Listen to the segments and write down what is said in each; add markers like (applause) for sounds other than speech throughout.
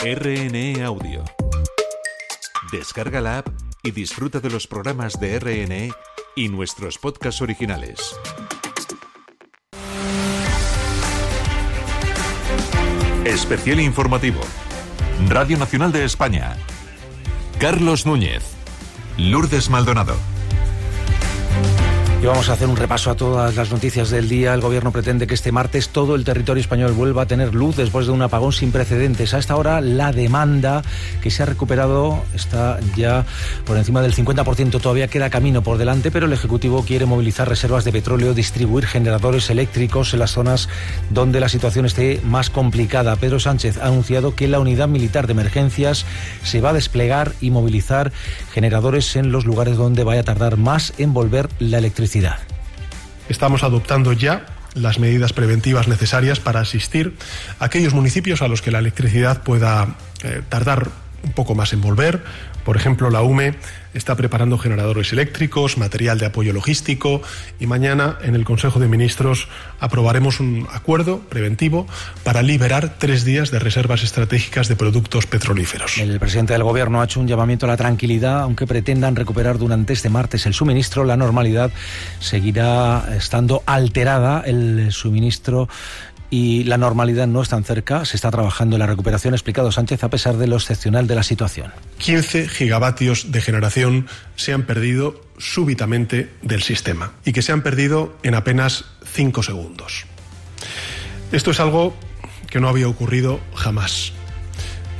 RNE Audio. Descarga la app y disfruta de los programas de RNE y nuestros podcasts originales. Especial informativo. Radio Nacional de España. Carlos Núñez. Lourdes Maldonado. Y vamos a hacer un repaso a todas las noticias del día. El gobierno pretende que este martes todo el territorio español vuelva a tener luz después de un apagón sin precedentes. A esta hora la demanda que se ha recuperado está ya por encima del 50%. Todavía queda camino por delante, pero el Ejecutivo quiere movilizar reservas de petróleo, distribuir generadores eléctricos en las zonas donde la situación esté más complicada. Pedro Sánchez ha anunciado que la unidad militar de emergencias se va a desplegar y movilizar generadores en los lugares donde vaya a tardar más en volver la electricidad. Estamos adoptando ya las medidas preventivas necesarias para asistir a aquellos municipios a los que la electricidad pueda eh, tardar un poco más en volver. Por ejemplo, la UME está preparando generadores eléctricos, material de apoyo logístico y mañana en el Consejo de Ministros aprobaremos un acuerdo preventivo para liberar tres días de reservas estratégicas de productos petrolíferos. El presidente del Gobierno ha hecho un llamamiento a la tranquilidad, aunque pretendan recuperar durante este martes el suministro, la normalidad seguirá estando alterada. El suministro y la normalidad no es tan cerca. Se está trabajando en la recuperación, explicado Sánchez, a pesar de lo excepcional de la situación. 15 gigavatios de generación se han perdido súbitamente del sistema y que se han perdido en apenas 5 segundos. Esto es algo que no había ocurrido jamás.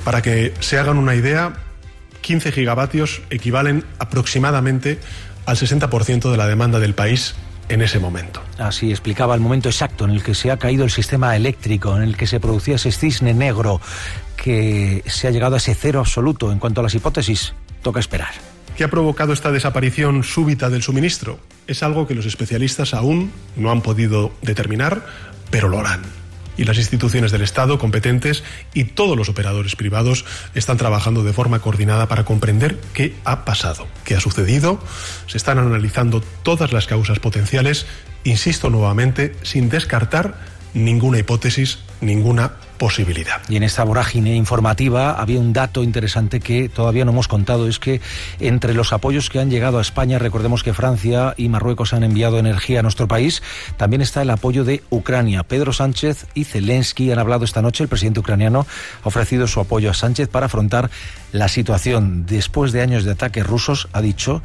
Para que se hagan una idea, 15 gigavatios equivalen aproximadamente al 60% de la demanda del país en ese momento. Así explicaba el momento exacto en el que se ha caído el sistema eléctrico, en el que se producía ese cisne negro, que se ha llegado a ese cero absoluto. En cuanto a las hipótesis, toca esperar. ¿Qué ha provocado esta desaparición súbita del suministro? Es algo que los especialistas aún no han podido determinar, pero lo harán y las instituciones del Estado competentes y todos los operadores privados están trabajando de forma coordinada para comprender qué ha pasado, qué ha sucedido. Se están analizando todas las causas potenciales, insisto nuevamente, sin descartar ninguna hipótesis, ninguna posibilidad. Y en esta vorágine informativa había un dato interesante que todavía no hemos contado, es que entre los apoyos que han llegado a España, recordemos que Francia y Marruecos han enviado energía a nuestro país, también está el apoyo de Ucrania. Pedro Sánchez y Zelensky han hablado esta noche, el presidente ucraniano ha ofrecido su apoyo a Sánchez para afrontar la situación. Después de años de ataques rusos, ha dicho,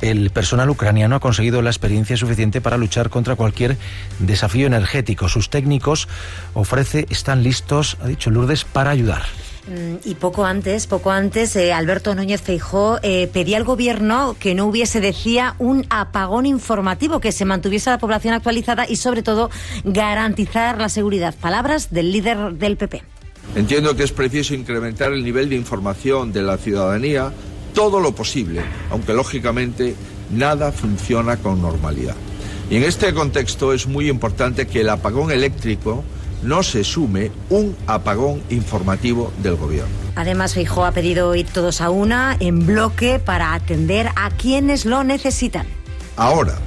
el personal ucraniano ha conseguido la experiencia suficiente para luchar contra cualquier desafío energético. Sus técnicos ofrece, están listos, ha dicho Lourdes, para ayudar. Mm, y poco antes, poco antes, eh, Alberto Núñez Feijó eh, pedía al gobierno que no hubiese, decía, un apagón informativo, que se mantuviese la población actualizada y, sobre todo, garantizar la seguridad. Palabras del líder del PP. Entiendo que es preciso incrementar el nivel de información de la ciudadanía todo lo posible, aunque lógicamente nada funciona con normalidad. Y en este contexto es muy importante que el apagón eléctrico no se sume un apagón informativo del gobierno. Además, Feijóo ha pedido ir todos a una, en bloque, para atender a quienes lo necesitan. Ahora,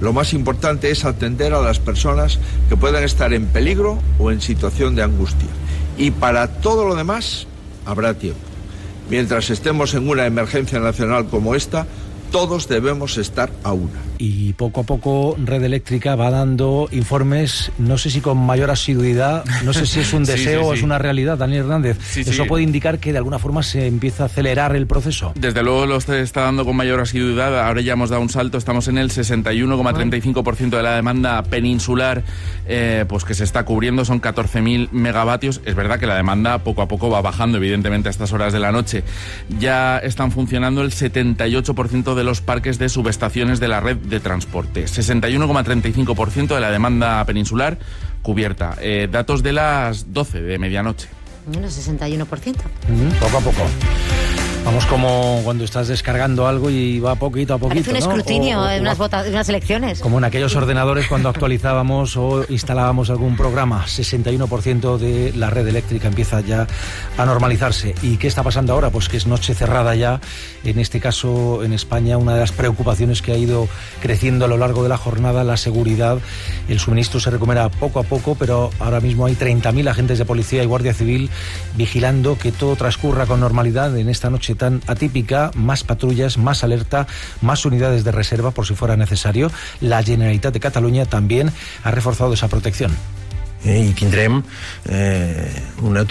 lo más importante es atender a las personas que puedan estar en peligro o en situación de angustia. Y para todo lo demás habrá tiempo. Mientras estemos en una emergencia nacional como esta, todos debemos estar a una. Y poco a poco Red Eléctrica va dando informes, no sé si con mayor asiduidad, no sé si es un (laughs) deseo o es una realidad, Daniel Hernández. Eso puede indicar que de alguna forma se empieza a acelerar el proceso. Desde luego lo está dando con mayor asiduidad, ahora ya hemos dado un salto, estamos en el 61,35% de la demanda peninsular eh, pues que se está cubriendo, son 14.000 megavatios. Es verdad que la demanda poco a poco va bajando, evidentemente, a estas horas de la noche. Ya están funcionando el 78% de de los parques de subestaciones de la red de transporte. 61,35% de la demanda peninsular cubierta. Eh, datos de las 12 de medianoche. Bueno, 61%. poco a poco. Vamos como cuando estás descargando algo y va poquito a poquito. Parece un escrutinio de unas, unas elecciones. Como en aquellos ordenadores cuando (laughs) actualizábamos o instalábamos algún programa. 61% de la red eléctrica empieza ya a normalizarse. ¿Y qué está pasando ahora? Pues que es noche cerrada ya. En este caso, en España, una de las preocupaciones que ha ido creciendo a lo largo de la jornada, la seguridad. El suministro se recupera poco a poco, pero ahora mismo hay 30.000 agentes de policía y guardia civil vigilando que todo transcurra con normalidad en esta noche tan atípica, más patrullas, más alerta, más unidades de reserva por si fuera necesario. La Generalitat de Cataluña también ha reforzado esa protección. Eh, i tindrem eh, una,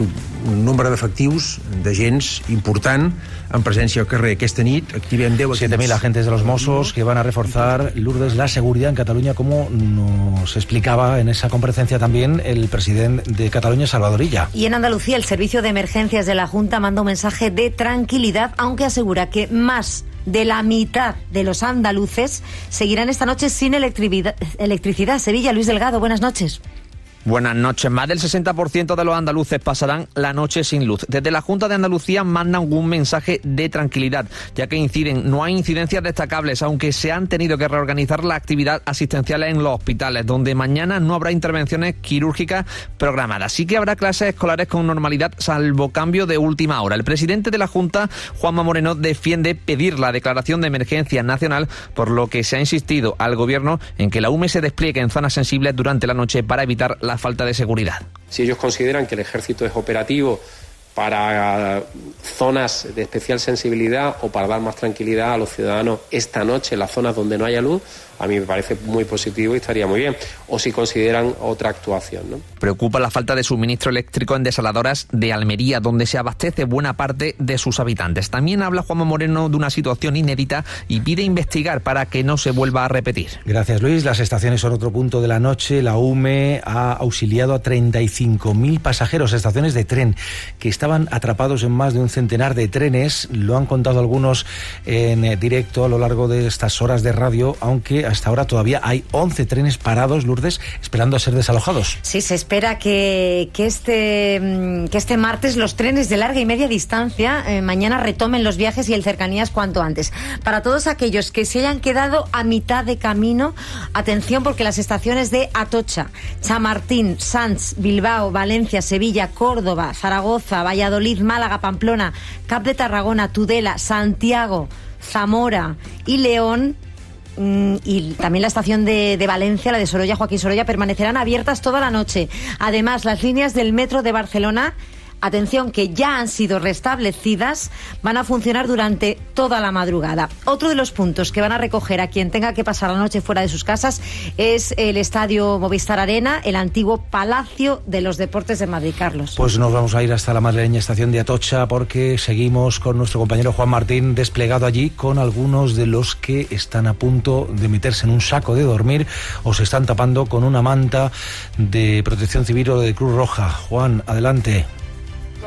un nombre d'efectius d'agents important en presència al carrer. Aquesta nit activem 10 7.000 agentes de los Mossos que van a reforzar, Lourdes, la seguridad en Cataluña, como nos explicaba en esa comparecencia también el presidente de Cataluña, Salvadorilla. Y en Andalucía, el Servicio de Emergencias de la Junta manda un mensaje de tranquilidad, aunque asegura que más de la mitad de los andaluces seguirán esta noche sin electricidad. Sevilla, Luis Delgado, buenas noches. Buenas noches. Más del 60% de los andaluces pasarán la noche sin luz. Desde la Junta de Andalucía mandan un mensaje de tranquilidad, ya que inciden, no hay incidencias destacables, aunque se han tenido que reorganizar la actividad asistencial en los hospitales, donde mañana no habrá intervenciones quirúrgicas programadas. Sí que habrá clases escolares con normalidad, salvo cambio de última hora. El presidente de la Junta, Juanma Moreno, defiende pedir la declaración de emergencia nacional, por lo que se ha insistido al gobierno en que la UME se despliegue en zonas sensibles durante la noche para evitar la falta de seguridad. Si ellos consideran que el ejército es operativo para zonas de especial sensibilidad o para dar más tranquilidad a los ciudadanos esta noche en las zonas donde no haya luz, a mí me parece muy positivo y estaría muy bien. O si consideran otra actuación. ¿no? Preocupa la falta de suministro eléctrico en desaladoras de Almería, donde se abastece buena parte de sus habitantes. También habla Juanma Moreno de una situación inédita y pide investigar para que no se vuelva a repetir. Gracias, Luis. Las estaciones son otro punto de la noche. La UME ha auxiliado a 35.000 pasajeros, estaciones de tren, que estaban atrapados en más de un centenar de trenes. Lo han contado algunos en eh, directo a lo largo de estas horas de radio, aunque hasta ahora todavía hay 11 trenes parados, Lourdes, esperando a ser desalojados. Sí, se espera que, este, mm, que este martes los trenes de larga y media distancia eh, mañana retomen los viajes y el cercanías cuanto antes. Para todos aquellos que se hayan quedado a mitad de camino, atención porque las estaciones de Atocha, Chamartín, Sanz, Bilbao, Valencia, Sevilla, Córdoba, Zaragoza, Valladolid, Málaga, Pamplona, Cap de Tarragona, Tudela, Santiago, Zamora y León y también la estación de, de, Valencia, la de Sorolla, Joaquín Sorolla, permanecerán abiertas toda la noche. Además, las líneas del metro de Barcelona atención, que ya han sido restablecidas, van a funcionar durante toda la madrugada. Otro de los puntos que van a recoger a quien tenga que pasar la noche fuera de sus casas es el estadio Movistar Arena, el antiguo Palacio de los Deportes de Madrid, Carlos. Pues nos vamos a ir hasta la madrileña estación de Atocha porque seguimos con nuestro compañero Juan Martín desplegado allí con algunos de los que están a punto de meterse en un saco de dormir o se están tapando con una manta de protección civil o de Cruz Roja. Juan, adelante.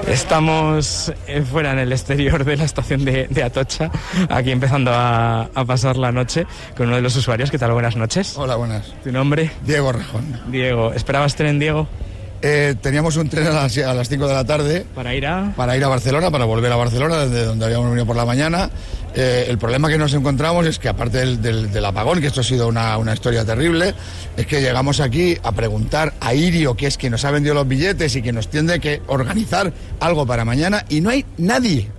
Estamos eh, fuera en el exterior de la estación de, de Atocha, aquí empezando a, a, pasar la noche con uno de los usuarios. ¿Qué tal? Buenas noches. Hola, buenas. ¿Tu nombre? Diego Rejón. Diego, ¿esperabas tren, Diego? Eh, teníamos un tren a las, a las 5 de la tarde. ¿Para ir a? Para ir a Barcelona, para volver a Barcelona, desde donde habíamos venido por la mañana. Eh, el problema que nos encontramos es que, aparte del, del, del apagón, que esto ha sido una, historia terrible, es que llegamos aquí a preguntar a Irio, que es quien nos ha vendido los billetes y que nos tiene que organizar algo para mañana, y no hay nadie.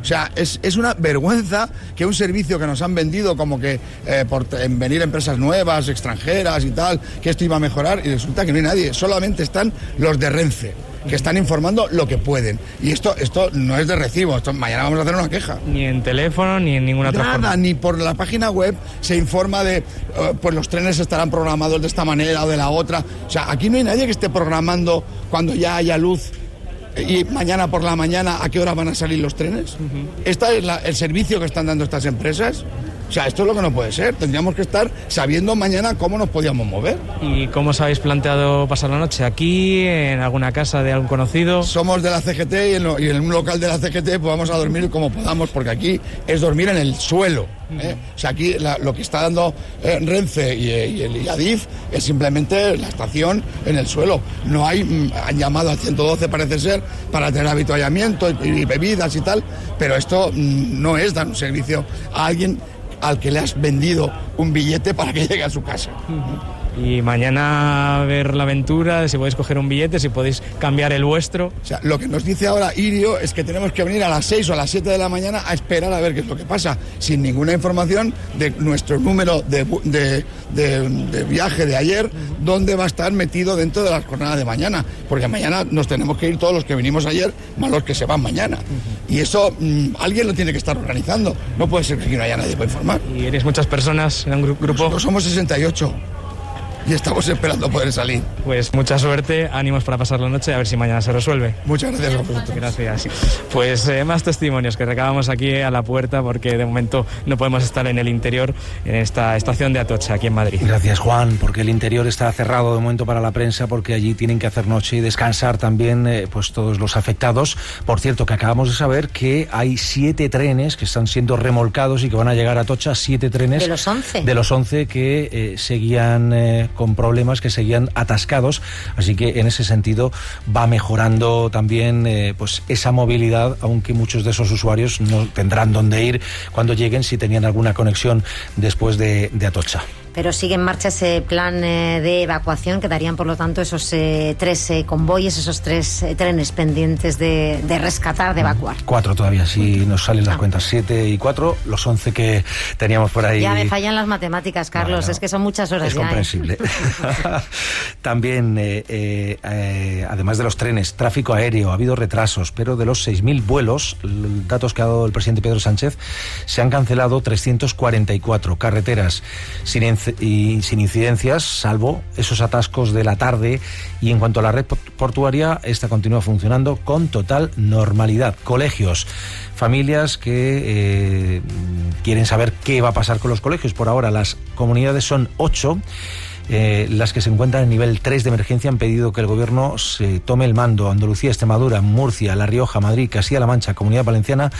O sea, es, una vergüenza que un servicio que nos han vendido como que eh, por en venir empresas nuevas, extranjeras y tal, que esto iba a mejorar, y resulta que no hay nadie, solamente están los de Renfe que están informando lo que pueden. Y esto, esto no es de recibo, esto, mañana vamos a hacer una queja. Ni en teléfono, ni en ninguna otra Nada, forma. ni por la página web se informa de, uh, pues los trenes estarán programados de esta manera o de la otra. O sea, aquí no hay nadie que esté programando cuando ya haya luz y mañana por la mañana a qué hora van a salir los trenes. Uh -huh. ¿Este es la, el servicio que están dando estas empresas? O sea, esto es lo que no puede ser. Tendríamos que estar sabiendo mañana cómo nos podíamos mover. ¿Y cómo os habéis planteado pasar la noche? ¿Aquí, en alguna casa de algún conocido? Somos de la CGT y en, lo- y en un local de la CGT pues vamos a dormir como podamos, porque aquí es dormir en el suelo. ¿eh? O sea, aquí la- lo que está dando eh, Renfe y, eh, y el y Adif es simplemente la estación en el suelo. No hay, mm, han llamado al 112 parece ser, para tener habituallamiento y, y bebidas y tal, pero esto mm, no es dar un servicio a alguien al que le has vendido un billete para que llegue a su casa. Y mañana ver la aventura, si podéis coger un billete, si podéis cambiar el vuestro. O sea, lo que nos dice ahora Irio es que tenemos que venir a las 6 o a las 7 de la mañana a esperar a ver qué es lo que pasa, sin ninguna información de nuestro número de, de- de- de viaje de ayer, dónde va a estar metido dentro de la jornada de mañana. Porque mañana nos tenemos que ir todos los que vinimos ayer, más los que se van mañana. Y eso mm, alguien lo tiene que estar organizando. No puede ser que aquí no haya nadie para informar. ¿Y eres muchas personas en un gru- grupo? Nosotros somos 68 y estamos esperando poder salir. Pues mucha suerte, ánimos para pasar la noche, a ver si mañana se resuelve. Muchas gracias a vosotros. Gracias. Pues eh, más testimonios que recabamos aquí a la puerta porque de momento no podemos estar en el interior en esta estación de Atocha, aquí en Madrid. Gracias Juan, porque el interior está cerrado de momento para la prensa, porque allí tienen que hacer noche y descansar también eh, pues todos los afectados. Por cierto, que acabamos de saber que hay siete trenes que están siendo remolcados y que van a llegar a Atocha, siete trenes. De los 11. De los 11 que eh, seguían eh, con problemas, que seguían atascados. Así que en ese sentido va mejorando también eh, pues esa movilidad, aunque muchos de esos usuarios no tendrán dónde ir cuando lleguen si tenían alguna conexión después de, de Atocha. Pero sigue en marcha ese plan eh, de evacuación que darían, por lo tanto, esos eh, tres convoyes, esos tres trenes pendientes de, de rescatar, de evacuar. Cuatro todavía, si nos salen las cuentas. Siete y cuatro, los once que teníamos por ahí. Ya me fallan las matemáticas, Carlos, es que son muchas horas Es ya. comprensible. (laughs) También, eh, eh, eh, además de los trenes, tráfico aéreo, ha habido retrasos, pero de los 6.000 vuelos, datos que ha dado el presidente Pedro Sánchez, se han cancelado 344 carreteras sin, sin incidencias, salvo esos atascos de la tarde. Y en cuanto a la red port- portuaria, esta continúa funcionando con total normalidad. Colegios, familias que quieren saber qué va a pasar con los colegios. Por ahora, las comunidades son ocho. Eh, las que se encuentran en nivel 3 de emergencia han pedido que el gobierno se tome el mando. Andalucía, Extremadura, Murcia, La Rioja, Madrid, Castilla-La Mancha, Comunidad Valenciana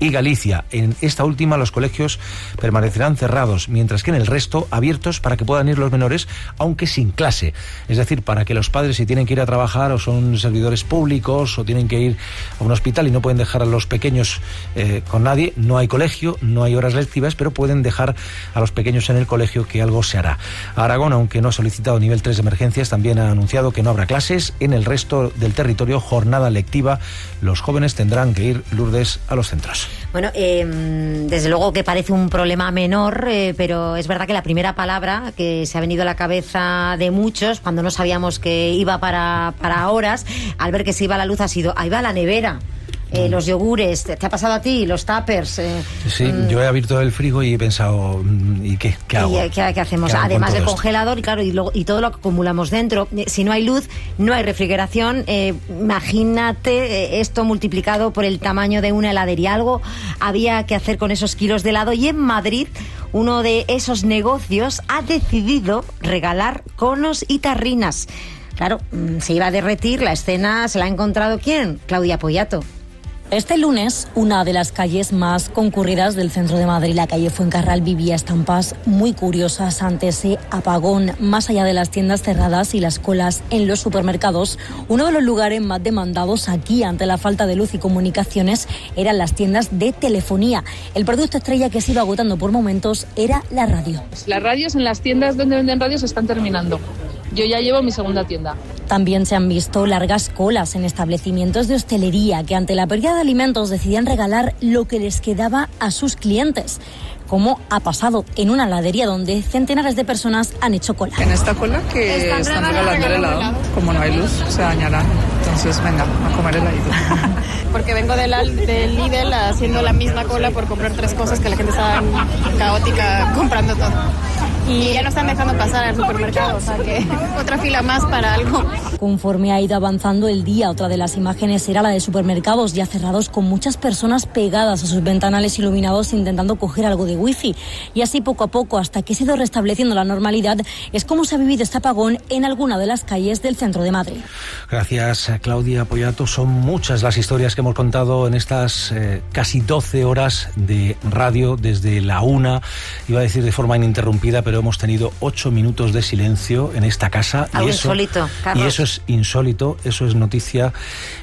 y Galicia. En esta última los colegios permanecerán cerrados, mientras que en el resto abiertos para que puedan ir los menores, aunque sin clase. Es decir, para que los padres si tienen que ir a trabajar o son servidores públicos o tienen que ir a un hospital y no pueden dejar a los pequeños eh, con nadie, no hay colegio, no hay horas lectivas, pero pueden dejar a los pequeños en el colegio que algo se hará. Aragón, aunque no ha solicitado nivel 3 de emergencias, también ha anunciado que no habrá clases. En el resto del territorio, jornada lectiva. Los jóvenes tendrán que ir Lourdes a los centros. Bueno, eh, desde luego que parece un problema menor, eh, pero es verdad que la primera palabra que se ha venido a la cabeza de muchos cuando no sabíamos que iba para, para horas, al ver que se iba la luz, ha sido, ahí va la nevera. Eh, los yogures, ¿te, te ha pasado a ti? Los tuppers. eh, Sí, mm, yo he abierto el frigo y he pensado, mm, ¿y qué, qué hago? ¿Y eh, qué, qué hacemos? ¿Qué hago con Además del congelador y claro, y, lo- y todo lo que acumulamos dentro. Si no hay luz, no hay refrigeración. Eh, imagínate esto multiplicado por el tamaño de una heladería. Algo había que hacer con esos kilos de helado. Y en Madrid, uno de esos negocios ha decidido regalar conos y tarrinas. Claro, mm, se iba a derretir, la escena se la ha encontrado quién? Claudia Poyato. Este lunes, una de las calles más concurridas del centro de Madrid, la calle Fuencarral, vivía estampas muy curiosas ante ese apagón. Más allá de las tiendas cerradas y las colas en los supermercados, uno de los lugares más demandados aquí ante la falta de luz y comunicaciones eran las tiendas de telefonía. El producto estrella que se iba agotando por momentos era la radio. Las radios en las tiendas donde venden radios están terminando. Yo ya llevo mi segunda tienda. También se han visto largas colas en establecimientos de hostelería que ante la pérdida de alimentos decidían regalar lo que les quedaba a sus clientes, como ha pasado en una heladería donde centenares de personas han hecho cola. En esta cola que están, regalando el helado, como no hay luz, se dañará. Entonces, venga, a comer heladito. (laughs) Porque vengo del, del Lidl haciendo la misma cola por comprar tres cosas que la gente está caótica comprando todo. Y ya no están dejando pasar al supermercado, o sea que (laughs) otra fila más para algo. Conforme ha ido avanzando el día, otra de las imágenes era la de supermercados ya cerrados con muchas personas pegadas a sus ventanales iluminados intentando coger algo de wifi. Y así poco a poco, hasta que se ha ido restableciendo la normalidad, es como se ha vivido este apagón en alguna de las calles del centro de Madrid. Gracias, Claudia Poyato. Son muchas las historias que hemos contado en estas eh, casi 12 horas de radio desde la una, iba a decir de forma ininterrumpida, pero hemos tenido ocho minutos de silencio en esta casa. Algo y eso, insólito, Y eso es insólito, eso es noticia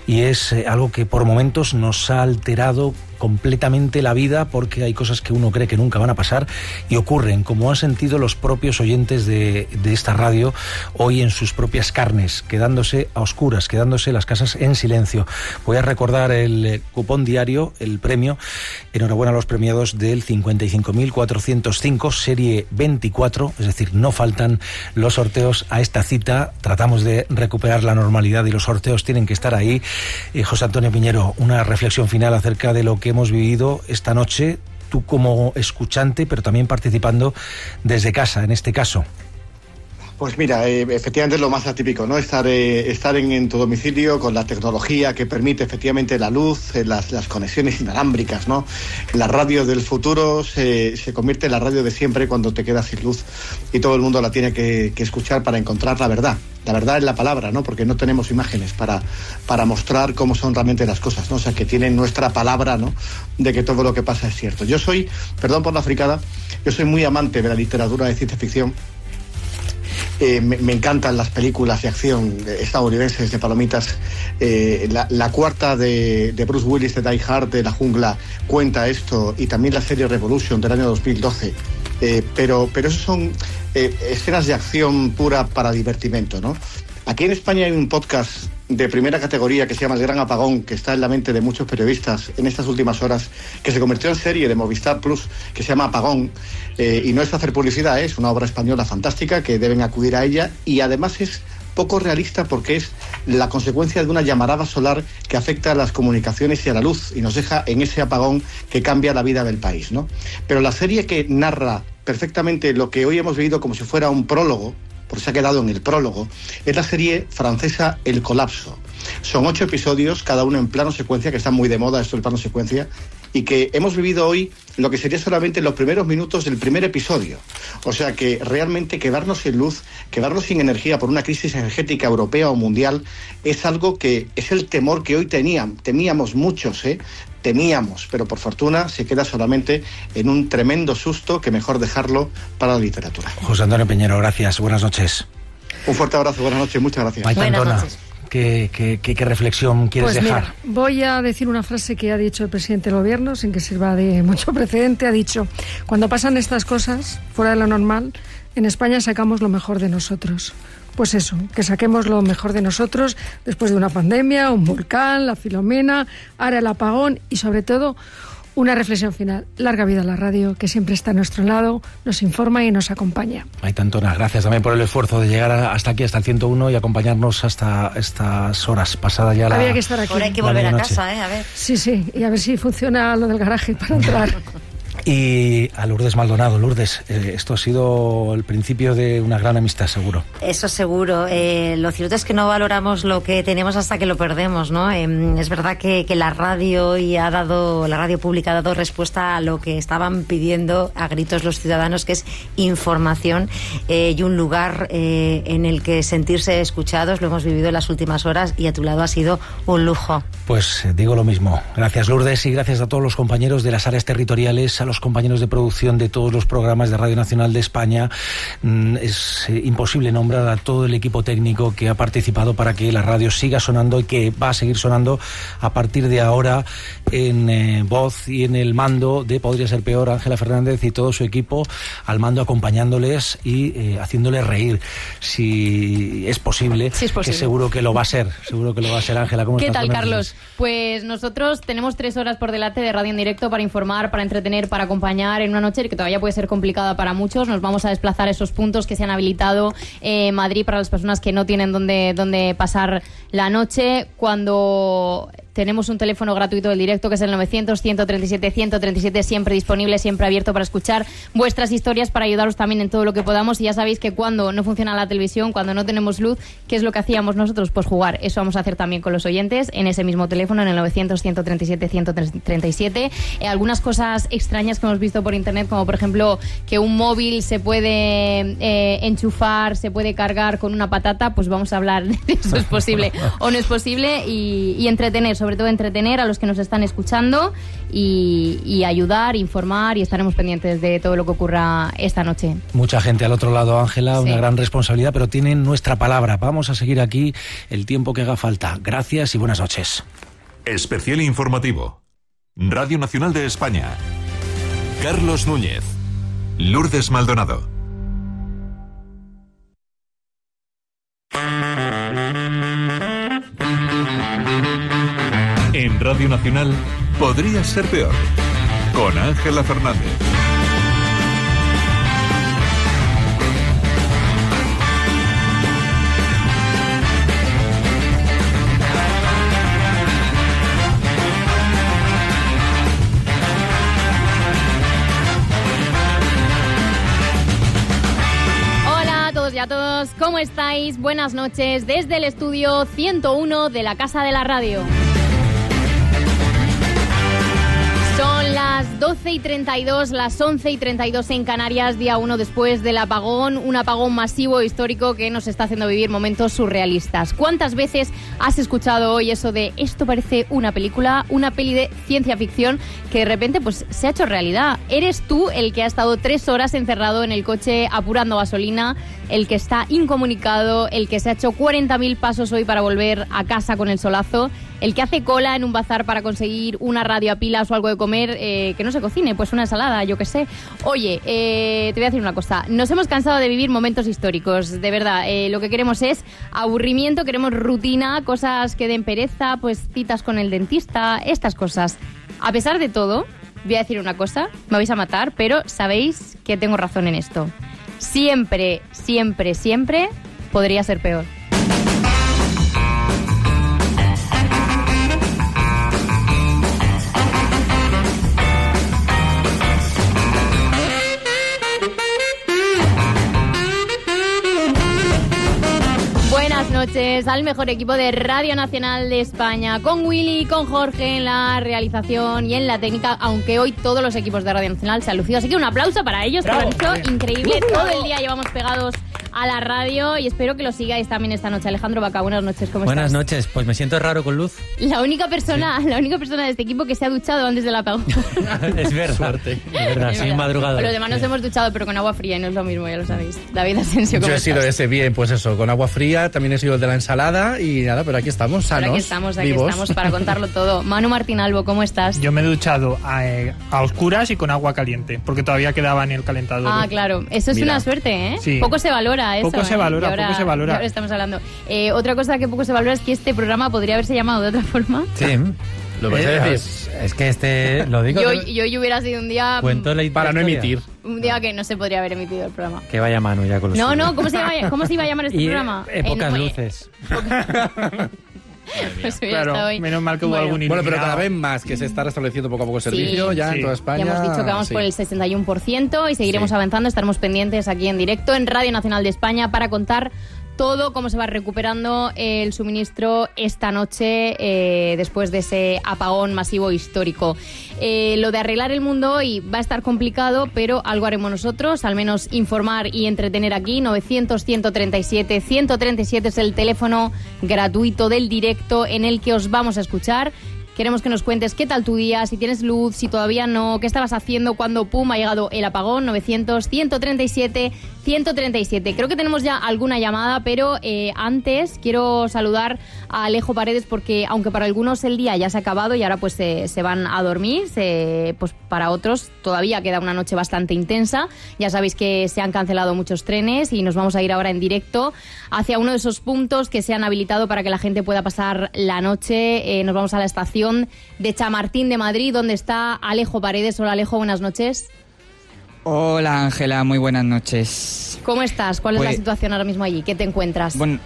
y es eh, algo que por momentos nos ha alterado completamente la vida porque hay cosas que uno cree que nunca van a pasar y ocurren, como han sentido los propios oyentes de, esta radio hoy en sus propias carnes, quedándose a oscuras, quedándose las casas en silencio. Voy a recordar el eh, cupón diario, el premio. Enhorabuena a los premiados del 55.405, serie 24, es decir, no faltan los sorteos a esta cita. Tratamos de recuperar la normalidad y los sorteos tienen que estar ahí. Eh, José Antonio Piñero, una reflexión final acerca de lo que hemos vivido esta noche, tú como escuchante, pero también participando desde casa, en este caso. Pues mira, eh, efectivamente es lo más atípico, ¿no? Estar, eh, estar en, tu domicilio con la tecnología que permite efectivamente la luz, eh, las, conexiones (laughs) inalámbricas, ¿no? La radio del futuro se, se convierte en la radio de siempre cuando te quedas sin luz y todo el mundo la tiene que, que escuchar para encontrar la verdad. La verdad es la palabra, ¿no? Porque no tenemos imágenes para, para mostrar cómo son realmente las cosas, ¿no? O sea, que tienen nuestra palabra, ¿no? De que todo lo que pasa es cierto. Yo soy, perdón por la fricada, yo soy muy amante de la literatura de ciencia ficción. Eh, me, encantan las películas de acción estadounidenses de palomitas. Eh, la, cuarta de, Bruce Willis de Die Hard de la jungla cuenta esto y también la serie Revolution del año 2012. Eh, pero, pero eso son escenas de acción pura para divertimento, ¿no? Aquí en España hay un podcast de primera categoría que se llama El Gran Apagón, que está en la mente de muchos periodistas en estas últimas horas, que se convirtió en serie de Movistar Plus, que se llama Apagón. Eh, y no es hacer publicidad, es una obra española fantástica que deben acudir a ella y además es poco realista porque es la consecuencia de una llamarada solar que afecta a las comunicaciones y a la luz y nos deja en ese apagón que cambia la vida del país, ¿no? Pero la serie que narra perfectamente lo que hoy hemos vivido como si fuera un prólogo, porque se ha quedado en el prólogo, es la serie francesa El Colapso. Son ocho episodios, cada uno en plano secuencia, que está muy de moda esto del plano secuencia, y que hemos vivido hoy lo que sería solamente los primeros minutos del primer episodio. O sea que realmente quedarnos sin luz, quedarnos sin energía por una crisis energética europea o mundial, es algo que es el temor que hoy tenían, temíamos muchos, ¿eh? Temíamos, pero por fortuna se queda solamente en un tremendo susto que mejor dejarlo para la literatura. José Antonio Piñero, gracias. Buenas noches. Un fuerte abrazo, buenas noches, muchas gracias. Maite Antona, ¿qué, qué, qué- qué reflexión quieres Pues dejar? mira, voy a decir una frase que ha dicho el presidente del gobierno, sin que sirva de mucho precedente. Ha dicho, cuando pasan estas cosas, fuera de lo normal, en España sacamos lo mejor de nosotros. Pues eso, que saquemos lo mejor de nosotros después de una pandemia, un volcán, la filomena, ahora el apagón y sobre todo una reflexión final. Larga vida a la radio, que siempre está a nuestro lado, nos informa y nos acompaña. Maite Antona, gracias también por el esfuerzo de llegar hasta aquí, hasta el 101 y acompañarnos hasta estas horas, pasada ya la... Había que estar aquí. Ahora hay que volver a casa, ¿eh? A ver. Sí, sí, y a ver si funciona lo del garaje para entrar. (laughs) Y a Lourdes Maldonado. Lourdes, eh, esto ha sido el principio de una gran amistad, seguro. Eso seguro. Eh, lo cierto es que no valoramos lo que tenemos hasta que lo perdemos, ¿no? Eh, es verdad que, que la radio y ha dado, la radio pública ha dado respuesta a lo que estaban pidiendo a gritos los ciudadanos, que es información eh, y un lugar eh, en el que sentirse escuchados. Lo hemos vivido en las últimas horas y a tu lado ha sido un lujo. Pues eh, digo lo mismo. Gracias Lourdes y gracias a todos los compañeros de las áreas territoriales, a los compañeros de producción de todos los programas de Radio Nacional de España. Mm, Es eh, imposible nombrar a todo el equipo técnico que ha participado para que la radio siga sonando y que va a seguir sonando a partir de ahora en eh, voz y en el mando de Podría ser peor Ángela Fernández y todo su equipo al mando acompañándoles y eh, haciéndoles reír. Si es posible, Sí es que posible. seguro que lo va a ser. Seguro que lo va a ser Ángela. ¿Cómo ¿Qué tal, Carlos? Pues nosotros tenemos tres horas por delante de radio en directo para informar, para entretener, para acompañar en una noche que todavía puede ser complicada para muchos. Nos vamos a desplazar a esos puntos que se han habilitado en Madrid para las personas que no tienen dónde, dónde pasar la noche. Cuando tenemos un teléfono gratuito del directo que es el 900-137-137, siempre disponible, siempre abierto para escuchar vuestras historias, para ayudaros también en todo lo que podamos. Y ya sabéis que cuando no funciona la televisión, cuando no tenemos luz, ¿qué es lo que hacíamos nosotros? Pues jugar. Eso vamos a hacer también con los oyentes en ese mismo teléfono, en el 900-137-137. Eh, algunas cosas extrañas que hemos visto por internet, como por ejemplo que un móvil se puede eh, enchufar, se puede cargar con una patata, pues vamos a hablar de eso es posible o no es posible y, y entretener, sobre todo entretener a los que nos están escuchando y, y ayudar, informar y estaremos pendientes de todo lo que ocurra esta noche. Mucha gente al otro lado, Ángela, Sí. una gran responsabilidad, pero tienen nuestra palabra. Vamos a seguir aquí el tiempo que haga falta. Gracias y buenas noches. Especial informativo. Radio Nacional de España. Carlos Núñez. Lourdes Maldonado. En Radio Nacional podría ser peor. Con Ángela Fernández. Hola a todos ¿cómo estáis? Buenas noches desde el estudio 101 de la Casa de la Radio. Las 12 y 32, las 11 y 32 en Canarias, día 1 después del apagón, un apagón masivo e histórico que nos está haciendo vivir momentos surrealistas. ¿Cuántas veces has escuchado hoy eso de esto parece una película, una peli de ciencia ficción que de repente pues se ha hecho realidad? ¿Eres tú el que ha estado tres horas encerrado en el coche apurando gasolina, el que está incomunicado, el que se ha hecho 40.000 pasos hoy para volver a casa con el solazo? El que hace cola en un bazar para conseguir una radio a pilas o algo de comer eh, que no se cocine, pues una ensalada, yo qué sé. Oye, eh, te voy a decir una cosa. Nos hemos cansado de vivir momentos históricos, de verdad. Eh, lo que queremos es aburrimiento, queremos rutina, cosas que den pereza, pues citas con el dentista, estas cosas. A pesar de todo, voy a decir una cosa, me vais a matar, pero sabéis que tengo razón en esto. Siempre, siempre, siempre podría ser peor. Noches al mejor equipo de Radio Nacional de España, con Willy, con Jorge en la realización y en la técnica, aunque hoy todos los equipos de Radio Nacional se han lucido. Así que un aplauso para ellos, que lo han hecho increíble. Todo el día llevamos pegados a la radio y espero que lo sigáis también esta noche. Alejandro Vaca, buenas noches, ¿cómo Buenas estás? noches, pues me siento raro con luz. La única persona, la única persona de este equipo que se ha duchado antes del apagón. (laughs) es verdad. Suerte. Es verdad, Es soy verdad. un madrugador. Los demás nos hemos duchado, pero con agua fría y no es lo mismo, ya lo sabéis. David Asensio, ¿cómo Yo he sido ese bien, pues eso, con agua fría, también he sido el de la ensalada y nada, pero aquí estamos, Pero sanos, aquí estamos, aquí vivos. estamos para contarlo todo. (laughs) Manu Martín Albo, ¿cómo estás? Yo me he duchado a, eh, a oscuras y con agua caliente, porque todavía quedaba en el calentador. Ah, claro. Eso es Mira. una suerte, ¿eh? Sí. Poco se valora eso. Poco se ¿eh? valora, ahora- poco se valora. ahora estamos hablando. Eh, otra cosa que poco se valora es que este programa podría haberse llamado de otra (laughs) forma. Sí. Lo vas a Eh, decir. Es, es que este, lo digo, Yo, yo, yo hubiera sido un día... cuento la Para no emitir. Un día que no se podría haber emitido el programa. Que vaya mano ya con los No, no, ¿cómo se, llama- ¿cómo se iba a llamar este (laughs) Y, programa? eh, pocas eh, luces. (laughs) pues Claro, hoy. menos mal que hubo Bueno. algún Bueno, pero iluminado. cada vez más que se está restableciendo poco a poco el servicio, Sí. ya Sí. en toda España. Ya hemos dicho que vamos sí. por el 61% y seguiremos Sí. avanzando. Estaremos pendientes aquí en directo en Radio Nacional de España para contar todo cómo se va recuperando el suministro esta noche eh, después de ese apagón masivo histórico. Eh, lo de arreglar el mundo hoy va a estar complicado, pero algo haremos nosotros, al menos informar y entretener aquí. 900-137, 137 es el teléfono gratuito del directo en el que os vamos a escuchar. Queremos que nos cuentes qué tal tu día, si tienes luz, si todavía no, qué estabas haciendo cuando pum ha llegado el apagón 900 137 137. Creo que tenemos ya alguna llamada, pero eh, antes quiero saludar a Alejo Paredes porque aunque para algunos el día ya se ha acabado y ahora pues se, van a dormir, pues para otros todavía queda una noche bastante intensa. Ya sabéis que se han cancelado muchos trenes y nos vamos a ir ahora en directo hacia uno de esos puntos que se han habilitado para que la gente pueda pasar la noche. Eh, nos vamos a la estación de Chamartín de Madrid, donde está Alejo Paredes. Hola Alejo, buenas noches. Hola Ángela, muy buenas noches. ¿Cómo estás? ¿Cuál es la Pues- situación ahora mismo allí? ¿Qué te encuentras? Bueno,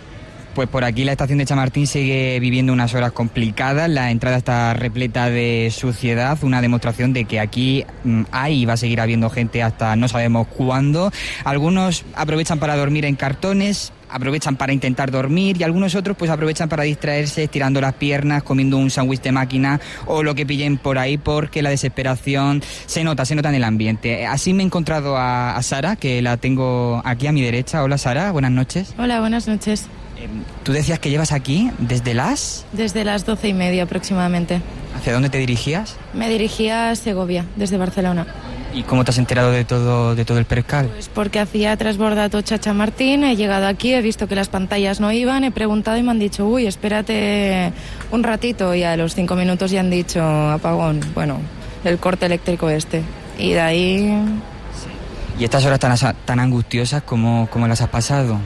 Pues por aquí la estación de Chamartín sigue viviendo unas horas complicadas. La entrada está repleta de suciedad, una demostración de que aquí mm, hay y va a seguir habiendo gente hasta no sabemos cuándo. Algunos aprovechan para dormir en cartones, aprovechan para intentar dormir y algunos otros pues aprovechan para distraerse estirando las piernas, comiendo un sándwich de máquina o lo que pillen por ahí porque la desesperación se nota, se nota en el ambiente. Así me he encontrado a, a Sara, que la tengo aquí a mi derecha. Hola Sara, buenas noches. Hola, buenas noches. Tú decías que llevas aquí desde las... Desde las doce y media aproximadamente. ¿Hacia dónde te dirigías? Me dirigía a Segovia, desde Barcelona. ¿Y cómo te has enterado de todo, de todo el percal? Pues porque hacía transbordato Chacha Martín, he llegado aquí, he visto que las pantallas no iban, he preguntado y me han dicho, uy, espérate un ratito y a los cinco minutos ya han dicho apagón, bueno, el corte eléctrico este. Y de ahí... ¿Y estas horas tan, tan angustiosas, ¿cómo, cómo las has pasado?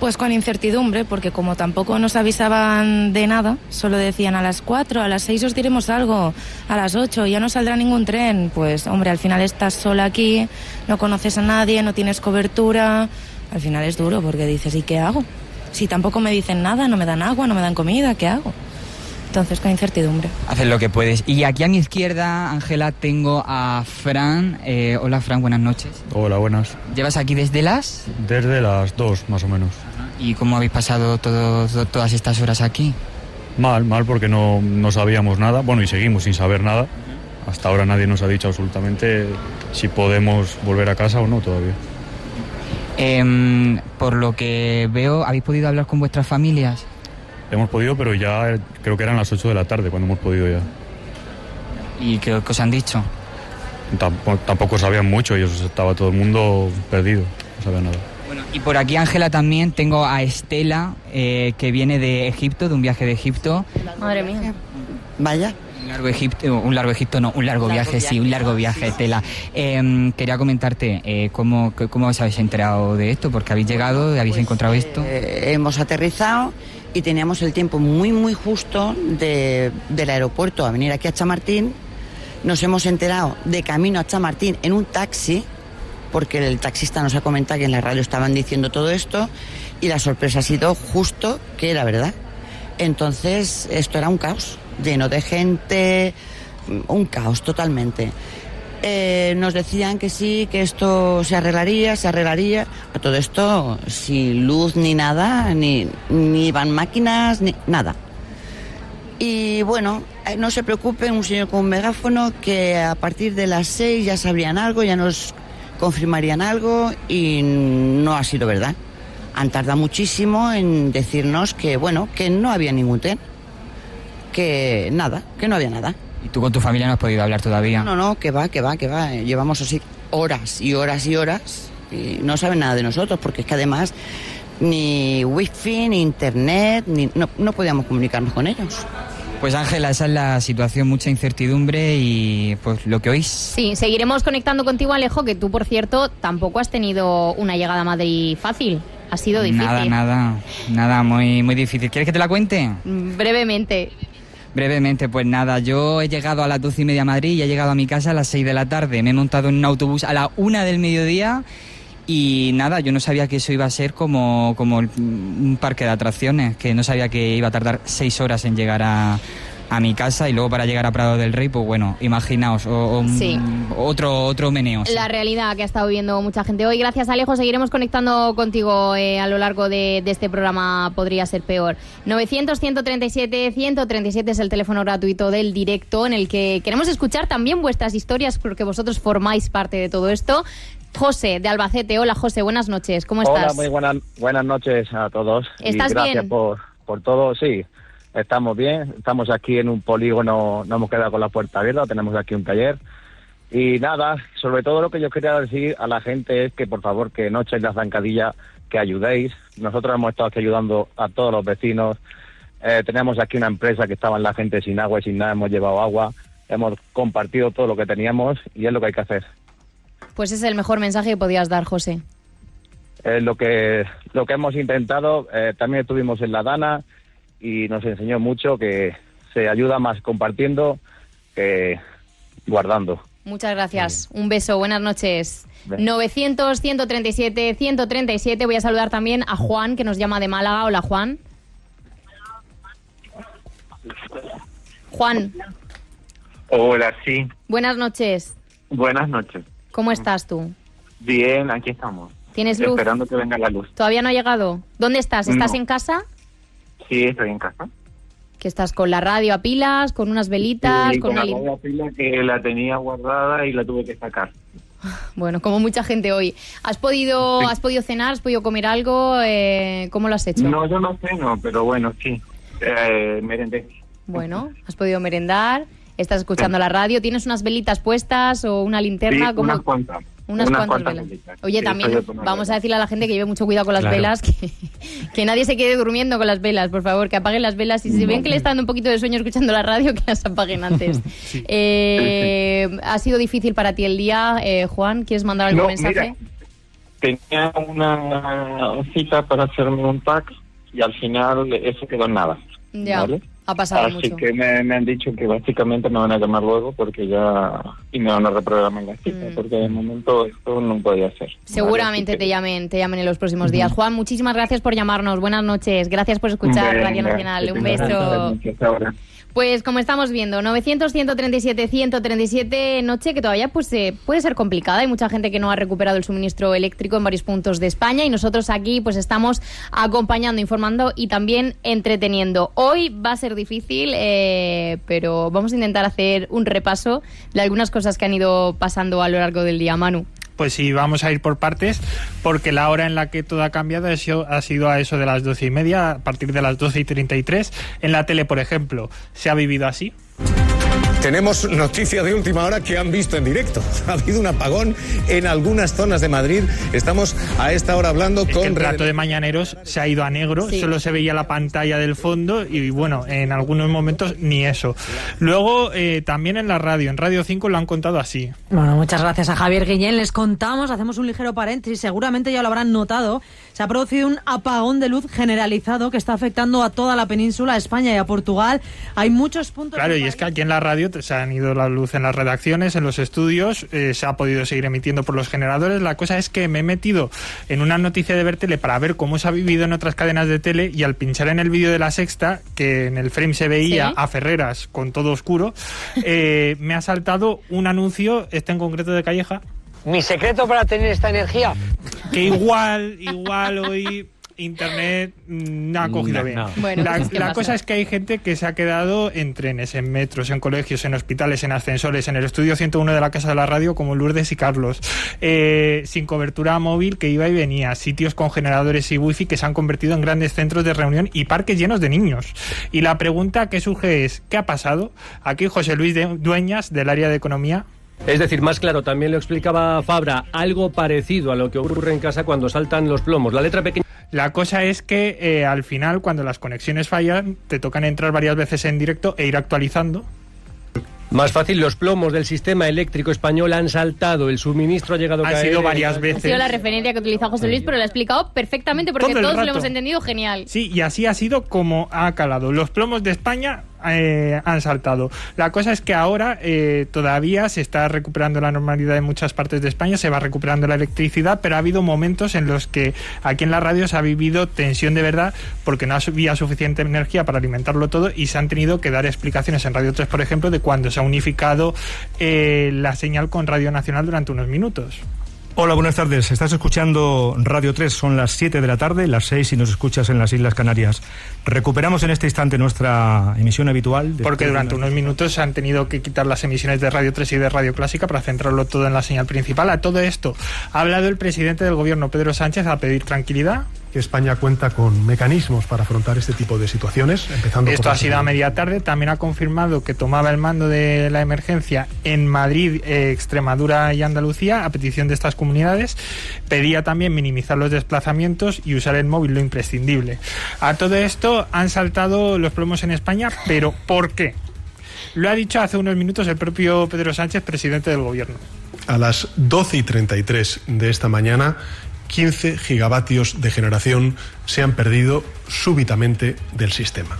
Pues con incertidumbre, porque como tampoco nos avisaban de nada, solo decían a las 4, a las 6 os diremos algo, a las 8 ya no saldrá ningún tren. Pues hombre, al final estás sola aquí, no conoces a nadie, no tienes cobertura. Al final es duro porque dices, ¿y qué hago? Si tampoco me dicen nada, no me dan agua, no me dan comida, ¿qué hago? Entonces con incertidumbre. Haces lo que puedes. Y aquí a mi izquierda, Ángela, tengo a Fran. Eh, hola Fran, buenas noches. Hola, buenas. ¿Llevas aquí desde las? Desde las dos, más o menos. ¿Y cómo habéis pasado todo- todas estas horas aquí? Mal, mal porque no, no sabíamos nada. Bueno, y seguimos sin saber nada. Hasta ahora nadie nos ha dicho absolutamente si podemos volver a casa o no todavía. Em, por lo que veo, ¿habéis podido hablar con vuestras familias? Hemos podido, pero ya eh, creo que eran las 8 de la tarde cuando hemos podido ya. ¿Y qué, qué os han dicho? Tampoco, tampoco sabían mucho, ellos estaba todo el mundo perdido, no sabía nada. Y por aquí, Ángela, también tengo a Estela, eh, que viene de Egipto, de un viaje de Egipto. Madre mía. Vaya. Un largo Egipto, un largo Egipto, no, un largo, Largo viaje, sí, un largo viaje, Estela. Em, quería comentarte, eh, ¿cómo, ¿cómo os habéis enterado de esto? Porque habéis llegado, habéis encontrado esto. Eh, hemos aterrizado y teníamos el tiempo muy, muy justo de- del aeropuerto a venir aquí a Chamartín. Nos hemos enterado de camino a Chamartín en un taxi, porque el taxista nos ha comentado que en la radio estaban diciendo todo esto, y la sorpresa ha sido justo que era verdad. Entonces, esto era un caos, lleno de gente, un caos totalmente. Eh, nos decían que sí, que esto se arreglaría, se arreglaría. A todo esto sin luz ni nada, ni, ni van máquinas, ni nada. Y bueno, eh, no se preocupen, un señor con un megáfono que a partir de las seis ya sabrían algo, ya nos confirmarían algo y no ha sido verdad. Han tardado muchísimo en decirnos que, bueno, que no había ningún tren, que nada, que no había nada. ¿Y tú con tu familia no has podido hablar todavía? No, no, que va, que va, que va. Llevamos así horas y horas y horas y no saben nada de nosotros porque es que además ni wifi, ni internet, ni, no, no podíamos comunicarnos con ellos. Pues Ángela, esa es la situación, mucha incertidumbre y pues lo que oís. Sí, seguiremos conectando contigo, Alejo, que tú, por cierto, tampoco has tenido una llegada a Madrid fácil. Ha sido difícil. Nada, nada, nada, muy, muy difícil. ¿Quieres que te la cuente? Mm, Brevemente. Brevemente, pues nada, yo he llegado a las doce y media a Madrid y he llegado a mi casa a las seis de la tarde. Me he montado en un autobús a la una del mediodía y nada, yo no sabía que eso iba a ser como, como un parque de atracciones, que no sabía que iba a tardar seis horas en llegar a, a mi casa y luego para llegar a Prado del Rey, pues bueno, imaginaos, o- o- Sí. otro, otro meneo. sí. La realidad que ha estado viendo mucha gente hoy. Gracias, Alejo. Seguiremos conectando contigo eh, a lo largo de, de este programa. Podría ser peor. 900-137-137 es el teléfono gratuito del directo en el que queremos escuchar también vuestras historias porque vosotros formáis parte de todo esto. José, de Albacete. Hola, José. Buenas noches. ¿Cómo estás? Hola, muy buenas, buenas noches a todos. ¿Estás y gracias bien? por, por todo. Sí, estamos bien. Estamos aquí en un polígono, no hemos quedado con la puerta abierta, tenemos aquí un taller. Y nada, sobre todo lo que yo quería decir a la gente es que por favor que no echéis la zancadilla, que ayudéis. Nosotros hemos estado aquí ayudando a todos los vecinos. Eh, tenemos aquí una empresa que estaba en la gente sin agua y sin nada, hemos llevado agua. Hemos compartido todo lo que teníamos y es lo que hay que hacer. Pues es el mejor mensaje que podías dar, José. Es lo que lo que hemos intentado. eh, también estuvimos en la Dana y nos enseñó mucho que se ayuda más compartiendo que guardando. Muchas gracias. Un beso. Buenas noches. Bien. 900-137-137. Voy a saludar también a Juan, que nos llama de Málaga. Hola, Juan. Juan, Hola, sí. buenas noches. Buenas noches. ¿Cómo estás tú? Bien, aquí estamos. ¿Tienes luz? Esperando que venga la luz. ¿Todavía no ha llegado? ¿Dónde estás? ¿Estás No. en casa? Sí, estoy en casa. Que estás con la radio a pilas, con unas velitas, Y con con una la radio a pila que la tenía guardada y la tuve que sacar. (laughs) Bueno, como mucha gente hoy. ¿Has podido, Sí. has podido cenar? ¿Has podido comer algo? Eh, ¿Cómo lo has hecho? No, yo no sé, no, pero bueno, sí. Eh, merendé. Bueno, has podido merendar, estás escuchando la radio, ¿tienes unas velitas puestas o una linterna? Sí, ¿Cómo- unas cuantas. Unas Unas cuantas cuantas velas. Oye, Sí, también vamos a decirle a la gente que lleve mucho cuidado con las Claro. velas, que, (laughs) que nadie se quede durmiendo con las velas, por favor, que apaguen las velas. Y si ven que le está dando un poquito de sueño escuchando la radio, (laughs) que las apaguen antes. (laughs) Eh, ¿Ha sido difícil para ti el día, eh, Juan? ¿Quieres mandar algún No, mensaje? mira, tenía una cita para hacerme un pack y al final eso quedó en nada. Ya, ¿vale? Ha pasado Así mucho. que me, me han dicho que básicamente me van a llamar luego porque ya... y me van a reprogramar la cita, Mm. porque de momento esto no podía ser. Seguramente te llamen, te llamen en los próximos días. Juan, muchísimas gracias por llamarnos. Buenas noches. Gracias por escuchar Venga, Radio Nacional. que Un beso. Pues como estamos viendo, 900, 137, 137, noche que todavía pues eh, puede ser complicada. Hay mucha gente que no ha recuperado el suministro eléctrico en varios puntos de España y nosotros aquí pues estamos acompañando, informando y también entreteniendo. Hoy va a ser difícil, eh, pero vamos a intentar hacer un repaso de algunas cosas que han ido pasando a lo largo del día, Manu. Pues sí, vamos a ir por partes, porque la hora en la que todo ha cambiado ha sido, ha sido a eso de las doce y media, a partir de las doce y treinta y tres. En la tele, por ejemplo, se ha vivido así. Tenemos noticia de última hora que han visto en directo. (laughs) Ha habido un apagón en algunas zonas de Madrid. Estamos a esta hora hablando Es con... el plato de mañaneros se ha ido a negro, Sí. solo se veía la pantalla del fondo y bueno, en algunos momentos ni eso. Luego eh, también en la radio, en Radio 5 lo han contado así. Bueno, muchas gracias a Javier Guillén. Les contamos, hacemos un ligero paréntesis, seguramente ya lo habrán notado. Se ha producido un apagón de luz generalizado que está afectando a toda la península, a España y a Portugal. Hay muchos puntos. Claro, y es que aquí en la radio se han ido la luz en las redacciones, en los estudios, eh, se ha podido seguir emitiendo por los generadores. La cosa es que me he metido en una noticia de ver tele para ver cómo se ha vivido en otras cadenas de tele y al pinchar en el vídeo de la sexta, que en el frame se veía Sí. a Ferreras con todo oscuro, eh, me ha saltado un anuncio, este en concreto de Calleja, Mi secreto para tener esta energía. que igual, igual hoy internet mm, no ha cogido No, bien. no. Bueno, la que cosa es que hay gente que se ha quedado en trenes, en metros, en colegios, en hospitales, en ascensores, en el estudio 101 de la Casa de la Radio, como Lourdes y Carlos, eh, sin cobertura móvil que iba y venía, sitios con generadores y wifi que se han convertido en grandes centros de reunión y parques llenos de niños. Y la pregunta que surge es, ¿qué ha pasado? Aquí José Luis de- Dueñas, del área de economía, Es decir, más claro, también lo explicaba Fabra, algo parecido a lo que ocurre en casa cuando saltan los plomos. La letra pequeña. La cosa es que eh, al final, cuando las conexiones fallan, te tocan entrar varias veces en directo e ir actualizando. Más fácil, los plomos del sistema eléctrico español han saltado, el suministro ha llegado a caer sido varias Ha veces. sido la referencia que utiliza José Luis, pero lo ha explicado perfectamente porque Todo todos lo hemos entendido genial. Sí, y así ha sido como ha calado. Los plomos de España eh, han saltado. La cosa es que ahora eh, todavía se está recuperando la normalidad en muchas partes de España, se va recuperando la electricidad, pero ha habido momentos en los que aquí en la radio se ha vivido tensión de verdad porque no había suficiente energía para alimentarlo todo y se han tenido que dar explicaciones en Radio 3, por ejemplo, de cuando se ha unificado eh, la señal con Radio Nacional durante unos minutos. Hola, buenas tardes. Estás escuchando Radio 3, son las 7 de la tarde, las 6 si nos escuchas en las Islas Canarias. Recuperamos en este instante nuestra emisión habitual. Porque de durante unos minutos se han tenido que quitar las emisiones de Radio 3 y de Radio Clásica para centrarlo todo en la señal principal. A todo esto ha hablado el presidente del gobierno, Pedro Sánchez, a pedir tranquilidad. Que España cuenta con mecanismos para afrontar este tipo de situaciones, empezando Esto por ha sido a media tarde. También ha confirmado que tomaba el mando de la emergencia en Madrid, eh, Extremadura y Andalucía, a petición de estas comunidades. Pedía también minimizar los desplazamientos y usar el móvil lo imprescindible. A todo esto han saltado los plomos en España, pero ¿por qué? Lo ha dicho hace unos minutos el propio Pedro Sánchez, presidente del gobierno. A las 12 y 33 de esta mañana, 15 gigavatios de generación se han perdido súbitamente del sistema.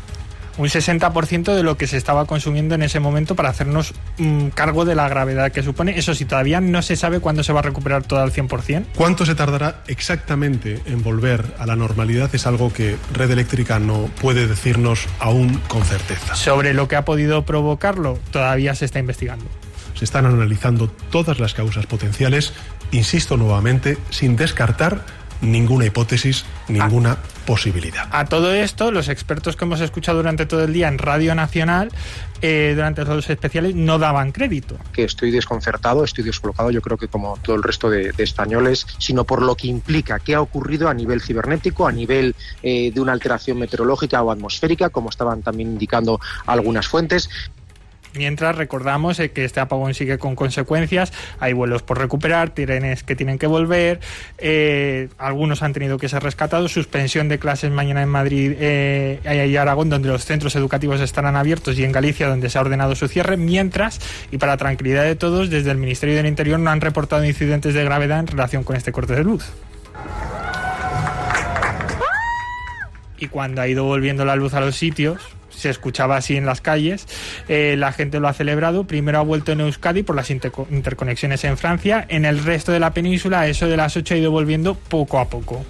un 60% de lo que se estaba consumiendo en ese momento para hacernos mm, cargo de la gravedad que supone. Eso sí, todavía no se sabe cuándo se va a recuperar todo al 100%. ¿Cuánto se tardará exactamente en volver a la normalidad? Es algo que Red Eléctrica no puede decirnos aún con certeza. Sobre lo que ha podido provocarlo, todavía se está investigando. Se están analizando todas las causas potenciales, insisto nuevamente, sin descartar ninguna hipótesis, ninguna posibilidad. A todo esto, los expertos que hemos escuchado durante todo el día en Radio Nacional, eh, durante los especiales, no daban crédito. que estoy desconcertado, estoy descolocado, yo creo que como todo el resto de, de españoles, sino por lo que implica qué ha ocurrido a nivel cibernético, a nivel eh, de una alteración meteorológica o atmosférica, como estaban también indicando algunas fuentes. Mientras recordamos eh, que este apagón sigue con consecuencias, hay vuelos por recuperar, trenes que tienen que volver, eh, algunos han tenido que ser rescatados, suspensión de clases mañana en Madrid eh, y Aragón, donde los centros educativos estarán abiertos, y en Galicia, donde se ha ordenado su cierre, mientras, y para tranquilidad de todos, desde el Ministerio del Interior no han reportado incidentes de gravedad en relación con este corte de luz. y cuando ha ido volviendo la luz a los sitios, se escuchaba así en las calles, eh, la gente lo ha celebrado, primero ha vuelto en Euskadi por las interco- interconexiones en Francia, en el resto de la península eso de las 8 ha ido volviendo poco a poco.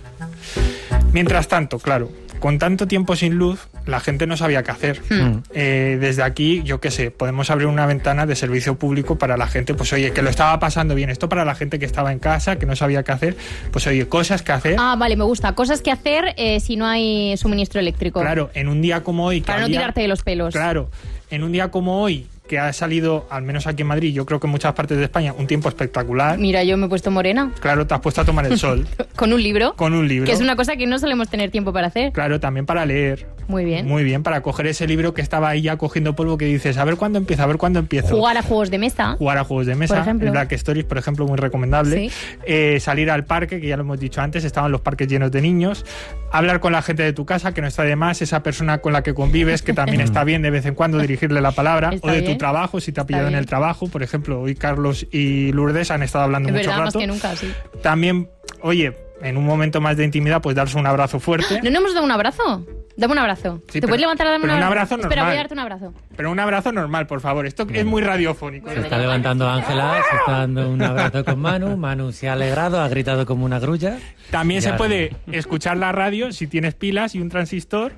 Mientras tanto, claro, con tanto tiempo sin luz, la gente no sabía qué hacer. Hmm. Eh, desde aquí, yo qué sé, podemos abrir una ventana de servicio público para la gente, pues oye, que lo estaba pasando bien. Esto para la gente que estaba en casa, que no sabía qué hacer, pues oye, cosas que hacer. Ah, vale, me gusta. Cosas que hacer eh, si no hay suministro eléctrico. Claro, en un día como hoy. que Para no había- tirarte de los pelos. Claro, en un día como hoy, que ha salido, al menos aquí en Madrid, yo creo que en muchas partes de España, un tiempo espectacular. Mira, yo me he puesto morena Claro, te has puesto a tomar el sol (laughs) con un libro, con un libro. que es una cosa que no solemos tener tiempo para hacer. Claro, también para leer. Muy bien. Muy bien, para coger ese libro que estaba ahí ya cogiendo polvo que dices, a ver cuándo empieza, a ver cuándo empiezo. Jugar a juegos de mesa. Jugar a juegos de mesa, Por ejemplo. Black Stories, por ejemplo, muy recomendable. Sí. Eh, salir al parque, que ya lo hemos dicho antes, estaban los parques llenos de niños. Hablar con la gente de tu casa, que no está de más, esa persona con la que convives, que también (laughs) está bien de vez en cuando dirigirle la palabra. Está o de bien. tu trabajo, si te ha pillado en el trabajo. Por ejemplo, hoy Carlos y Lourdes han estado hablando Es mucho verdad, más rato. que nunca, sí. También, oye, en un momento más de intimidad, pues darse un abrazo fuerte. ¿No nos hemos dado un abrazo? Dame un abrazo. Sí, ¿Te pero- puedes levantar a darme pero un un abrazo? Espera, voy a darte un abrazo. Pero un abrazo normal, por favor. Esto es muy radiofónico. Se está levantando Ángela, se está dando un abrazo con Manu. Manu se ha alegrado, ha gritado como una grulla. También se puede escuchar la radio si tienes pilas y un transistor.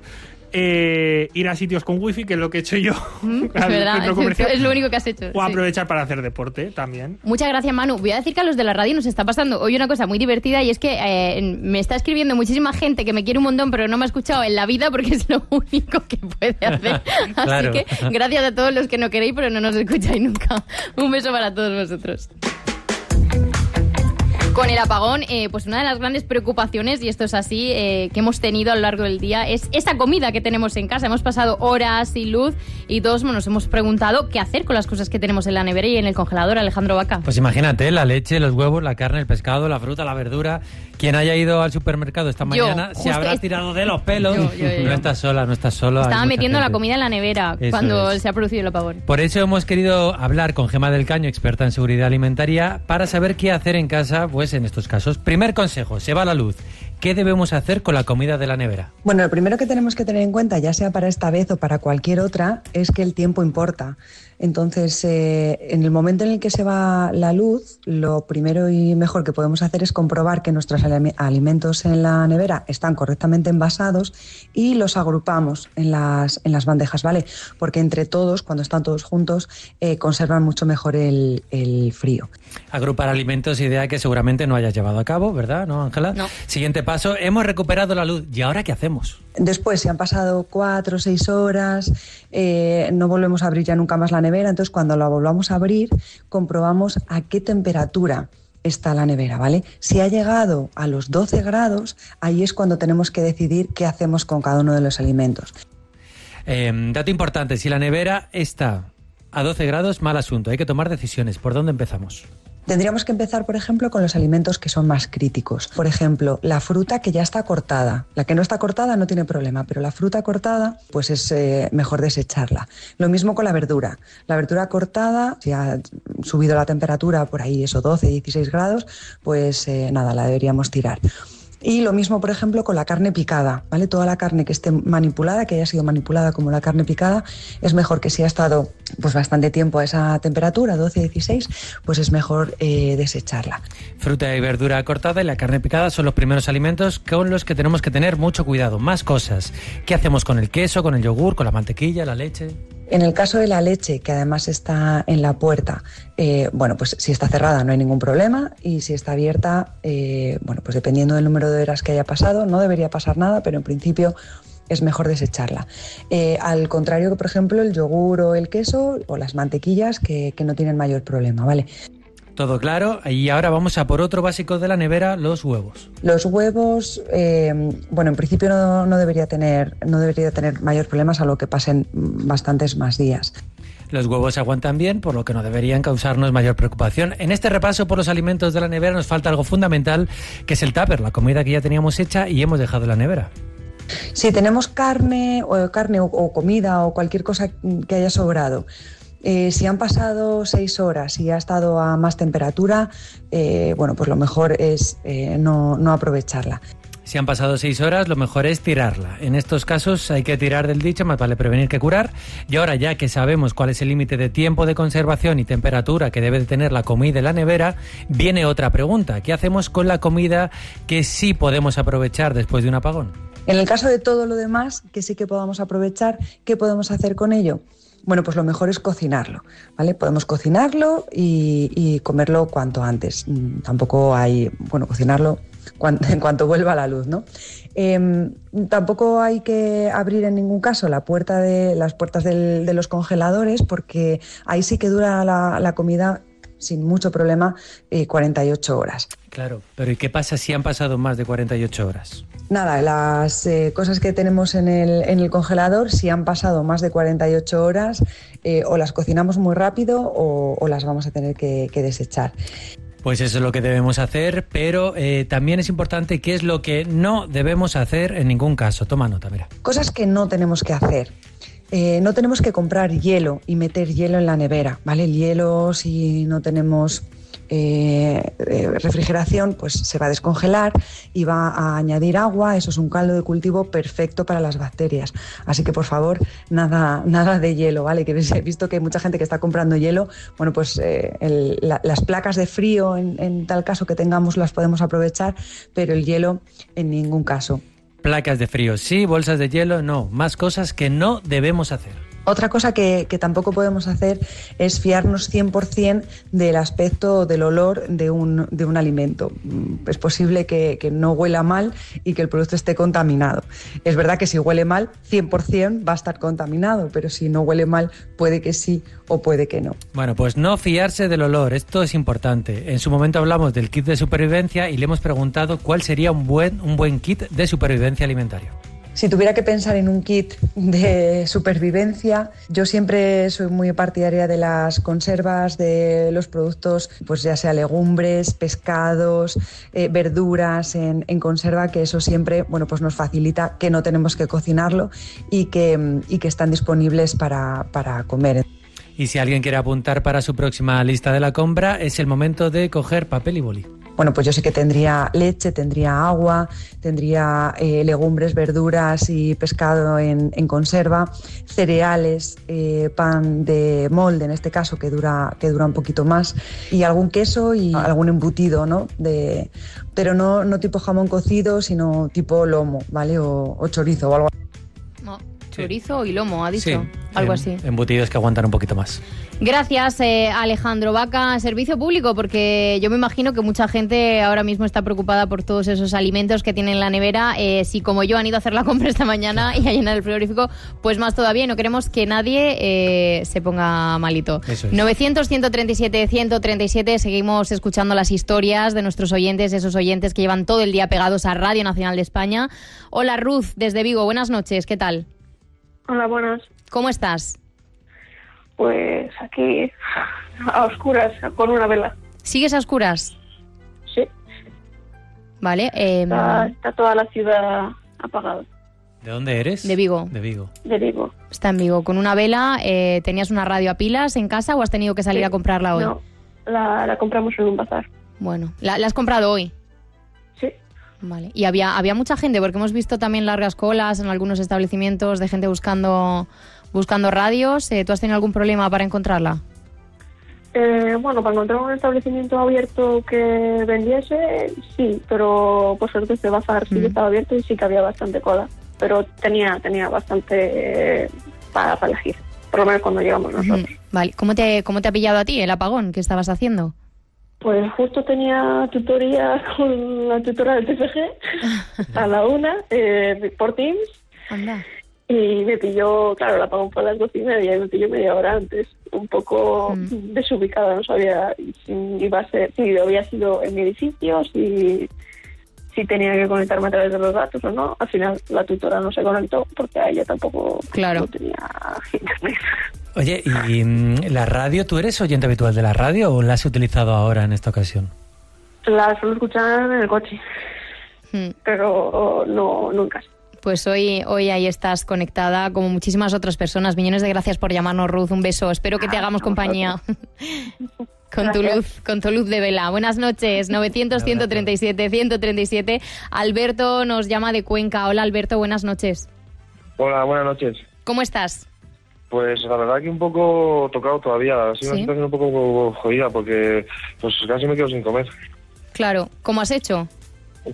Eh, ir a sitios con wifi, que es lo que he hecho yo. (laughs) Es verdad, comercial. es lo único que has hecho. O sí. aprovechar para hacer deporte también. Muchas gracias, Manu. Voy a decir que a los de la radio nos está pasando hoy una cosa muy divertida y es que eh, me está escribiendo muchísima gente que me quiere un montón, pero no me ha escuchado en la vida porque es lo (laughs) único que puede hacer. (laughs) Claro. Así que gracias a todos los que no queréis, pero no nos escucháis nunca. Un beso para todos vosotros. Con el apagón, eh, pues una de las grandes preocupaciones, y esto es así, eh, que hemos tenido a lo largo del día, es esa comida que tenemos en casa. Hemos pasado horas sin luz y todos nos hemos preguntado qué hacer con las cosas que tenemos en la nevera y en el congelador, Alejandro Vaca. Pues imagínate, la leche, los huevos, la carne, el pescado, la fruta, la verdura. Quien haya ido al supermercado esta Yo, mañana se habrá es- tirado de los pelos. Yo, yo, yo. No estás sola, no estás solo. hay Estaba metiendo la comida en la nevera Eso cuando es. se ha producido el apagón. Por eso hemos querido hablar con Gema del Caño, experta en seguridad alimentaria, para saber qué hacer en casa, pues en estos casos. Primer consejo, se va la luz. ¿Qué debemos hacer con la comida de la nevera? Bueno, lo primero que tenemos que tener en cuenta, ya sea para esta vez o para cualquier otra, es que el tiempo importa. Entonces, eh, en el momento en el que se va la luz, lo primero y mejor que podemos hacer es comprobar que nuestros alime- alimentos en la nevera están correctamente envasados y los agrupamos en las, en las bandejas, ¿vale? Porque entre todos, cuando están todos juntos, eh, conservan mucho mejor el, el frío. Agrupar alimentos, idea que seguramente no hayas llevado a cabo, ¿verdad? ¿No, Ángela? No. Siguiente hemos recuperado la luz. ¿Y ahora qué hacemos? Después, si han pasado cuatro o seis horas, eh, no volvemos a abrir ya nunca más la nevera. Entonces, cuando la volvamos a abrir, comprobamos a qué temperatura está la nevera, ¿vale? Si ha llegado a los 12 grados, ahí es cuando tenemos que decidir qué hacemos con cada uno de los alimentos. Eh, dato importante, si la nevera está a 12 grados, mal asunto. Hay que tomar decisiones. ¿Por dónde empezamos? Tendríamos que empezar, por ejemplo, con los alimentos que son más críticos. Por ejemplo, la fruta que ya está cortada. La que no está cortada no tiene problema, pero la fruta cortada, pues es eh, mejor desecharla. Lo mismo con la verdura. La verdura cortada, si ha subido la temperatura por ahí, eso, 12, 16 grados, pues eh, nada, la deberíamos tirar. Y lo mismo, por ejemplo, con la carne picada, ¿vale? Toda la carne que esté manipulada, que haya sido manipulada como la carne picada, es mejor que si ha estado pues bastante tiempo a esa temperatura, 12-16, pues es mejor eh, desecharla. Fruta y verdura cortada y la carne picada son los primeros alimentos con los que tenemos que tener mucho cuidado. Más cosas. ¿Qué hacemos con el queso, con el yogur, con la mantequilla, la leche? En el caso de la leche, que además está en la puerta, eh, bueno, pues si está cerrada no hay ningún problema y si está abierta, eh, bueno, pues dependiendo del número de horas que haya pasado, no debería pasar nada, pero en principio es mejor desecharla. Eh, al contrario que, por ejemplo, el yogur o el queso o las mantequillas que, que no tienen mayor problema, ¿vale? Todo claro. Y ahora vamos a por otro básico de la nevera, los huevos. Los huevos, eh, bueno, en principio no, no debería tener, no debería tener mayor problema, salvo que pasen bastantes más días. Los huevos se aguantan bien, por lo que no deberían causarnos mayor preocupación. En este repaso por los alimentos de la nevera nos falta algo fundamental, que es el tupper, la comida que ya teníamos hecha y hemos dejado en la nevera. Si tenemos carne o carne o, o comida o cualquier cosa que haya sobrado, eh, si han pasado seis horas y ha estado a más temperatura, eh, bueno, pues lo mejor es eh, no, no aprovecharla. Si han pasado seis horas, lo mejor es tirarla. En estos casos hay que tirar del dicho, más vale prevenir que curar. Y ahora ya que sabemos cuál es el límite de tiempo de conservación y temperatura que debe de tener la comida en la nevera, viene otra pregunta. ¿Qué hacemos con la comida que sí podemos aprovechar después de un apagón? En el caso de todo lo demás, que sí que podamos aprovechar, ¿qué podemos hacer con ello? Bueno, pues lo mejor es cocinarlo, ¿vale? Podemos cocinarlo y, comerlo cuanto antes. Mm, Tampoco hay, bueno, cocinarlo cuan- (laughs) en cuanto vuelva la luz, ¿no? Em, tampoco hay que abrir en ningún caso la puerta de, las puertas de los congeladores porque ahí sí que dura la, la comida sin mucho problema eh, 48 horas. Claro, pero ¿y qué pasa si han pasado más de 48 horas? Nada, las eh, cosas que tenemos en el, en el congelador, si han pasado más de 48 horas, eh, o las cocinamos muy rápido o, o las vamos a tener que, que desechar. Pues eso es lo que debemos hacer, pero eh, también es importante qué es lo que no debemos hacer en ningún caso. Toma nota, mira. Cosas que no tenemos que hacer. Eh, no tenemos que comprar hielo y meter hielo en la nevera, ¿vale? El hielo, si no tenemos eh, eh, refrigeración, pues se va a descongelar y va a añadir agua. Eso es un caldo de cultivo perfecto para las bacterias. Así que, por favor, nada, nada de hielo, ¿vale? Que he visto que hay mucha gente que está comprando hielo. Bueno, pues eh, las placas de frío, en tal caso que tengamos, las podemos aprovechar, pero el hielo en ningún caso. Placas de frío, sí, bolsas de hielo, no. Más cosas que no debemos hacer. Otra cosa que, tampoco podemos hacer es fiarnos 100% del aspecto o del olor de un, de un alimento. Mm, Es posible que, que no huela mal y que el producto esté contaminado. Es verdad que si huele mal, 100% va a estar contaminado, pero si no huele mal, puede que sí o puede que no. Bueno, pues no fiarse del olor, esto es importante. En su momento hablamos del kit de supervivencia y le hemos preguntado cuál sería un buen, un buen kit de supervivencia alimentaria. Si tuviera que pensar en un kit de supervivencia, yo siempre soy muy partidaria de las conservas, de los productos, pues ya sea legumbres, pescados, eh, verduras en, en conserva, que eso siempre, bueno, pues nos facilita que no tenemos que cocinarlo y que, y que están disponibles para, para comer. Y si alguien quiere apuntar para su próxima lista de la compra, es el momento de coger papel y boli. Bueno, pues yo sé que tendría leche, tendría agua, tendría eh, legumbres, verduras y pescado en, en conserva, cereales, eh, pan de molde en este caso que dura, que dura un poquito más y algún queso y algún embutido, ¿no? De, pero no, no tipo jamón cocido, sino tipo lomo, ¿vale? O, o chorizo o algo No, chorizo y lomo, ha dicho. Sí, Algo em- así. Embutidos que aguantan un poquito más. Gracias, eh, Alejandro Vaca, Servicio Público, porque yo me imagino que mucha gente ahora mismo está preocupada por todos esos alimentos que tienen en la nevera. Eh, si como yo han ido a hacer la (laughs) compra esta mañana y a llenar el frigorífico, pues más todavía. No queremos que nadie eh, se ponga malito. Eso es. 900, 137, 137. Seguimos escuchando las historias de nuestros oyentes, esos oyentes que llevan todo el día pegados a Radio Nacional de España. Hola, Ruth, desde Vigo. Buenas noches, ¿qué tal? Hola, buenas. ¿Cómo estás? Pues aquí a oscuras con una vela. ¿Sigues a oscuras? Sí. Vale. eh, Está, está toda la ciudad apagada. ¿De dónde eres? De Vigo. De Vigo. De Vigo. Está en Vigo. Con una vela, eh, ¿tenías una radio a pilas en casa o has tenido que salir Sí. a comprarla hoy? No, la, la compramos en un bazar. Bueno, ¿la, la has comprado hoy? Vale. Y había, había mucha gente, porque hemos visto también largas colas en algunos establecimientos de gente buscando, buscando radios. Eh, ¿Tú has tenido algún problema para encontrarla? Eh, bueno, para encontrar un establecimiento abierto que vendiese, sí, pero por suerte este bazar sí que estaba abierto y sí que había bastante cola. Pero tenía, tenía bastante eh, para, para elegir, por lo menos cuando llegamos nosotros. Vale. ¿Cómo te, ¿Cómo te ha pillado a ti el apagón que estabas haciendo? Pues justo tenía tutoría (laughs) con la tutora del TFG a la una eh, por Teams Anda. y me pilló, claro, la fue a las doce y media y me pilló media hora antes, un poco desubicada, no sabía si iba a ser, si había sido en mi edificio, si, si tenía que conectarme a través de los datos o no. Al final la tutora no se conectó porque a ella tampoco Claro. no tenía internet. Oye, ¿y mm, la radio? ¿Tú eres oyente habitual de la radio o la has utilizado ahora en esta ocasión? La suelo escuchar en el coche, pero no, casa. Pues hoy, hoy ahí estás conectada, como muchísimas otras personas. Millones de gracias por llamarnos, Ruth. Un beso. Espero que te hagamos compañía. (laughs) Con tu luz, con tu luz de vela. Buenas noches, 900 137 137. Alberto nos llama de Cuenca. Hola Alberto, buenas noches. Hola, buenas noches. ¿Cómo estás? Pues la verdad que un poco tocado todavía. Ha sido ¿Sí? una situación un poco jodida porque pues casi me quedo sin comer. Claro, ¿cómo has hecho?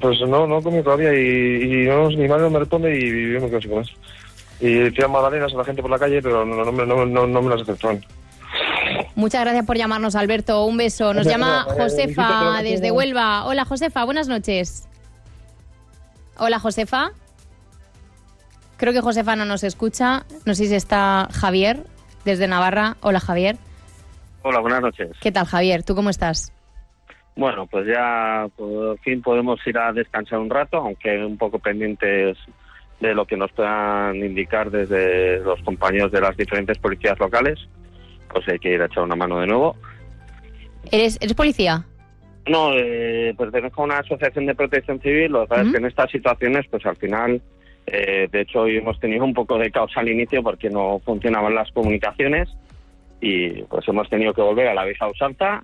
Pues no, no he comido todavía y, y no, mi madre no me responde y yo me quedo sin comer. Y tiran magdalenas a la gente por la calle, pero no, no, no, no me las aceptan. Muchas gracias por llamarnos, Alberto. Un beso. Nos Gracias, llama eh, visita, Josefa desde Huelva. Hola, Josefa, buenas noches. Hola, Josefa. Creo que Josefa no nos escucha. No sé si está Javier desde Navarra. Hola, Javier. Hola, buenas noches. ¿Qué tal, Javier? ¿Tú cómo estás? Bueno, pues ya por fin podemos ir a descansar un rato, aunque un poco pendientes de lo que nos puedan indicar desde los compañeros de las diferentes policías locales. Pues hay que ir a echar una mano de nuevo. ¿Eres, ¿eres policía? No, eh, pertenezco a una asociación de protección civil. Lo que pasa es que en estas situaciones, pues al final, eh, de hecho, hoy hemos tenido un poco de caos al inicio porque no funcionaban las comunicaciones y pues hemos tenido que volver a la vieja usanza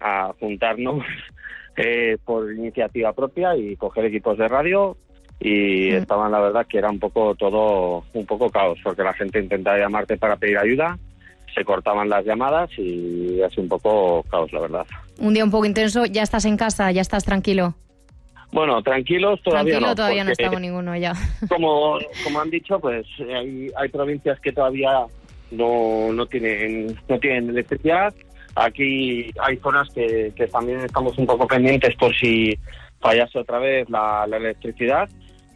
a juntarnos (laughs) eh, por iniciativa propia y coger equipos de radio y estaban la verdad que era un poco todo un poco caos porque la gente intentaba llamarte para pedir ayuda se cortaban las llamadas y así un poco caos la verdad Un día un poco intenso. Ya estás en casa, ya estás tranquilo. bueno tranquilos todavía tranquilo no todavía no estamos ninguno ya. (laughs) como, como han dicho, pues hay, hay provincias que todavía no, no tienen no tienen electricidad. Aquí hay zonas que, que también estamos un poco pendientes por si fallase otra vez la, la electricidad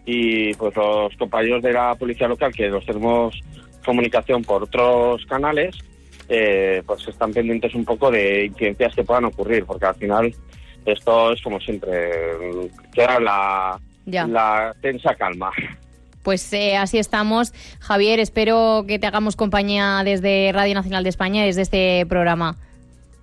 y pues los compañeros de la policía local que los tenemos comunicación por otros canales eh, pues están pendientes un poco de incidencias que puedan ocurrir porque al final esto es como siempre queda la, Ya. la tensa calma Pues eh, así estamos. Javier, espero que te hagamos compañía desde Radio Nacional de España, desde este programa.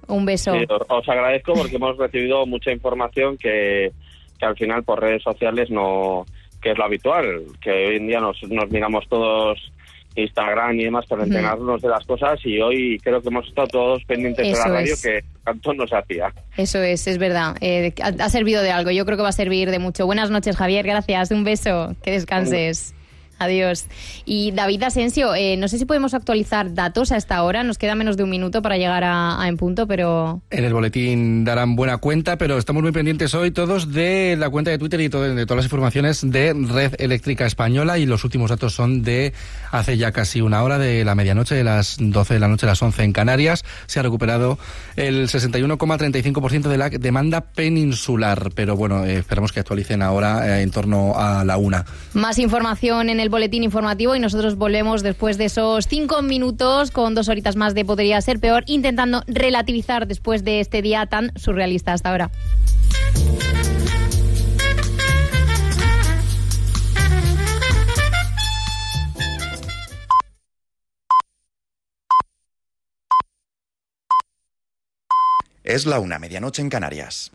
Un beso. Sí, os- os agradezco porque hemos recibido mucha información que, que al final por redes sociales no que es lo habitual, que hoy en día nos, nos miramos todos Instagram y demás para enterarnos de las cosas y hoy creo que hemos estado todos pendientes de Eso la radio es. que tanto nos hacía. Eso es, es verdad. Eh, ha, ha servido de algo. Yo creo que va a servir de mucho. Buenas noches, Javier. Gracias. Un beso. Que descanses. Adiós. Y David Asensio, eh, no sé si podemos actualizar datos a esta hora. Nos queda menos de un minuto para llegar a, a en punto, pero En el boletín darán buena cuenta, pero estamos muy pendientes hoy todos de la cuenta de Twitter y todo- de todas las informaciones de Red Eléctrica Española y los últimos datos son de hace ya casi una hora, de la medianoche, de las 12 de la noche a las 11 en Canarias. Se ha recuperado el 61,35% de la demanda peninsular, pero bueno, eh, esperamos que actualicen ahora eh, en torno a la una. más información en el boletín informativo y nosotros volvemos después de esos cinco minutos con dos horitas más de Podría Ser Peor, intentando relativizar después de este día tan surrealista hasta ahora. Es la una, medianoche en Canarias.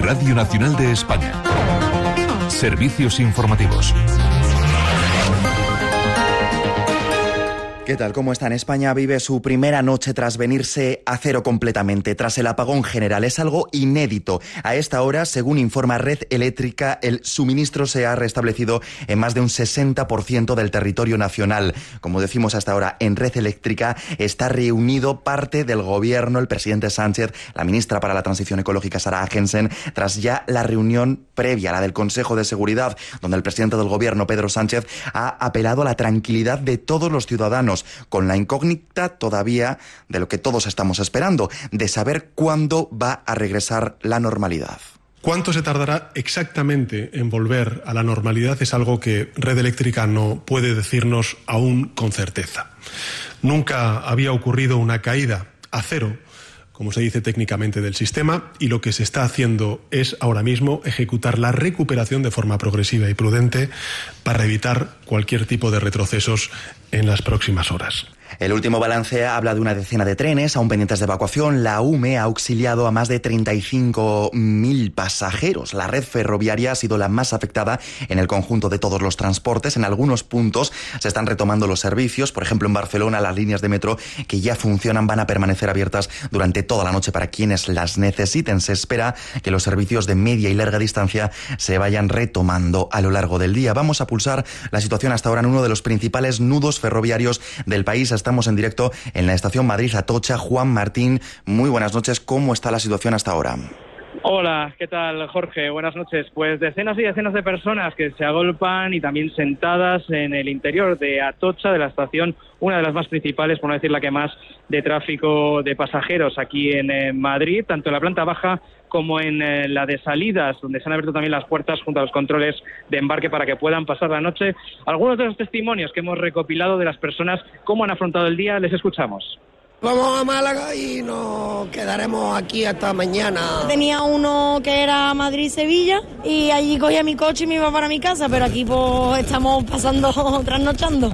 Radio Nacional de España. Servicios informativos. ¿Qué tal? ¿Cómo está? En España vive su primera noche tras venirse a cero completamente, tras el apagón general. Es algo inédito. A esta hora, según informa Red Eléctrica, el suministro se ha restablecido en más de un 60% del territorio nacional. Como decimos hasta ahora, en Red Eléctrica está reunido parte del gobierno, el presidente Sánchez, la ministra para la Transición Ecológica, Sara Agensen, tras ya la reunión previa, la del Consejo de Seguridad, donde el presidente del gobierno, Pedro Sánchez, ha apelado a la tranquilidad de todos los ciudadanos con la incógnita todavía de lo que todos estamos esperando, de saber cuándo va a regresar la normalidad. ¿Cuánto se tardará exactamente en volver a la normalidad? Es algo que Red Eléctrica no puede decirnos aún con certeza. Nunca había ocurrido una caída a cero como se dice técnicamente, del sistema y lo que se está haciendo es ahora mismo ejecutar la recuperación de forma progresiva y prudente para evitar cualquier tipo de retrocesos en las próximas horas. El último balance habla de una decena de trenes aún pendientes de evacuación. La UME ha auxiliado a más de 35.000 pasajeros. La red ferroviaria ha sido la más afectada en el conjunto de todos los transportes. En algunos puntos se están retomando los servicios. Por ejemplo, en Barcelona las líneas de metro que ya funcionan van a permanecer abiertas durante toda la noche para quienes las necesiten. Se espera que los servicios de media y larga distancia se vayan retomando a lo largo del día. Vamos a pulsar la situación hasta ahora en uno de los principales nudos ferroviarios del país Estamos en directo en la estación Madrid Atocha. Juan Martín, muy buenas noches. ¿Cómo está la situación hasta ahora? Hola, ¿qué tal Jorge? Buenas noches. Pues decenas y decenas de personas que se agolpan y también sentadas en el interior de Atocha, de la estación, una de las más principales, por no decir la que más, de tráfico de pasajeros aquí en eh, Madrid, tanto en la planta baja como en eh, la de salidas, donde se han abierto también las puertas junto a los controles de embarque para que puedan pasar la noche. Algunos de los testimonios que hemos recopilado de las personas, cómo han afrontado el día, les escuchamos. Vamos a Málaga y nos quedaremos aquí hasta mañana. Tenía uno que era Madrid-Sevilla y allí cogía mi coche y me iba para mi casa, pero aquí pues estamos pasando, (laughs) trasnochando.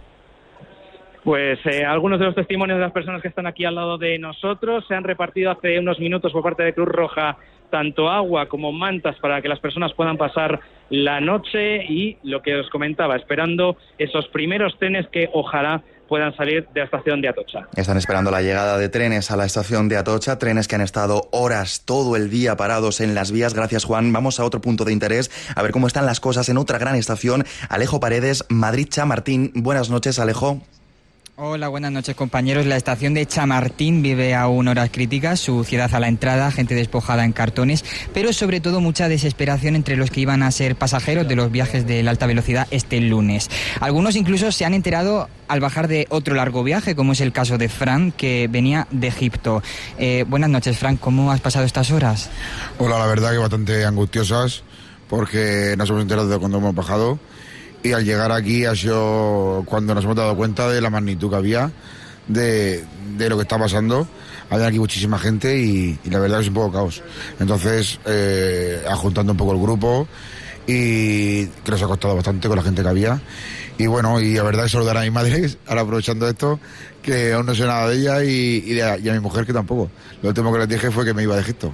Pues eh, algunos de los testimonios de las personas que están aquí al lado de nosotros se han repartido hace unos minutos por parte de Cruz Roja tanto agua como mantas para que las personas puedan pasar la noche y lo que os comentaba, esperando esos primeros trenes que ojalá puedan salir de la estación de Atocha. Están esperando la llegada de trenes a la estación de Atocha, trenes que han estado horas todo el día parados en las vías. Gracias Juan. Vamos a otro punto de interés, a ver cómo están las cosas en otra gran estación, Alejo Paredes, Madrid Chamartín. Buenas noches, Alejo. Hola, buenas noches compañeros. La estación de Chamartín vive aún horas críticas, suciedad a la entrada, gente despojada en cartones, pero sobre todo mucha desesperación entre los que iban a ser pasajeros de los viajes de la alta velocidad este lunes. Algunos incluso se han enterado al bajar de otro largo viaje, como es el caso de Fran, que venía de Egipto. Eh, buenas noches, Fran, ¿cómo has pasado estas horas? Hola, la verdad que bastante angustiosas, porque nos hemos enterado de cuando hemos bajado y al llegar aquí ha sido cuando nos hemos dado cuenta de la magnitud que había de, lo que está pasando. Había aquí muchísima gente y, la verdad es un poco caos. Entonces, eh, ajuntando un poco el grupo y que nos ha costado bastante con la gente que había. Y bueno, y la verdad es saludar a mi madre, (laughs) ahora aprovechando esto, que aún no sé nada de ella y, y a mi mujer que tampoco. Lo último que les dije fue que me iba de Egipto.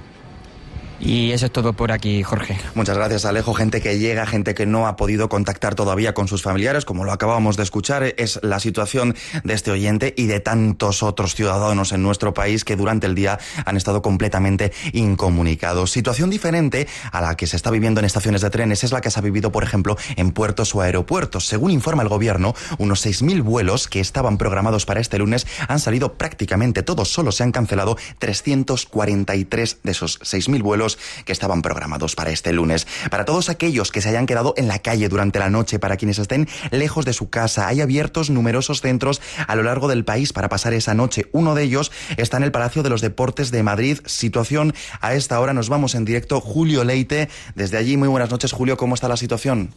Y eso es todo por aquí, Jorge. Muchas gracias, Alejo. Gente que llega, gente que no ha podido contactar todavía con sus familiares, como lo acabábamos de escuchar, es la situación de este oyente y de tantos otros ciudadanos en nuestro país que durante el día han estado completamente incomunicados. Situación diferente a la que se está viviendo en estaciones de trenes es la que se ha vivido, por ejemplo, en puertos o aeropuertos. Según informa el gobierno, unos 6.000 vuelos que estaban programados para este lunes han salido prácticamente todos. Solo se han cancelado 343 de esos 6.000 vuelos que estaban programados para este lunes. Para todos aquellos que se hayan quedado en la calle durante la noche, para quienes estén lejos de su casa, hay abiertos numerosos centros a lo largo del país para pasar esa noche. Uno de ellos está en el Palacio de los Deportes de Madrid. Situación a esta hora. Nos vamos en directo. Julio Leite, desde allí. Muy buenas noches, Julio. ¿Cómo está la situación?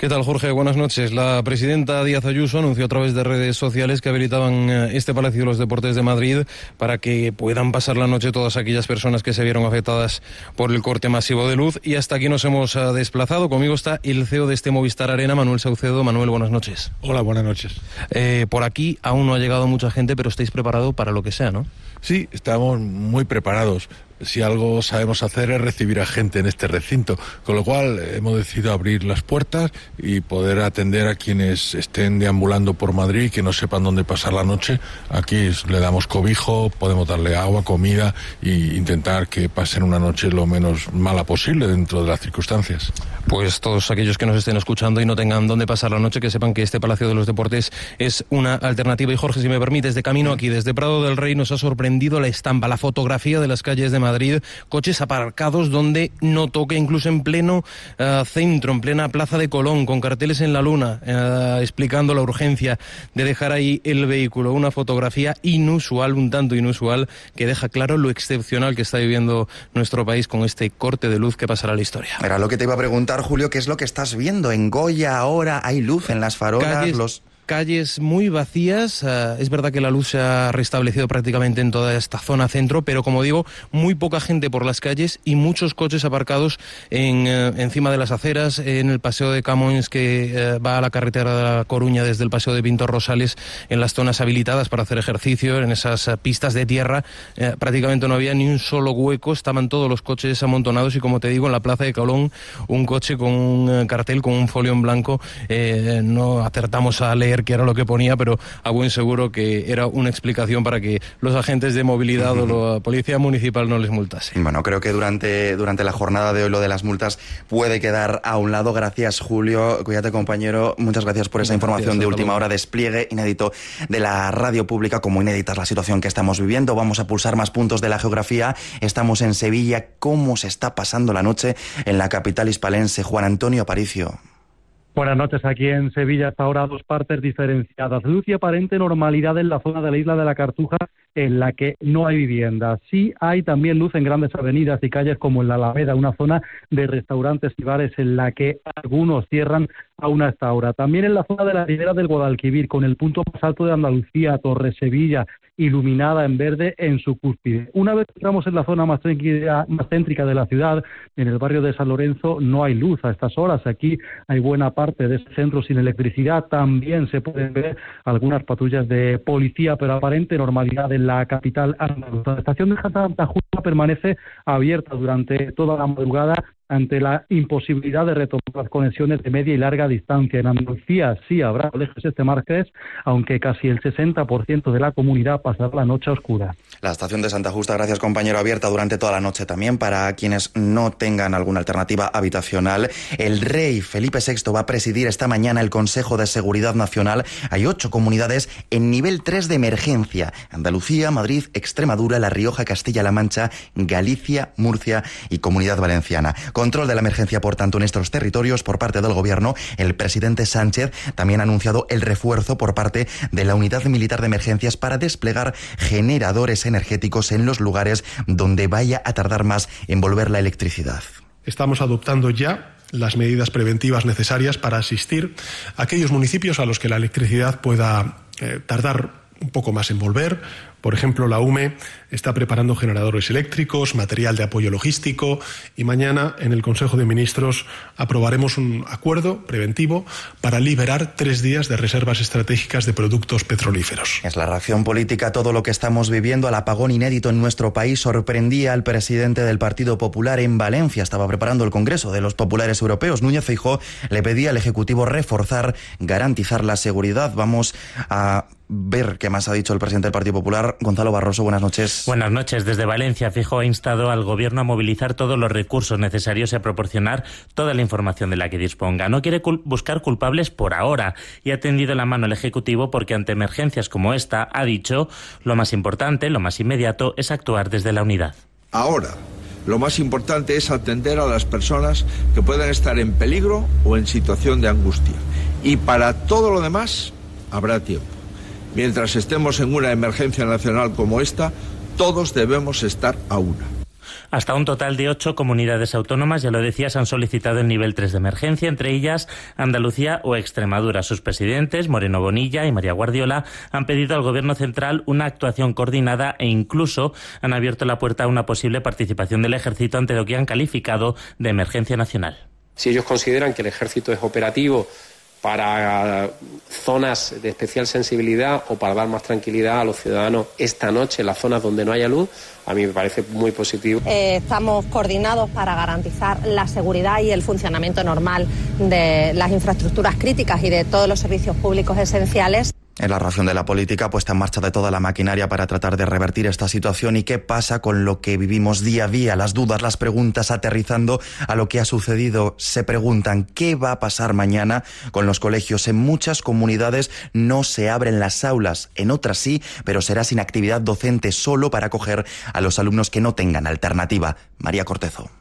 ¿Qué tal, Jorge? Buenas noches. La presidenta Díaz Ayuso anunció a través de redes sociales que habilitaban eh, este Palacio de los Deportes de Madrid para que puedan pasar la noche todas aquellas personas que se vieron afectadas por el corte masivo de luz. Y hasta aquí nos hemos eh, desplazado. Conmigo está el CEO de este Movistar Arena, Manuel Saucedo. Manuel, buenas noches. Hola, buenas noches. Eh, por aquí aún no ha llegado mucha gente, pero estáis preparados para lo que sea, ¿no? Sí, estamos muy preparados. si algo sabemos hacer es recibir a gente en este recinto, con lo cual hemos decidido abrir las puertas y poder atender a quienes estén deambulando por Madrid y que no sepan dónde pasar la noche. Aquí le damos cobijo, podemos darle agua, comida e intentar que pasen una noche lo menos mala posible dentro de las circunstancias. Pues todos aquellos que nos estén escuchando y no tengan dónde pasar la noche, que sepan que este Palacio de los Deportes es una alternativa. Y Jorge, si me permites, de camino aquí, desde Prado del Rey, nos ha sorprendido la estampa, la fotografía de las calles de Madrid, coches aparcados donde no toque, incluso en pleno uh, centro, en plena plaza de Colón, con carteles en la luna, uh, explicando la urgencia de dejar ahí el vehículo. Una fotografía inusual, un tanto inusual, que deja claro lo excepcional que está viviendo nuestro país con este corte de luz que pasará a la historia. Era lo que te iba a preguntar, Julio, ¿qué es lo que estás viendo? En Goya ahora hay luz en las farolas, Calles, los calles muy vacías. Uh, es verdad que la luz se ha restablecido prácticamente en toda esta zona centro, pero como digo, muy poca gente por las calles y muchos coches aparcados en, uh, encima de las aceras, en el paseo de Camões que uh, va a la carretera de la Coruña desde el paseo de Pinto Rosales, en las zonas habilitadas para hacer ejercicio, en esas pistas de tierra. prácticamente no había ni un solo hueco, estaban todos los coches amontonados y como te digo, en la plaza de Colón, un coche con un cartel, con un folio en blanco, eh, no acertamos a leer qué era lo que ponía, pero a buen seguro que era una explicación para que los agentes de movilidad uh -huh. o la policía municipal no les multase. Bueno, creo que durante, durante la jornada de hoy lo de las multas puede quedar a un lado. Gracias, Julio. Cuídate, compañero. Muchas gracias por esa Gracias, información de última hora, despliegue inédito de la radio pública, como inédita es la situación que estamos viviendo. Vamos a pulsar más puntos de la geografía. Estamos en Sevilla. ¿Cómo se está pasando la noche en la capital hispalense? Juan Antonio Aparicio. Buenas noches. Aquí en Sevilla hasta ahora dos partes diferenciadas. Luz y aparente normalidad en la zona de la isla de la Cartuja en la que no hay viviendas. Sí hay también luz en grandes avenidas y calles como en la Alameda, una zona de restaurantes y bares en la que algunos cierran aún hasta ahora. También en la zona de la ribera del Guadalquivir, con el punto más alto de Andalucía, Torre Sevilla, iluminada en verde en su cúspide. Una vez entramos en la zona más, tranquila, más céntrica de la ciudad, en el barrio de San Lorenzo, no hay luz a estas horas. Aquí hay buena parte de este centro sin electricidad. También se pueden ver algunas patrullas de policía, pero aparente normalidad en la capital. La estación de Santa Justa permanece abierta durante toda la madrugada ante la imposibilidad de retomar las conexiones de media y larga distancia. En Andalucía sí habrá colegios este martes, aunque casi el 60% de la comunidad pasará la noche oscura. La estación de Santa Justa, gracias compañero, abierta durante toda la noche también para quienes no tengan alguna alternativa habitacional. El rey Felipe VI va a presidir esta mañana el Consejo de Seguridad Nacional. Hay ocho comunidades en nivel 3 de emergencia. Andalucía, Madrid, Extremadura, La Rioja, Castilla-La Mancha, Galicia, Murcia y Comunidad Valenciana. Control de la emergencia, por tanto, en estos territorios por parte del Gobierno. El presidente Sánchez también ha anunciado el refuerzo por parte de la Unidad Militar de Emergencias para desplegar generadores energéticos en los lugares donde vaya a tardar más en volver la electricidad. Estamos adoptando ya las medidas preventivas necesarias para asistir a aquellos municipios a los que la electricidad pueda eh, tardar un poco más en volver. Por ejemplo, la UME está preparando generadores eléctricos, material de apoyo logístico y mañana en el Consejo de Ministros aprobaremos un acuerdo preventivo para liberar tres días de reservas estratégicas de productos petrolíferos. Es la reacción política a todo lo que estamos viviendo al apagón inédito en nuestro país. Sorprendía al presidente del Partido Popular en Valencia. Estaba preparando el Congreso de los Populares Europeos. Núñez Feijó le pedía al Ejecutivo reforzar, garantizar la seguridad. Vamos a ver qué más ha dicho el presidente del Partido Popular. Gonzalo Barroso, buenas noches. Buenas noches. Desde Valencia, Fijo ha instado al Gobierno a movilizar todos los recursos necesarios y a proporcionar toda la información de la que disponga. No quiere cul buscar culpables por ahora y ha tendido la mano al Ejecutivo porque ante emergencias como esta, ha dicho, lo más importante, lo más inmediato, es actuar desde la unidad. Ahora, lo más importante es atender a las personas que puedan estar en peligro o en situación de angustia. Y para todo lo demás, habrá tiempo. Mientras estemos en una emergencia nacional como esta, todos debemos estar a una. Hasta un total de ocho comunidades autónomas, ya lo decías, han solicitado el nivel 3 de emergencia, entre ellas Andalucía o Extremadura. Sus presidentes, Moreno Bonilla y María Guardiola, han pedido al Gobierno central una actuación coordinada e incluso han abierto la puerta a una posible participación del Ejército ante lo que han calificado de emergencia nacional. Si ellos consideran que el Ejército es operativo para zonas de especial sensibilidad o para dar más tranquilidad a los ciudadanos esta noche en las zonas donde no haya luz, a mí me parece muy positivo. Eh, estamos coordinados para garantizar la seguridad y el funcionamiento normal de las infraestructuras críticas y de todos los servicios públicos esenciales. En la ración de la política, puesta en marcha de toda la maquinaria para tratar de revertir esta situación y qué pasa con lo que vivimos día a día, las dudas, las preguntas, aterrizando a lo que ha sucedido. Se preguntan qué va a pasar mañana con los colegios. En muchas comunidades no se abren las aulas, en otras sí, pero será sin actividad docente solo para acoger a los alumnos que no tengan alternativa. María Cortezo.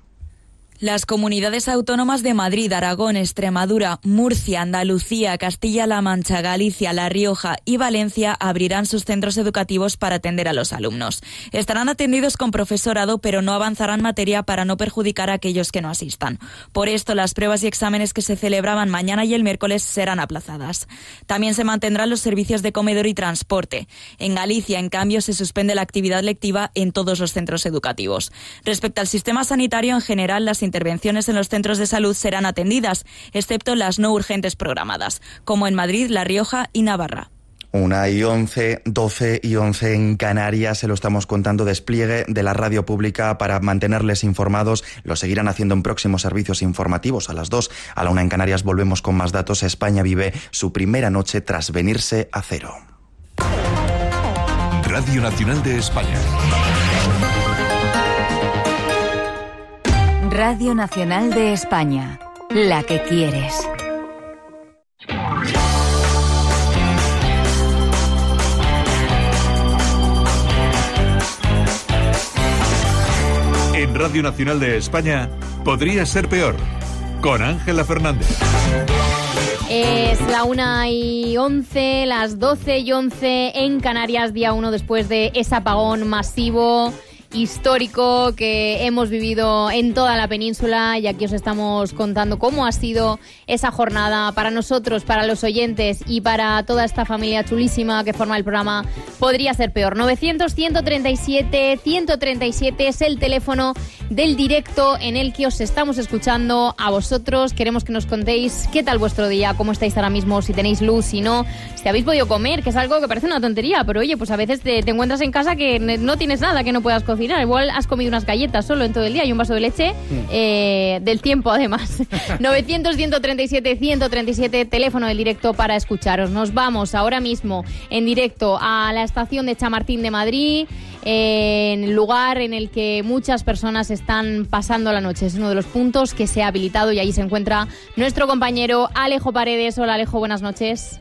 Las comunidades autónomas de Madrid, Aragón, Extremadura, Murcia, Andalucía, Castilla-La Mancha, Galicia, La Rioja y Valencia abrirán sus centros educativos para atender a los alumnos. Estarán atendidos con profesorado, pero no avanzarán materia para no perjudicar a aquellos que no asistan. Por esto, las pruebas y exámenes que se celebraban mañana y el miércoles serán aplazadas. También se mantendrán los servicios de comedor y transporte. En Galicia, en cambio, se suspende la actividad lectiva en todos los centros educativos. Respecto al sistema sanitario en general, las intervenciones en los centros de salud serán atendidas, excepto las no urgentes programadas, como en Madrid, La Rioja y Navarra. Una y once, doce y once en Canarias, se lo estamos contando, despliegue de la radio pública para mantenerles informados. Lo seguirán haciendo en próximos servicios informativos. A las dos, a la una en Canarias, volvemos con más datos. España vive su primera noche tras venirse a cero. Radio Nacional de España. Radio Nacional de España, la que quieres. En Radio Nacional de España, podría ser peor. Con Ángela Fernández. Es la una y once, las doce y once en Canarias, día uno después de ese apagón masivo histórico que hemos vivido en toda la península y aquí os estamos contando cómo ha sido esa jornada para nosotros, para los oyentes y para toda esta familia chulísima que forma el programa. Podría ser peor. 900-137-137 es el teléfono del directo en el que os estamos escuchando a vosotros. Queremos que nos contéis qué tal vuestro día, cómo estáis ahora mismo, si tenéis luz, si no, si habéis podido comer, que es algo que parece una tontería, pero oye, pues a veces te, te encuentras en casa que no tienes nada que no puedas cocinar Igual has comido unas galletas solo en todo el día y un vaso de leche Mm. eh, del tiempo, además. (laughs) 900-137-137, teléfono del directo para escucharos. Nos vamos ahora mismo en directo a la estación de Chamartín de Madrid, en el lugar en el que muchas personas están pasando la noche. Es uno de los puntos que se ha habilitado y allí se encuentra nuestro compañero Alejo Paredes. Hola Alejo, buenas noches.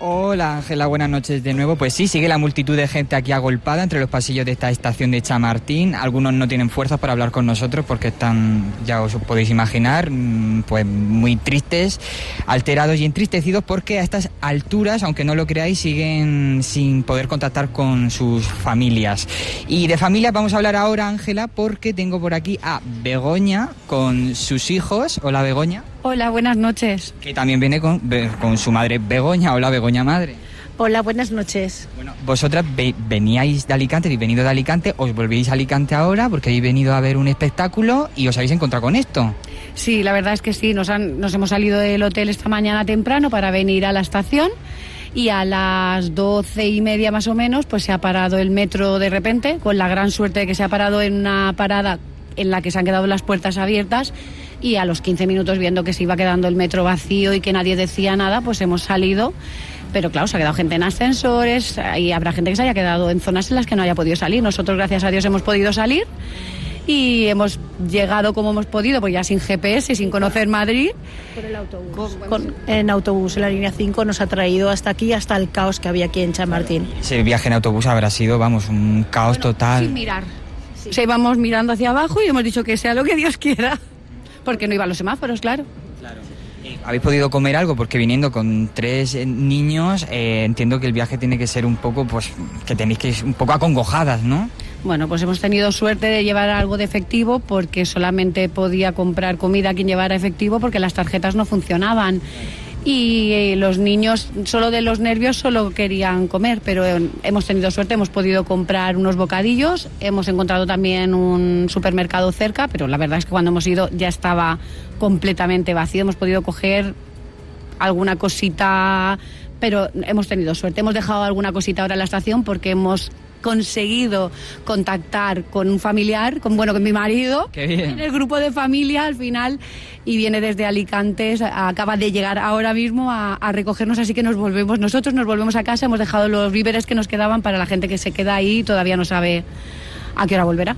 Hola Ángela, buenas noches de nuevo. Pues sí, sigue la multitud de gente aquí agolpada entre los pasillos de esta estación de Chamartín. Algunos no tienen fuerzas para hablar con nosotros porque están, ya os podéis imaginar, mm, pues muy tristes, alterados y entristecidos porque a estas alturas, aunque no lo creáis, siguen sin poder contactar con sus familias. Y de familias vamos a hablar ahora, Ángela, porque tengo por aquí a Begoña con sus hijos. Hola Begoña. Hola, buenas noches. Que también viene con, su madre Begoña. Hola Begoña madre. Hola, buenas noches. Vosotras ve- veníais de Alicante, habéis venido de Alicante, os volvéis a Alicante ahora porque habéis venido a ver un espectáculo y os habéis encontrado con esto. Sí, la verdad es que sí, nos, han- nos hemos salido del hotel esta mañana temprano para venir a la estación y a las doce y media más o menos pues se ha parado el metro de repente, con la gran suerte de que se ha parado en una parada en la que se han quedado las puertas abiertas y a los 15 minutos viendo que se iba quedando el metro vacío y que nadie decía nada, pues hemos salido. Pero claro, se ha quedado gente en ascensores y habrá gente que se haya quedado en zonas en las que no haya podido salir. Nosotros, gracias a Dios, hemos podido salir y hemos llegado como hemos podido, pues ya sin GPS y sin conocer Madrid. Por el autobús. Con- en autobús, en la línea 5, nos ha traído hasta aquí, hasta el caos que había aquí en Chamartín. Ese viaje en autobús habrá sido, vamos, un caos total. Sin mirar. Se íbamos mirando hacia abajo y hemos dicho que sea lo que Dios quiera. Porque no iban los semáforos, claro. ¿Habéis podido comer algo? Porque viniendo con tres eh, niños, eh, entiendo que el viaje tiene que ser un poco, pues, que tenéis que ir un poco acongojadas, ¿no? Bueno, pues hemos tenido suerte de llevar algo de efectivo porque solamente podía comprar comida quien llevara efectivo porque las tarjetas no funcionaban. Y eh, los niños, solo de los nervios, solo querían comer, pero eh, hemos tenido suerte, hemos podido comprar unos bocadillos, hemos encontrado también un supermercado cerca, pero la verdad es que cuando hemos ido ya estaba completamente vacío, hemos podido coger alguna cosita, pero hemos tenido suerte. Hemos dejado alguna cosita ahora en la estación porque hemos conseguido contactar con un familiar, con bueno, con mi marido, Qué bien. en el grupo de familia al final y viene desde Alicante, acaba de llegar ahora mismo a, a recogernos, así que nos volvemos, nosotros nos volvemos a casa, hemos dejado los víveres que nos quedaban para la gente que se queda ahí y todavía no sabe a qué hora volverá.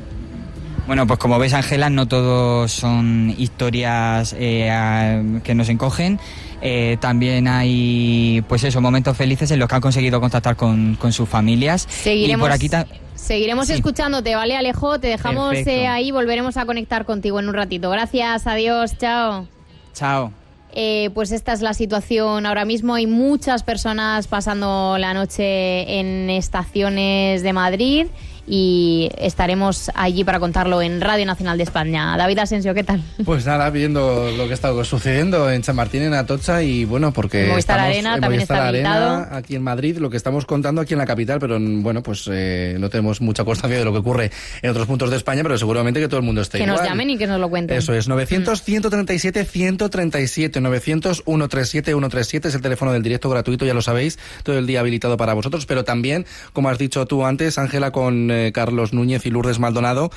Bueno, pues como ves, Ángela, no todos son historias eh, que nos encogen. Eh, también hay, pues eso, momentos felices en los que han conseguido contactar con, con sus familias. Seguiremos, Y por aquí seguiremos Sí. escuchándote, ¿vale, Alejo? Te dejamos eh, ahí, volveremos a conectar contigo en un ratito. Gracias, adiós, chao. Chao. Eh, pues esta es la situación ahora mismo. Hay muchas personas pasando la noche en estaciones de Madrid y estaremos allí para contarlo en Radio Nacional de España. David Asensio, ¿qué tal? Pues nada, viendo lo que está sucediendo en San Martín, en Atocha, y bueno, porque. Movistar estamos- Arena el también Movistar está Arena, aquí en Madrid, lo que estamos contando aquí en la capital, pero bueno, pues eh, no tenemos mucha constancia de lo que ocurre en otros puntos de España, pero seguramente que todo el mundo esté que igual. nos llamen y que nos lo cuenten. Eso es, 900-137-137, 900-137-137 es el teléfono del directo gratuito, ya lo sabéis, todo el día habilitado para vosotros, pero también, como has dicho tú antes, Ángela, con eh, Carlos Núñez y Lourdes Maldonado,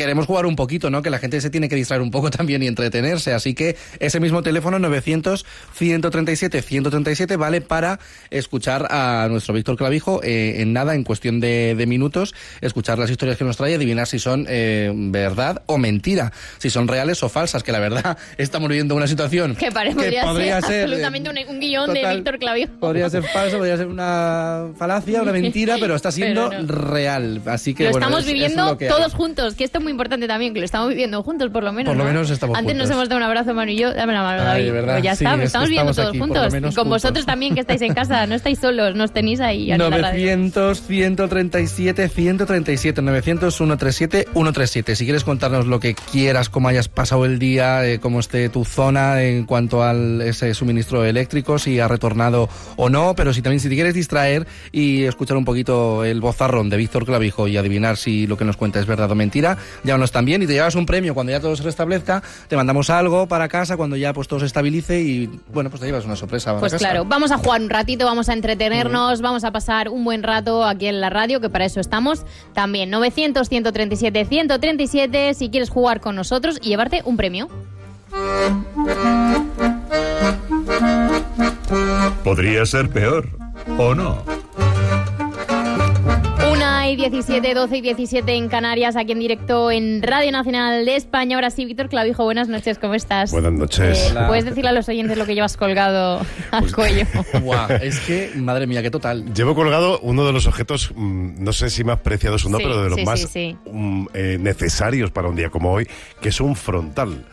queremos jugar un poquito, ¿no? Que la gente se tiene que distraer un poco (laughs) también y entretenerse, así que ese mismo teléfono, 900-137-137, vale para escuchar a nuestro Víctor Clavijo eh, en nada, en cuestión de, de minutos, escuchar las historias que nos trae adivinar si son eh, verdad o mentira, si son reales o falsas, que la verdad (laughs) estamos viviendo una situación Que pare- podría, podría ser, eh, absolutamente un, un guion de total- Víctor Clavijo. Podría ser falso, podría ser una falacia, una (laughs) mentira, pero está siendo Pero no. real. Así que lo bueno, estamos es- es viviendo lo que hay. todos juntos, que esto es muy importante también, que lo estamos viviendo juntos, por lo menos. Por lo ¿no? menos estamos Antes nos hemos dado un abrazo, Manu y yo. Dame la mano, David. verdad, Pues ya sí, está, es que estamos viviendo todos aquí, juntos. Y con juntos. vosotros también, que estáis en casa. No estáis solos, nos tenéis ahí en la radio. 900 137 137 900 137 137 si quieres contarnos lo que quieras cómo hayas pasado el día eh, cómo esté tu zona en cuanto al ese suministro eléctrico si ha retornado o no pero si también si te quieres distraer y escuchar un poquito el bozarrón de Víctor Clavijo y adivinar si lo que nos cuenta es verdad o mentira llámanos también y te llevas un premio cuando ya todo se restablezca te mandamos algo para casa cuando ya pues todo se estabilice y bueno pues te llevas una sorpresa para Pues casa. claro, vamos a jugar un ratito, vamos a entretenernos, vamos a pasar un buen rato aquí en la radio, que para eso estamos. También 900 137 137 si quieres jugar con nosotros y llevarte un premio. Podría ser peor, ¿o no? Una y 17, 12 y 17 en Canarias, aquí en directo en Radio Nacional de España. Ahora sí, Víctor Clavijo, buenas noches, ¿cómo estás? Buenas noches. Eh, ¿Puedes decirle a los oyentes lo que llevas colgado al cuello? (laughs) Guau, es que madre mía qué total Llevo colgado uno de los objetos, mm, no sé si más preciados o no, Sí, pero de los sí, más sí, sí. mm, eh, necesarios para un día como hoy, que es un frontal.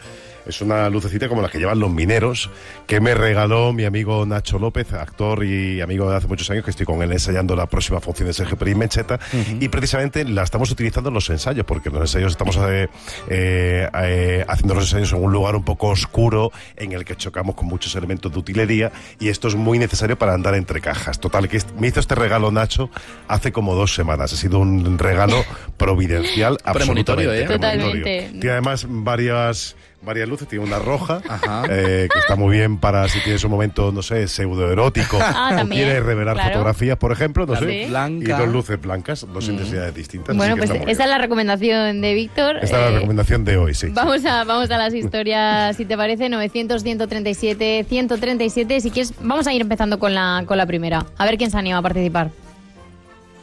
Es una lucecita como la que llevan los mineros, que me regaló mi amigo Nacho López, actor y amigo de hace muchos años, que estoy con él ensayando la próxima función de Sergio Perín Mecheta, y precisamente la estamos utilizando en los ensayos, porque en los ensayos estamos eh, eh, eh, haciendo los ensayos en un lugar un poco oscuro, en el que chocamos con muchos elementos de utilería, y esto es muy necesario para andar entre cajas. Total, que me hizo este regalo Nacho hace como dos semanas. Ha sido un regalo (laughs) providencial Premonitorio, absolutamente. ¿eh? premonitorio. Totalmente. Tiene además varias varias luces, tiene una roja, eh, que está muy bien para si tienes un momento, no sé, pseudoerótico, (laughs) Ah, o quieres revelar claro. fotografías, por ejemplo, no sé, y dos luces blancas, dos intensidades distintas. Bueno, pues esa es la recomendación de Víctor. Esta es la Eh, recomendación de hoy, sí. Vamos a, vamos a las historias, si te parece, 900, 137, 137. Si quieres, vamos a ir empezando con la, con la primera. A ver quién se anima a participar.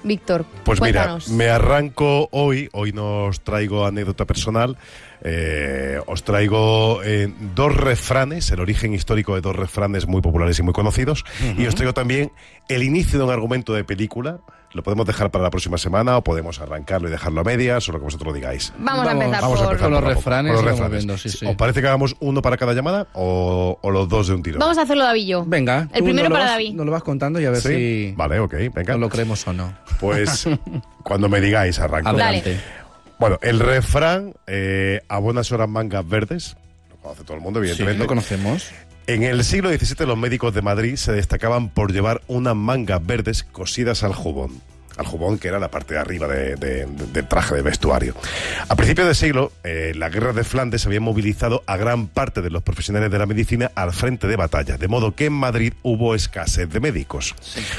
Víctor, Pues cuéntanos. mira, me arranco hoy, hoy no os traigo anécdota personal, eh, os traigo eh, dos refranes, el origen histórico de dos refranes muy populares y muy conocidos, y os traigo también el inicio de un argumento de película, lo podemos dejar para la próxima semana o podemos arrancarlo y dejarlo a medias o lo que vosotros digáis. Vamos a empezar Vamos a por- empezar los refranes los refranes. viendo, sí, sí. ¿Os parece que hagamos uno para cada llamada o, o los dos de un tiro? Vamos a hacerlo David y yo. Venga, El primero lo para vas- David. Nos lo vas contando y a ver ¿Sí? si Vale, ok, venga. lo creemos o no. Pues (laughs) cuando me digáis, arranco. Adelante. Bueno, el refrán, eh, a buenas horas mangas verdes, lo conoce todo el mundo, evidentemente. Sí, lo conocemos. En el siglo XVII los médicos de Madrid se destacaban por llevar unas mangas verdes cosidas al jubón. Al jubón que era la parte de arriba de- de- del traje de vestuario. A principios del siglo, eh, la guerra de Flandes había movilizado a gran parte de los profesionales de la medicina al frente de batalla, de modo que en Madrid hubo escasez de médicos.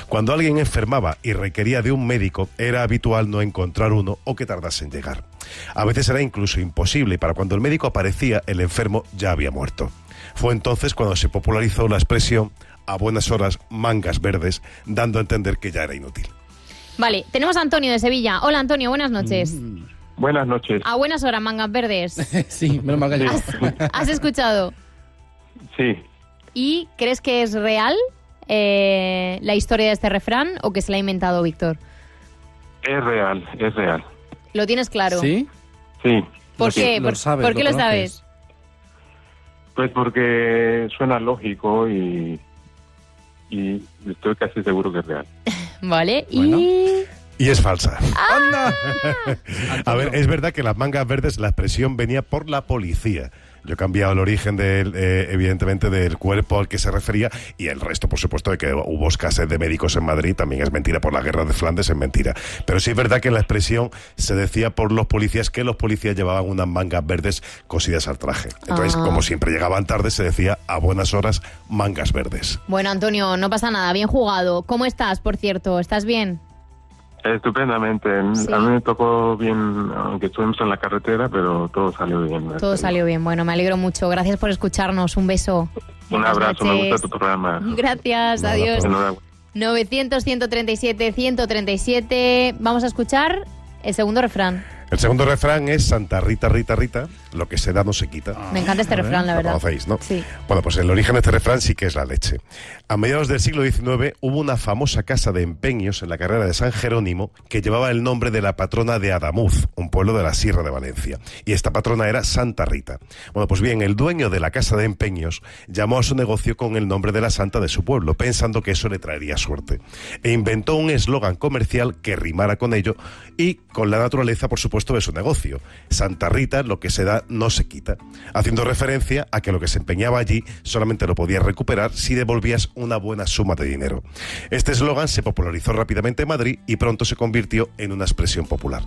Cuando alguien enfermaba y requería de un médico, era habitual no encontrar uno o que tardase en llegar. A veces era incluso imposible y para cuando el médico aparecía, el enfermo ya había muerto. Fue entonces cuando se popularizó la expresión a buenas horas mangas verdes, dando a entender que ya era inútil. Vale, tenemos a Antonio de Sevilla. Hola Antonio, buenas noches. Buenas noches. A buenas horas, mangas verdes. (laughs) sí, menos mal que llego. ¿Has escuchado? Sí, ¿Y crees que es real eh, la historia de este refrán o que se la ha inventado Víctor? es real, es real. ¿Lo tienes claro? Sí. ¿Por Sí. qué? ¿Por, por qué lo sabes? Pues porque suena lógico y, y estoy casi seguro que es real. (laughs) Vale, y... Y es falsa. ¡Ah! (laughs) A ver, es verdad que las mangas verdes, la expresión venía por la policía. Yo he cambiado el origen, del, eh, evidentemente, del cuerpo al que se refería y el resto, por supuesto, de que hubo escasez de médicos en Madrid también es mentira. Por la guerra de Flandes es mentira. Pero sí es verdad que la expresión se decía por los policías que los policías llevaban unas mangas verdes cosidas al traje. Entonces, Ah. como siempre llegaban tarde, se decía a buenas horas mangas verdes. Bueno, Antonio, no pasa nada, bien jugado. ¿Cómo estás, por cierto? ¿Estás bien? Estupendamente. A mí me tocó bien, aunque estuvimos en la carretera, pero todo salió bien. Todo salió bien. Bueno, me alegro mucho. Gracias por escucharnos. Un beso. Un Buenas abrazo, me gusta tu programa. (laughs) Gracias, adiós. Enhorabuena. 900, 137, 137. Vamos a escuchar el segundo refrán. El segundo refrán es Santa Rita, Rita, Rita, lo que se da no se quita. Me encanta este refrán, la Lo verdad. conocéis, ¿no? Sí. Bueno, pues el origen de este refrán sí que es la leche. A mediados del siglo XIX hubo una famosa casa de empeños en la carrera de San Jerónimo que llevaba el nombre de la patrona de Adamuz, un pueblo de la Sierra de Valencia. Y esta patrona era Santa Rita. Bueno, pues bien, el dueño de la casa de empeños llamó a su negocio con el nombre de la santa de su pueblo, pensando que eso le traería suerte. E inventó un eslogan comercial que rimara con ello y con la naturaleza, por supuesto, de su negocio. Santa Rita, lo que se da no se quita, haciendo referencia a que lo que se empeñaba allí solamente lo podías recuperar si devolvías una buena suma de dinero. Este eslogan se popularizó rápidamente en Madrid y pronto se convirtió en una expresión popular.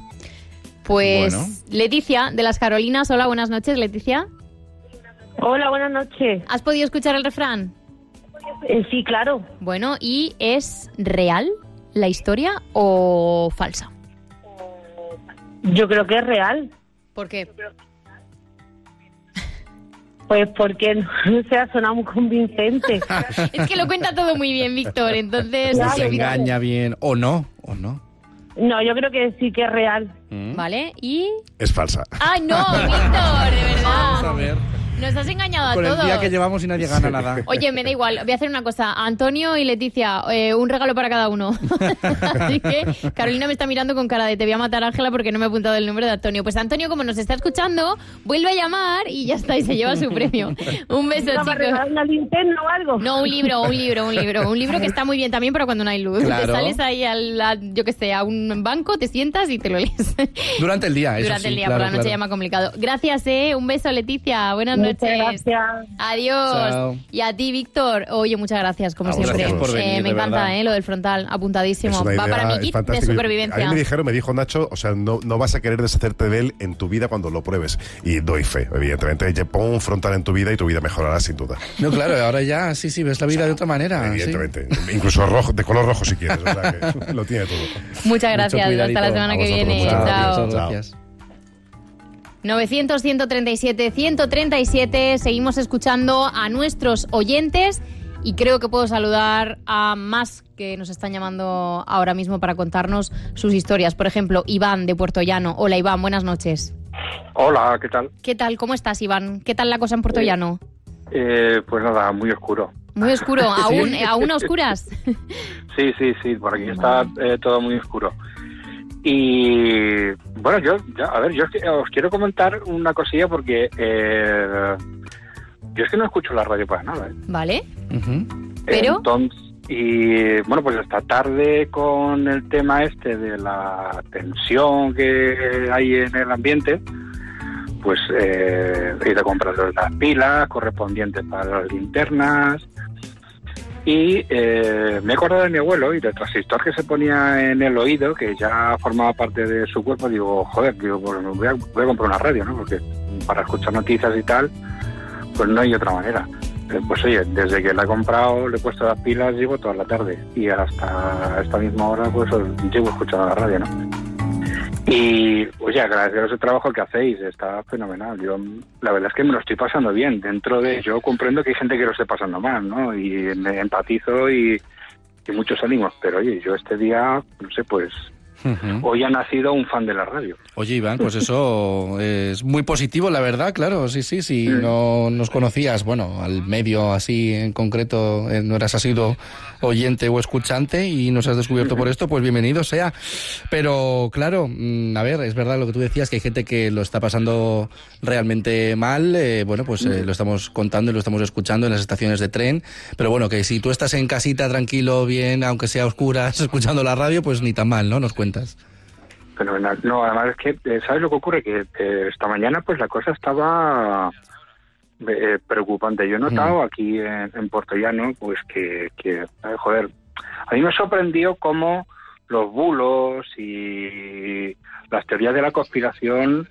Pues Bueno. Leticia, de las Carolinas. Hola, buenas noches, Leticia. Hola, buenas noches. ¿Has podido escuchar el refrán? Eh, sí, claro. Bueno, ¿y es real la historia o falsa? Yo creo que es real. ¿Por qué? Pues porque no (laughs) se ha sonado muy convincente. (laughs) Es que lo cuenta todo muy bien, Víctor, entonces... Claro, Se engaña bien. O no, o no. No, yo creo que sí que es real. Vale, y... Es falsa. ¡Ay, no, (laughs) Víctor! De verdad. Vamos a ver. Nos has engañado a Con el todos. día que llevamos y nadie gana nada. Oye, me da igual. Voy a hacer una cosa. Antonio y Leticia, eh, un regalo para cada uno. (laughs) Así que Carolina me está mirando con cara de te voy a matar, Ángela, porque no me he apuntado el número de Antonio. Pues Antonio, como nos está escuchando, vuelve a llamar y ya está, y se lleva su premio. Un beso, ¿Vamos a chicos. una linterna o algo? No, un libro, un libro, un libro. Un libro que está muy bien también para cuando no hay luz. Claro. Te sales ahí, al, a, yo que sé, a un banco, te sientas y te lo lees. Durante el día, eso Durante sí, el día, claro, por la noche claro. ya más complicado. Gracias, eh. Un beso, Leticia. Buenas Muchas noches. gracias. Adiós. Chao. Y a ti, Víctor. Oye, muchas gracias, como A vosotros. siempre. Gracias por Eh, venir, me de encanta, eh, lo del frontal. Apuntadísimo. Va para mi kit de fantástica. A supervivencia. mí me dijeron, me dijo Nacho, o sea, no, no vas a querer deshacerte de él en tu vida cuando lo pruebes. Y doy fe, evidentemente. Pon un frontal en tu vida y tu vida mejorará sin duda. No, claro, ahora ya, sí, sí, ves la vida de otra manera. sí. Evidentemente. Incluso rojo, de color rojo si quieres. o sea que (laughs) lo tiene todo. Muchas gracias. Hasta la semana que viene. muchas Chao. gracias. Gracias. 900, 137, 137. Seguimos escuchando a nuestros oyentes y creo que puedo saludar a más que nos están llamando ahora mismo para contarnos sus historias. Por ejemplo, Iván de Puerto Llano. Hola, Iván, buenas noches. Hola, ¿qué tal? ¿Qué tal? ¿Cómo estás, Iván? ¿Qué tal la cosa en Puerto Eh, Llano? Eh, pues nada, muy oscuro. Muy oscuro, (laughs) aún, aún a oscuras. (laughs) Sí, sí, sí, por aquí está eh, todo muy oscuro. Y bueno, yo, a ver, yo es que os quiero comentar una cosilla porque eh, yo es que no escucho la radio para nada. ¿eh? ¿Vale? Pero, Entonces, y bueno, pues esta tarde con el tema este de la tensión que hay en el ambiente, pues eh, he ido a comprar las pilas correspondientes para las linternas Y eh, me he acordado de mi abuelo y del transistor que se ponía en el oído, que ya formaba parte de su cuerpo. Digo, joder, digo, pues voy, a, voy a comprar una radio, ¿no? Porque para escuchar noticias y tal, pues no hay otra manera. Eh, Pues oye, desde que la he comprado, le he puesto las pilas, llevo toda la tarde. Y hasta esta misma hora, pues llevo escuchando la radio, ¿no? Y, oye, agradeceros el trabajo que hacéis, está fenomenal. Yo, la verdad es que me lo estoy pasando bien. Dentro de, yo comprendo que hay gente que lo esté pasando mal, ¿no? Y me empatizo y, y muchos ánimos. Pero oye, yo este día, no sé, pues hoy ha nacido un fan de la radio. Oye, Iván, pues eso (laughs) es muy positivo, la verdad, claro. Sí, sí, si no nos conocías, bueno, al medio así en concreto, eh, no eras sido oyente o escuchante y nos has descubierto por esto, pues bienvenido sea. Pero claro, mm, a ver, es verdad lo que tú decías, que hay gente que lo está pasando realmente mal. eh, bueno, pues eh, lo estamos contando y lo estamos escuchando en las estaciones de tren. Pero bueno, que si tú estás en casita tranquilo, bien, aunque sea a oscuras, (laughs) escuchando la radio, pues ni tan mal, ¿no? Nos cuentas. Fenomenal. No, además es que, eh, ¿sabes lo que ocurre? Que eh, esta mañana pues la cosa estaba eh, preocupante. Yo he notado aquí en, en Puerto Llano pues que, que, eh, joder, a mí me sorprendió cómo los bulos y las teorías de la conspiración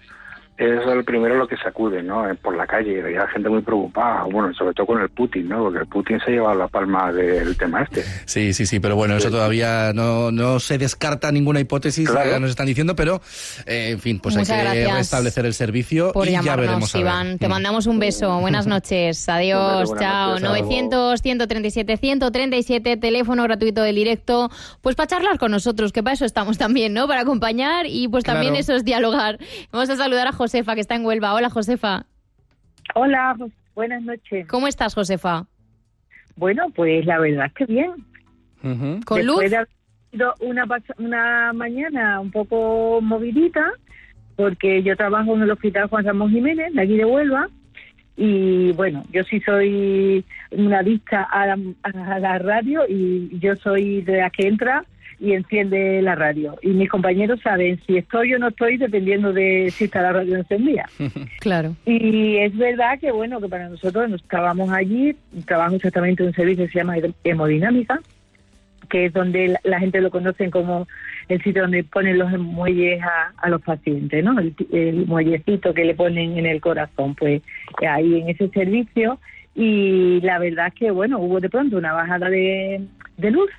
es lo primero lo que sacude, ¿no? Eh, Por la calle, había gente muy preocupada, bueno, sobre todo con el Putin, ¿no? Porque el Putin se lleva la palma del tema este. Sí, sí, sí, pero bueno, eso todavía no, no se descarta ninguna hipótesis Claro. que nos están diciendo, pero eh, en fin, pues Muchas hay que restablecer el servicio Por y ya llamarnos, veremos. a ver. Iván. Te mandamos un beso. Buenas (laughs) noches. Adiós. buenas Chao. noches, hasta 900 137 137 teléfono gratuito del directo. Pues para charlar con nosotros, que para eso estamos también, ¿no? Para acompañar y pues también Claro. eso es dialogar. Vamos a saludar a Josefa, que está en Huelva. Hola, Josefa. Hola, buenas noches. ¿Cómo estás, Josefa? Bueno, pues la verdad es que bien. ¿Con Después luz? de haber sido una, pas- una mañana un poco movidita, porque yo trabajo en el Hospital Juan Ramón Jiménez, de aquí de Huelva, y bueno, yo sí soy una adicta a la, a la radio y yo soy de la que entra y enciende la radio. Y mis compañeros saben si estoy o no estoy dependiendo de si está la radio encendida. (laughs) Claro. Y es verdad que, bueno, que para nosotros nos estábamos allí, trabajo exactamente en un servicio que se llama hemodinámica, que es donde la, la gente lo conoce como el sitio donde ponen los muelles a, a los pacientes, ¿no? El, el muellecito que le ponen en el corazón, pues ahí en ese servicio. Y la verdad es que, bueno, hubo de pronto una bajada de, de luz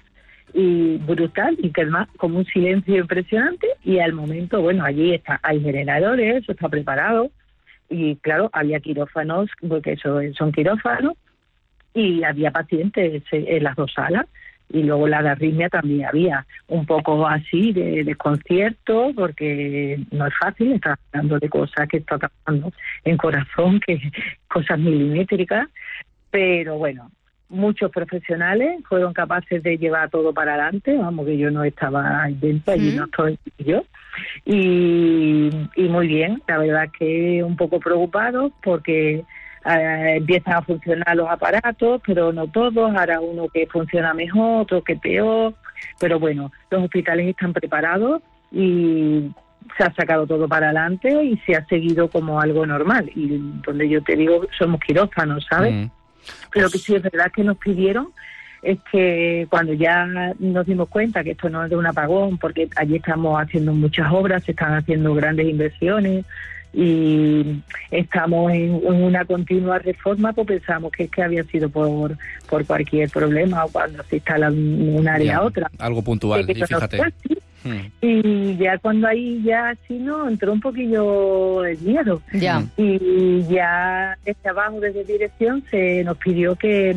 y brutal y que además como un silencio impresionante y al momento bueno allí está hay generadores está preparado y claro había quirófanos porque eso es- son quirófanos y había pacientes en las dos salas y luego la de arritmia también había. Un poco así de desconcierto porque no es fácil estar hablando de cosas que está pasando en corazón que (laughs) cosas milimétricas pero bueno muchos profesionales fueron capaces de llevar todo para adelante, vamos que yo no estaba ahí dentro, allí no estoy yo, y, y muy bien, la verdad que un poco preocupados porque eh, empiezan a funcionar los aparatos, pero no todos, ahora uno que funciona mejor, otro que peor, pero bueno, los hospitales están preparados y se ha sacado todo para adelante y se ha seguido como algo normal, y donde yo te digo, somos quirófanos, ¿sabes? Mm. Pero que sí es verdad que nos pidieron es que cuando ya nos dimos cuenta que esto no es de un apagón, porque allí estamos haciendo muchas obras, se están haciendo grandes inversiones y estamos en, una continua reforma, pues pensamos que es que había sido por, por cualquier problema o cuando se instala un, área a otra. Algo puntual, y fíjate. fue así. Mm. Y ya cuando ahí ya sí no entró un poquillo el miedo. Ya. Y ya desde abajo, desde dirección, se nos pidió que,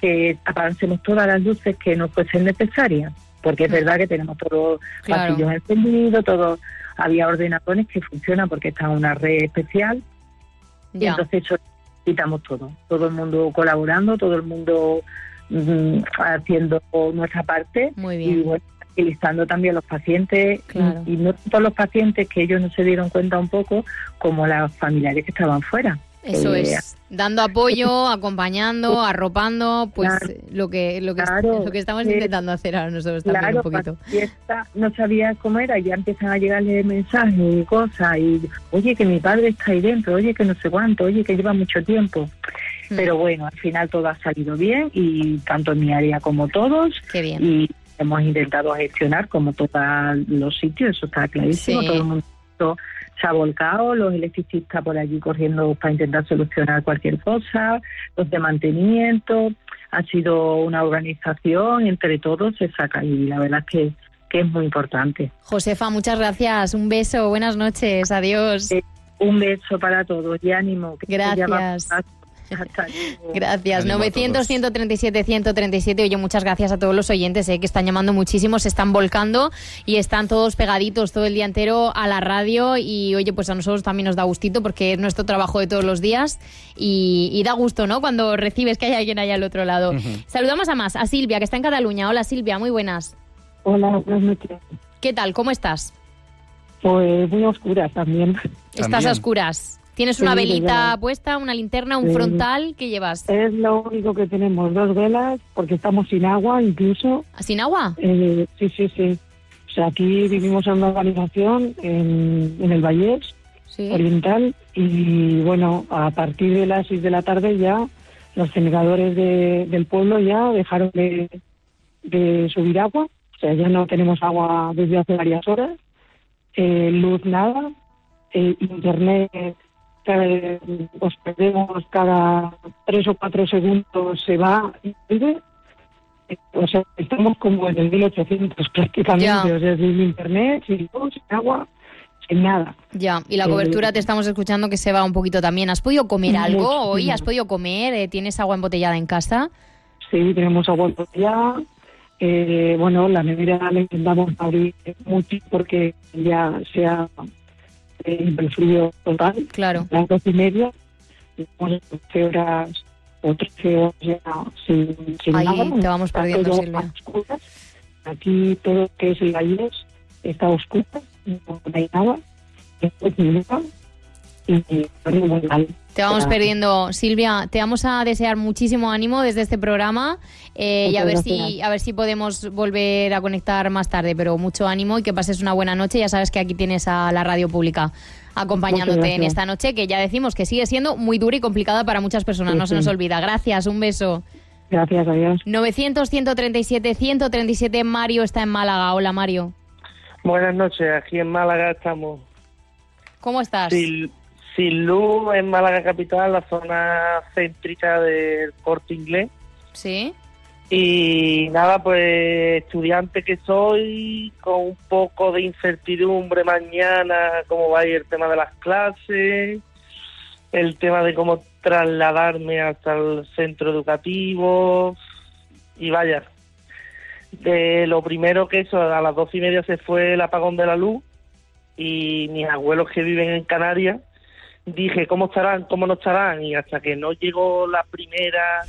que apagásemos todas las luces que nos fuesen necesarias. Porque es verdad que tenemos todos los Claro. pasillos encendidos, todos, había ordenadores que funcionan porque está en una red especial. Y Ya. entonces eso quitamos todo. Todo el mundo colaborando, todo el mundo mm, haciendo nuestra parte. Muy bien. Y bueno, tranquilizando también a los pacientes. Claro. Y, y no todos los pacientes que ellos no se dieron cuenta un poco, como los familiares que estaban fuera. Eso Eh, es, dando apoyo, acompañando, (laughs) arropando, pues Claro. lo que lo que, Claro. lo que estamos Eh, intentando hacer ahora nosotros también Claro, un poquito. fiesta no sabía cómo era, ya empiezan a llegarle mensajes y cosas, y oye, que mi padre está ahí dentro, oye, que no sé cuánto, oye, que lleva mucho tiempo. Pero bueno, al final todo ha salido bien y tanto en mi área como todos. Qué bien. Y hemos intentado gestionar como todos los sitios, eso está clarísimo. Sí. Todo el mundo se ha volcado, los electricistas por allí corriendo para intentar solucionar cualquier cosa, los de mantenimiento. Ha sido una organización, entre todos se saca y la verdad es que, que es muy importante. Josefa, muchas gracias. Un beso, buenas noches, adiós. Un beso para todos y ánimo. que Gracias. Hasta. Gracias. Ánimo a 900 137 137. Oye, muchas gracias a todos los oyentes eh, que están llamando muchísimo, se están volcando y están todos pegaditos todo el día entero a la radio. Y oye, pues a nosotros también nos da gustito porque es nuestro trabajo de todos los días y, y da gusto, ¿no? Cuando recibes que hay alguien allá al otro lado. Saludamos a más, a Silvia, que está en Cataluña. Hola Silvia, muy buenas. Hola, buenas noches. ¿Qué tal? ¿Cómo estás? Pues muy oscura también. Estás a oscuras. ¿Tienes una Sí, velita ya. puesta, una linterna, un Sí. frontal? ¿Qué llevas? Es lo único que tenemos, dos velas, porque estamos sin agua incluso. ¿Sin agua? Eh, sí, sí, sí. O sea, aquí vivimos en una organización en, en el Vallés Oriental y bueno, a partir de las 6 de la tarde ya los generadores de- del pueblo ya dejaron de, de subir agua. O sea, ya no tenemos agua desde hace varias horas. Eh, luz nada. Eh, internet eh, os perdemos cada tres o cuatro segundos se va y vuelve. Eh, O sea, estamos como en el 1800 prácticamente, Ya. o sea, sin internet, sin luz, sin agua, sin nada. Ya, y la Eh, cobertura te estamos escuchando que se va un poquito también. ¿Has podido comer algo hoy? ¿Has podido comer? Eh, ¿Tienes agua embotellada en casa? Sí, tenemos agua embotellada. Eh, bueno, la nevera la intentamos abrir mucho porque ya sea eh, el frío total. Claro. Las dos y media, tenemos 12 horas o 13 horas ya sin, sin Ahí nada. te vamos Está perdiendo, Silvia. oscuras. Aquí todo lo que es el Valles está oscuro, no hay nada. Después nada. Y muy mal. Te vamos perdiendo, Silvia. Te vamos a desear muchísimo ánimo desde este programa eh, y a ver gracias. si a ver si podemos volver a conectar más tarde. Pero mucho ánimo y que pases una buena noche. Ya sabes que aquí tienes a la radio pública acompañándote en esta noche que ya decimos que sigue siendo muy dura y complicada para muchas personas. Sí, no se nos olvida. Gracias, un beso. Gracias, adiós. 900 137 137 Mario está en Málaga. Hola Mario. Buenas noches, aquí en Málaga estamos. ¿Cómo estás? Sin, sin luz en Málaga capital, la zona céntrica del corte inglés. Sí. Y nada, pues estudiante que soy, con un poco de incertidumbre mañana, cómo va a ir el tema de las clases, el tema de cómo trasladarme hasta el centro educativo. Y vaya, de lo primero que eso, a las doce y media se fue el apagón de la luz y mis abuelos que viven en Canarias, dije, ¿cómo estarán? ¿Cómo no estarán? Y hasta que no llegó la primera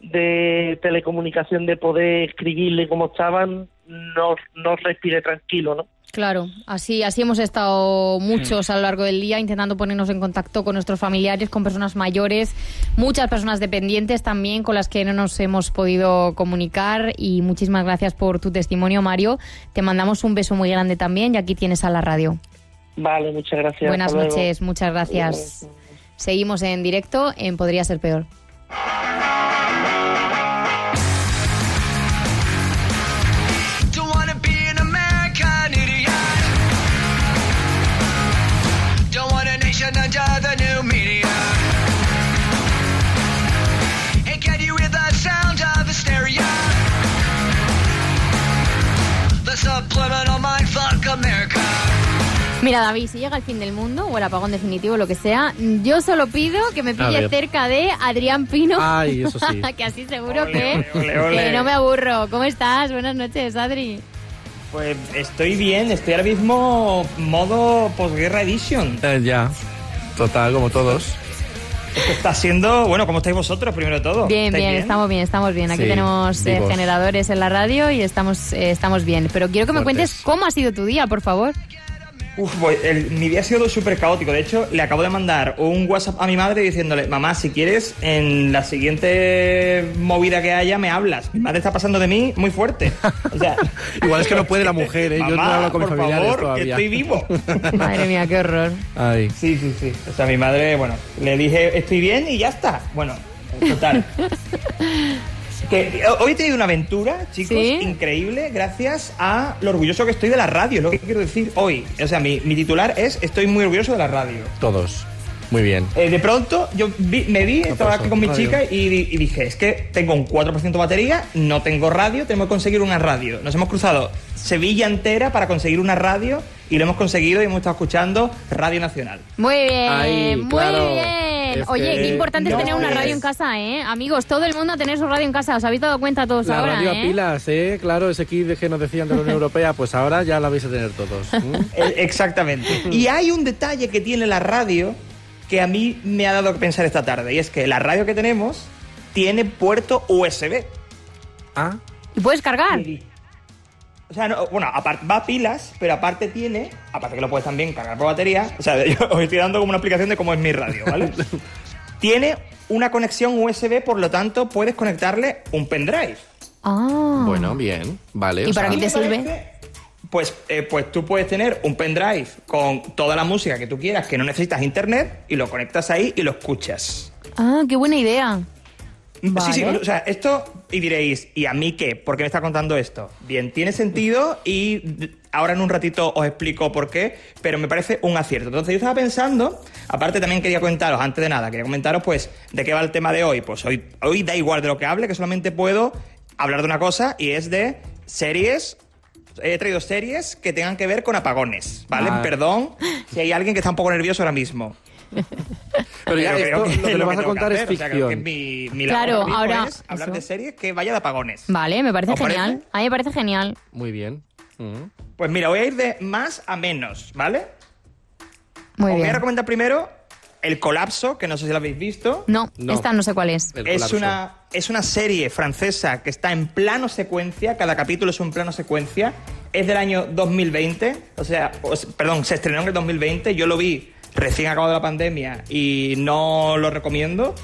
de telecomunicación de poder escribirle cómo estaban, no, no respiré tranquilo, ¿no? Claro, así, así hemos estado muchos a lo largo del día intentando ponernos en contacto con nuestros familiares, con personas mayores, muchas personas dependientes también con las que no nos hemos podido comunicar y muchísimas gracias por tu testimonio, Mario. Te mandamos un beso muy grande también y aquí tienes a la radio. Vale, muchas gracias. Buenas hasta luego. noches, muchas gracias. Seguimos en directo en Podría ser peor. Don't wanna be an American idiot. Don't want a nation under the new media. And can you hear the sound of hysteria? The subliminal mindfuck America. Mira, David, si llega el fin del mundo o el apagón definitivo, lo que sea, yo solo pido que me pille ver. cerca de Adrián Pino. Ay, eso sí. (laughs) que así seguro que, ole, ole. que no me aburro. ¿Cómo estás? Buenas noches, Adri. Pues estoy bien, estoy ahora mismo modo posguerra edition. Eh, ya, total, como todos. Esto está siendo, bueno, ¿cómo estáis vosotros primero de todo? Bien, ¿Estáis bien, estamos bien, estamos bien. Aquí Sí, tenemos eh, generadores en la radio y estamos, eh, estamos bien. Pero quiero que me cuentes cómo ha sido tu día, por favor. Uf, el- mi día ha sido súper caótico. De hecho, le acabo de mandar un WhatsApp a mi madre diciéndole, mamá, si quieres, en la siguiente movida que haya, me hablas. Mi madre está pasando de mí muy fuerte. (laughs) O sea, Igual es que no puede la mujer, ¿eh? Yo no Mamá, hablo con mis por familiares favor, todavía. que estoy vivo. (laughs) Madre mía, qué horror. Ay. Sí, sí, sí. O sea, mi madre, bueno, le dije, estoy bien y ya está. Bueno, Total. (laughs) Que eh, hoy he tenido una aventura, chicos, increíble, gracias a lo orgulloso que estoy de la radio, lo que quiero decir hoy. O sea, mi, mi titular es Estoy muy orgulloso de la radio. Todos. Muy bien. Eh, de pronto, yo vi- me vi, estaba aquí con mi radio. chica y, di- y dije, es que tengo un 4% de batería, no tengo radio, tengo que conseguir una radio. Nos hemos cruzado Sevilla entera para conseguir una radio y lo hemos conseguido y hemos estado escuchando Radio Nacional. Muy bien, muy claro. bien. Es Oye, que qué importante no es tener una radio en casa, ¿eh? Amigos, todo el mundo a tener su radio en casa. ¿Os habéis dado cuenta todos La ahora, radio eh? a pilas, ¿eh? Claro, ese kit que nos decían de la Unión (laughs) Europea, pues ahora ya la vais a tener todos. ¿Mm? (laughs) Eh, Exactamente. Y hay un detalle que tiene la radio que a mí me ha dado que pensar esta tarde, y es que la radio que tenemos tiene puerto USB. Ah. ¿Y puedes cargar? O sea, no, bueno, aparte, va a pilas, pero aparte tiene, aparte que lo puedes también cargar por batería, o sea, (laughs) yo os estoy dando como una explicación de cómo es mi radio, ¿vale? (laughs) tiene una conexión USB, por lo tanto, puedes conectarle un pendrive. Ah. Bueno, bien, vale. ¿Y o para sea- qué te sirve? Pues, eh, pues tú puedes tener un pendrive con toda la música que tú quieras, que no necesitas internet, y lo conectas ahí y lo escuchas. Ah, qué buena idea. Sí, sí, o sea, esto, y diréis, ¿y a mí qué? ¿Por qué me está contando esto? Bien, tiene sentido y ahora en un ratito os explico por qué, pero me parece un acierto. Entonces yo estaba pensando, aparte también quería comentaros, antes de nada, quería comentaros pues de qué va el tema de hoy. Pues hoy, hoy da igual de lo que hable, que solamente puedo hablar de una cosa y es de series. He traído series que tengan que ver con apagones, ¿vale? Ah. Perdón si hay alguien que está un poco nervioso ahora mismo. (laughs) Pero ya creo esto, lo que le vas a que contar es hacer, o sea, creo que ficción. mi, mi Claro, ahora- es hablar eso. de series que vaya de apagones. Vale, me parece ¿Os parece? genial. A mí me parece genial. Muy bien. Pues mira, voy a ir de más a menos, ¿vale? Muy Os voy a recomendar primero El Colapso, que no sé si lo habéis visto. No, esta no sé cuál es. Es una, es una serie francesa que está en plano secuencia, cada capítulo es un plano secuencia. Es del año 2020, o sea, perdón, se estrenó en el 2020. Yo lo vi recién acabado la pandemia y no lo recomiendo.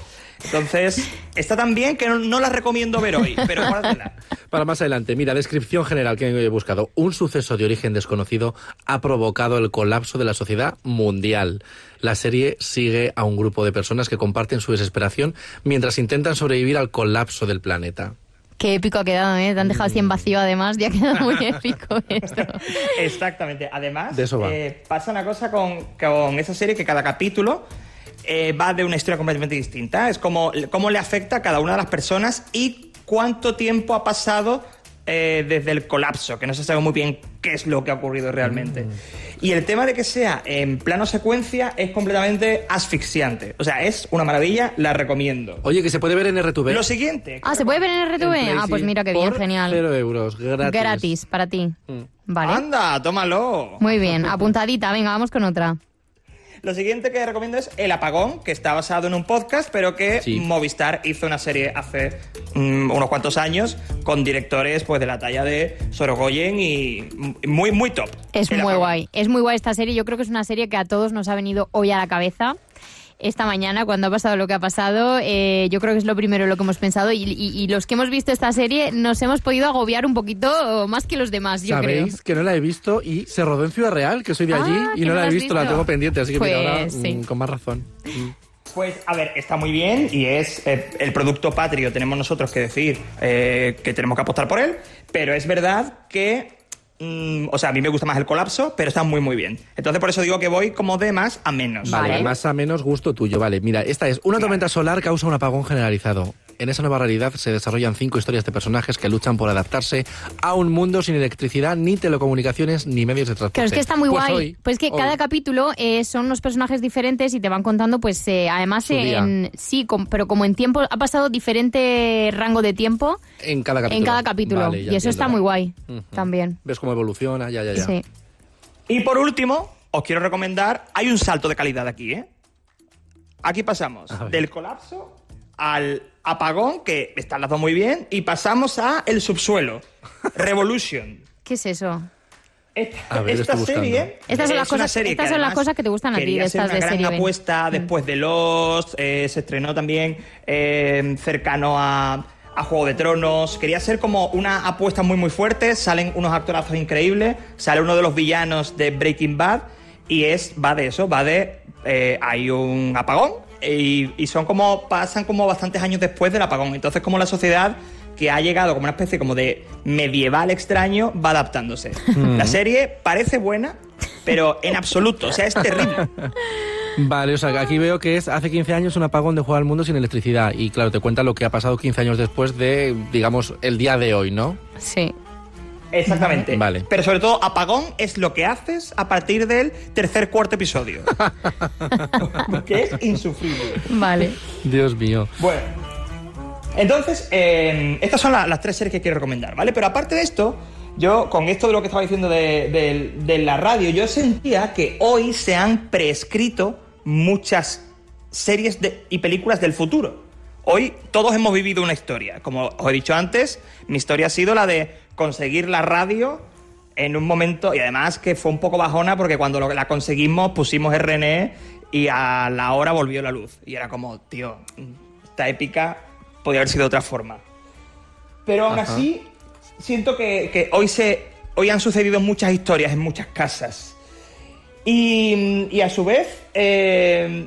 Entonces, está tan bien que no, no la recomiendo ver hoy, pero guárdatela. (laughs) Para más adelante, mira, descripción general que he buscado. Un suceso de origen desconocido ha provocado el colapso de la sociedad mundial. La serie sigue a un grupo de personas que comparten su desesperación mientras intentan sobrevivir al colapso del planeta. Qué épico ha quedado, ¿eh? Te han dejado así en vacío, además. Ya ha quedado muy (laughs) épico esto. Exactamente. Además, De eso va. eh, pasa una cosa con, con esa serie que cada capítulo eh, va de una historia completamente distinta. Es como cómo le afecta a cada una de las personas y cuánto tiempo ha pasado eh, desde el colapso, que no se sabe muy bien qué es lo que ha ocurrido realmente. Y el tema de que sea en plano secuencia es completamente asfixiante. O sea, es una maravilla, la recomiendo. Oye, que se puede ver en RTV. Lo siguiente. Ah, ¿se puede ver en RTV? En ah, pues mira qué bien, Por genial. Cero euros, gratis. Gratis, para ti. Vale. Anda, tómalo. Muy bien, apuntadita. Venga, vamos con otra. Lo siguiente que recomiendo es El Apagón, que está basado en un podcast, pero que Movistar hizo una serie hace mm, unos cuantos años con directores pues de la talla de Sorogoyen y muy, muy top. Es El muy Apagón. guay. Es muy guay esta serie. Yo creo que es una serie que a todos nos ha venido hoy a la cabeza. Esta mañana, cuando ha pasado lo que ha pasado, eh, yo creo que es lo primero en lo que hemos pensado. Y, y- y los que hemos visto esta serie nos hemos podido agobiar un poquito más que los demás, yo creo. Sabéis que no la he visto y se rodó en Ciudad Real, que soy de allí, Ah, y no no la he visto, la tengo pendiente, así que mira, Pues, ahora sí. mm, con más razón. Mm. Pues, a ver, está muy bien y es eh, el producto patrio, tenemos nosotros que decir eh, que tenemos que apostar por él, pero es verdad que, mm, o sea, a mí me gusta más el colapso, pero está muy, muy bien. Entonces, por eso digo que voy como de más a menos. Vale, más a menos gusto tuyo. Vale, mira, esta es una tormenta solar causa un apagón generalizado. En esa nueva realidad se desarrollan cinco historias de personajes que luchan por adaptarse a un mundo sin electricidad, ni telecomunicaciones, ni medios de transporte. Claro, es que está muy Pues guay. hoy- pues que hoy- cada capítulo eh, son unos personajes diferentes y te van contando, pues eh, además en sí, com- pero como en tiempo ha pasado diferente rango de tiempo en cada capítulo. en cada capítulo Vale, y eso entiendo. está muy guay también. Ves cómo evoluciona, ya, ya, ya. Sí. Y por último, os quiero recomendar, hay un salto de calidad aquí, ¿eh? Aquí pasamos del colapso al apagón, que están las dos muy bien, y pasamos a el subsuelo, Revolution. (laughs) ¿Qué es eso? Ver, Esta buscando. serie Estas son es las una cosas, serie estas que son las cosas que te gustan a ti de quería ser estas una de gran serie. Mm. Ben. apuesta después de Lost, eh, se estrenó también eh, cercano a, a Juego de Tronos. Quería ser como una apuesta muy muy fuerte. Salen unos actorazos increíbles. Sale uno de los villanos de Breaking Bad y es va de eso, va de eh, hay un apagón y, y son como, pasan como bastantes años después del apagón. Entonces como la sociedad que ha llegado como una especie como de medieval extraño va adaptándose. Mm. La serie parece buena, pero en absoluto, o sea, es terrible. (laughs) Vale, o sea, que aquí veo que es hace 15 años un apagón de juego al mundo sin electricidad. Y claro, te cuenta lo que ha pasado 15 años después de, digamos, el día de hoy, ¿no? Sí. Exactamente. Vale. Pero sobre todo, apagón es lo que haces a partir del tercer, cuarto episodio. (laughs) Porque es insufrible. Vale. Dios mío. Bueno. Entonces, eh, estas son la- las tres series que quiero recomendar, ¿vale? Pero aparte de esto, yo, con esto de lo que estaba diciendo de, de- de la radio, yo sentía que hoy se han prescrito muchas series de- y películas del futuro. Hoy todos hemos vivido una historia. Como os he dicho antes, mi historia ha sido la de conseguir la radio en un momento, y además que fue un poco bajona porque cuando lo- la conseguimos pusimos RNE y a la hora volvió la luz. Y era como, tío, esta épica podía haber sido de otra forma. Pero aún Ajá. así, siento que, que hoy, se, hoy han sucedido muchas historias en muchas casas. Y, y a su vez, eh,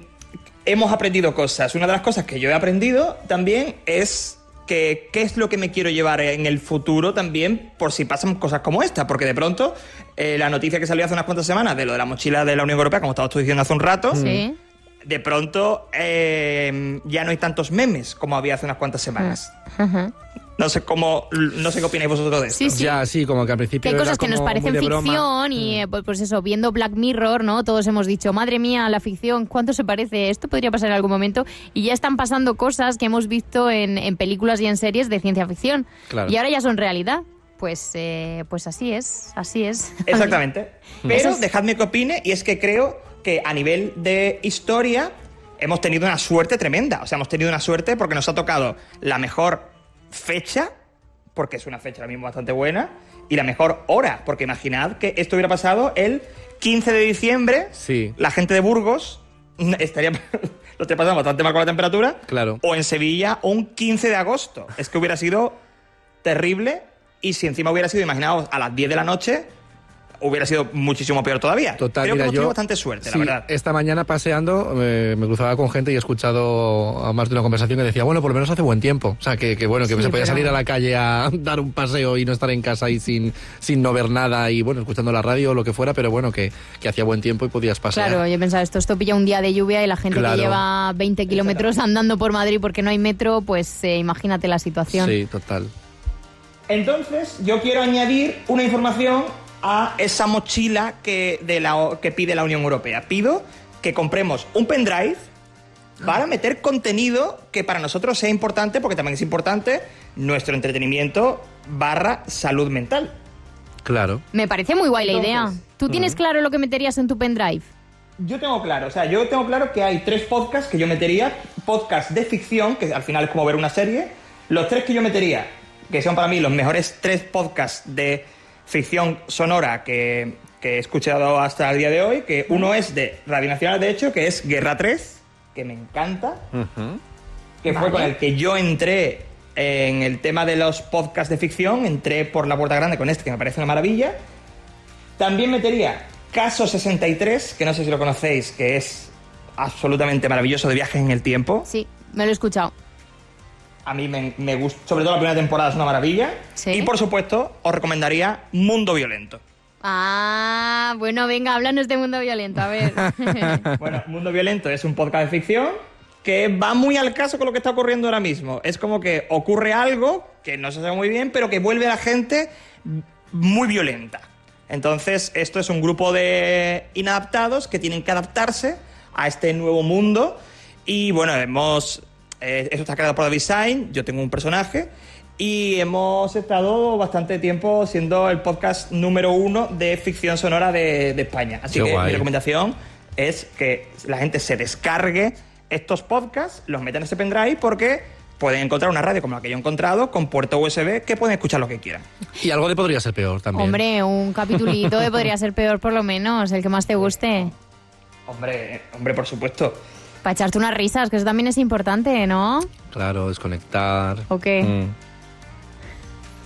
hemos aprendido cosas. Una de las cosas que yo he aprendido también es que qué es lo que me quiero llevar en el futuro también por si pasan cosas como esta. Porque de pronto, eh, la noticia que salió hace unas cuantas semanas de lo de la mochila de la Unión Europea, como estabas tú diciendo hace un rato, Sí. de pronto eh, ya no hay tantos memes como había hace unas cuantas semanas. Ajá. No sé cómo, no sé qué opináis vosotros de esto. Sí, sí. Ya, sí, como que al principio. Que hay cosas que nos parecen broma. Mm. ficción y eh, pues, pues eso, viendo Black Mirror, ¿no? Todos hemos dicho, madre mía, la ficción, ¿cuánto se parece? Esto podría pasar en algún momento. Y ya están pasando cosas que hemos visto en, en películas y en series de ciencia ficción. Claro. Y ahora ya son realidad. Pues, eh, pues así es, así es. (laughs) Exactamente. Eso Pero es- dejadme que opine, y es que creo que a nivel de historia hemos tenido una suerte tremenda. O sea, hemos tenido una suerte porque nos ha tocado la mejor fecha, porque es una fecha ahora mismo bastante buena, y la mejor hora, porque imaginad que esto hubiera pasado el 15 de diciembre, Sí, la gente de Burgos (laughs) estaría lo estaría pasando bastante mal con la temperatura, claro. o en Sevilla un 15 de agosto. Es que hubiera sido terrible y si encima hubiera sido, imaginaos, a las 10 de la noche, hubiera sido muchísimo peor todavía. Total, Creo que mira, hemos yo- tenido bastante suerte, Sí, la verdad. Esta mañana paseando eh, me cruzaba con gente y he escuchado a más de una conversación que decía, bueno, por lo menos hace buen tiempo. O sea, que, que bueno, que Sí, se podía pero- salir a la calle a (laughs) dar un paseo y no estar en casa y sin, sin no ver nada y bueno, escuchando la radio o lo que fuera, pero bueno, que, que hacía buen tiempo y podías pasear. Claro, yo pensaba, esto, esto pilla un día de lluvia y la gente Claro. que lleva 20 kilómetros andando por Madrid porque no hay metro, pues eh, imagínate la situación. Sí, total. Entonces, yo quiero añadir una información a esa mochila que, de la, que pide la Unión Europea. Pido que compremos un pendrive para meter contenido que para nosotros sea importante, porque también es importante nuestro entretenimiento barra salud mental. Claro. Me parece muy guay la Entonces, idea. ¿Tú tienes claro lo que meterías en tu pendrive? Yo tengo claro, o sea, yo tengo claro que hay tres podcasts que yo metería, podcast de ficción, que al final es como ver una serie, los tres que yo metería, que son para mí los mejores tres podcasts de ficción sonora que, que he escuchado hasta el día de hoy, que uno es de Radio Nacional, de hecho, que es Guerra 3, que me encanta, que fue con el que yo entré en el tema de los podcasts de ficción, entré por la puerta grande con este, que me parece una maravilla. También metería Caso 63, que no sé si lo conocéis, que es absolutamente maravilloso de viajes en el tiempo. Sí, me lo he escuchado. A mí me, me gusta, sobre todo la primera temporada es una maravilla. Y por supuesto, os recomendaría Mundo Violento. Ah, bueno, venga, háblanos de mundo violento, a ver. (laughs) Bueno, Mundo Violento es un podcast de ficción que va muy al caso con lo que está ocurriendo ahora mismo. Es como que ocurre algo que no se sabe muy bien, pero que vuelve a la gente muy violenta. Entonces, esto es un grupo de inadaptados que tienen que adaptarse a este nuevo mundo. Y bueno, hemos. Eh, esto está creado por The Design. Yo tengo un personaje. Y hemos estado bastante tiempo siendo el podcast número uno de ficción sonora de, de España. Así Qué que guay. mi recomendación es que la gente se descargue estos podcasts, los meta en ese pendrive porque pueden encontrar una radio como la que yo he encontrado con puerto USB que pueden escuchar lo que quieran. Y algo le podría ser peor también. Hombre, un capitulito de podría ser peor por lo menos, el que más te guste. Hombre, hombre, por supuesto. Para echarte unas risas, que eso también es importante, ¿no? Claro, desconectar. ¿O qué? Mm.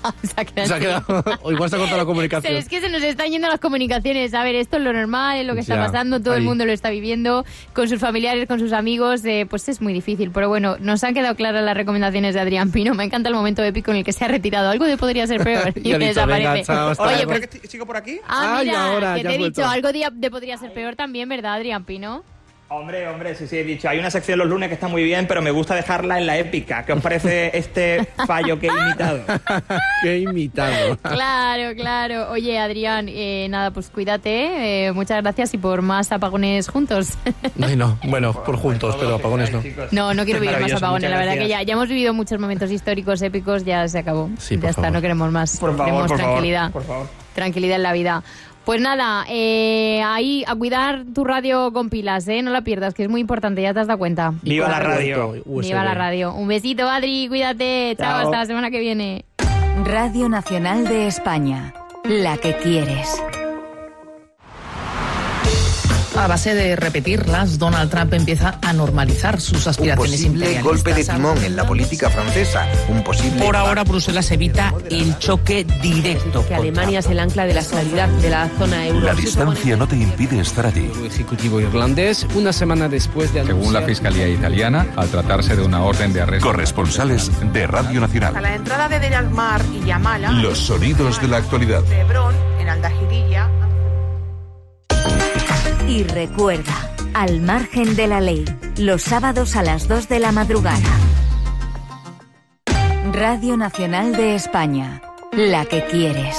(laughs) se ha quedado. Se ha quedado. o igual se ha cortado la (laughs) comunicación. Es que se nos están yendo las comunicaciones. A ver, esto es lo normal, es lo que está pasando, todo el mundo lo está viviendo, con sus familiares, con sus amigos, eh, pues es muy difícil. Pero bueno, nos han quedado claras las recomendaciones de Adrián Pino. Me encanta el momento épico en el que se ha retirado. Algo de podría ser peor. (laughs) Y ha dicho, desaparece. "Venga, chao, hasta Oye, luego". pues, ¿Sigo por aquí? ah, Ay, mira, ahora, que te he dicho, algo de, de podría ser peor también, ¿verdad, Adrián Pino? Hombre, hombre, sí, sí, he dicho. Hay una sección los lunes que está muy bien, pero me gusta dejarla en la épica. ¿Qué os parece (laughs) este fallo que he imitado? (laughs) Qué imitado. Claro, claro. Oye, Adrián, eh, nada, pues cuídate. eh, muchas gracias y por más apagones juntos. (laughs) No, no. Bueno, por juntos, pero apagones no. No, no quiero vivir más apagones. La verdad que ya, ya hemos vivido muchos momentos históricos, épicos, ya se acabó. Sí, ya está, favor. no queremos más. Por favor, queremos por favor, tranquilidad. por favor. Tranquilidad en la vida. Pues nada, eh, ahí a cuidar tu radio con pilas, ¿eh? No la pierdas, que es muy importante, ya te has dado cuenta. Viva la radio. Viva la radio. Un besito, Adri, cuídate. Chao, Chao. hasta la semana que viene. Radio Nacional de España. La que quieres. A base de repetirlas, Donald Trump empieza a normalizar sus Un aspiraciones posible imperialistas. golpe de timón en la política francesa. Un posible. Por ahora, Bruselas evita el choque directo. que Alemania es el ancla de la estabilidad de la zona euro. La distancia no te impide estar allí. Ejecutivo irlandés, una semana después de Según la Fiscalía italiana, al tratarse de una orden de arresto. Corresponsales de Radio A Nacional. la entrada de Deir al-Mar y Yamala, Los sonidos de la actualidad. de Hebrón, en Aldahirilla, Y recuerda, al margen de la ley, los sábados a las 2 de la madrugada. Radio Nacional de España. La que quieres.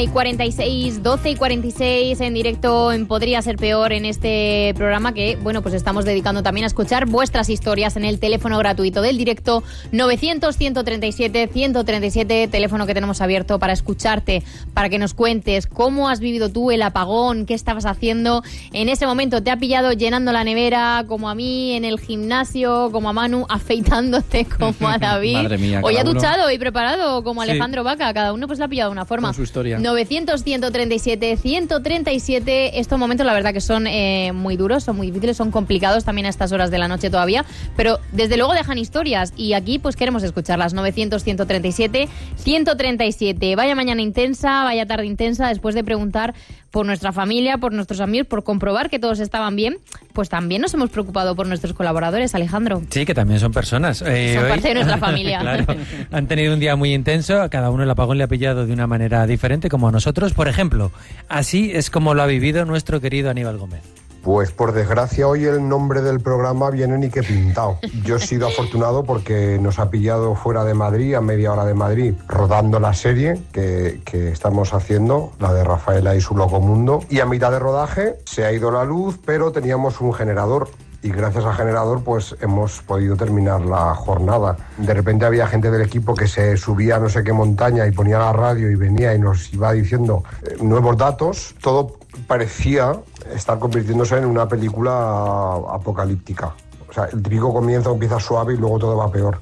Y 46, 12 y 46 en directo en Podría Ser Peor en este programa que, bueno, pues estamos dedicando también a escuchar vuestras historias en el teléfono gratuito del directo 900-137-137, teléfono que tenemos abierto para escucharte, para que nos cuentes cómo has vivido tú el apagón, qué estabas haciendo en ese momento. ¿Te ha pillado llenando la nevera como a mí, en el gimnasio, como a Manu, afeitándote (laughs) como a David? Madre mía, o ya uno- duchado y preparado como Sí. Alejandro Vaca, cada uno pues le ha pillado de una forma. Con su historia. 900, 137, 137. Estos momentos, la verdad, que son eh, muy duros, son muy difíciles, son complicados también a estas horas de la noche todavía. Pero desde luego dejan historias y aquí, pues queremos escucharlas. 900, 137, 137. Vaya mañana intensa, vaya tarde intensa, después de preguntar por nuestra familia, por nuestros amigos, por comprobar que todos estaban bien, pues también nos hemos preocupado por nuestros colaboradores, Alejandro. Sí, que también son personas. Eh, Son hoy- parte de nuestra (laughs) familia. Claro. Han tenido un día muy intenso, a cada uno el apagón le ha pillado de una manera diferente, como a nosotros. Por ejemplo, así es como lo ha vivido nuestro querido Aníbal Gómez. Pues por desgracia hoy el nombre del programa viene ni que pintado. Yo he sido afortunado porque nos ha pillado fuera de Madrid, a media hora de Madrid, rodando la serie que, estamos haciendo, la de Rafaela y su loco mundo. Y a mitad de rodaje se ha ido la luz, pero teníamos un generador. Y gracias al generador pues hemos podido terminar la jornada. De repente había gente del equipo que se subía a no sé qué montaña y ponía la radio y venía y nos iba diciendo eh, nuevos datos. Todo parecía estar convirtiéndose en una película apocalíptica. O sea, el típico comienzo empieza suave y luego todo va peor.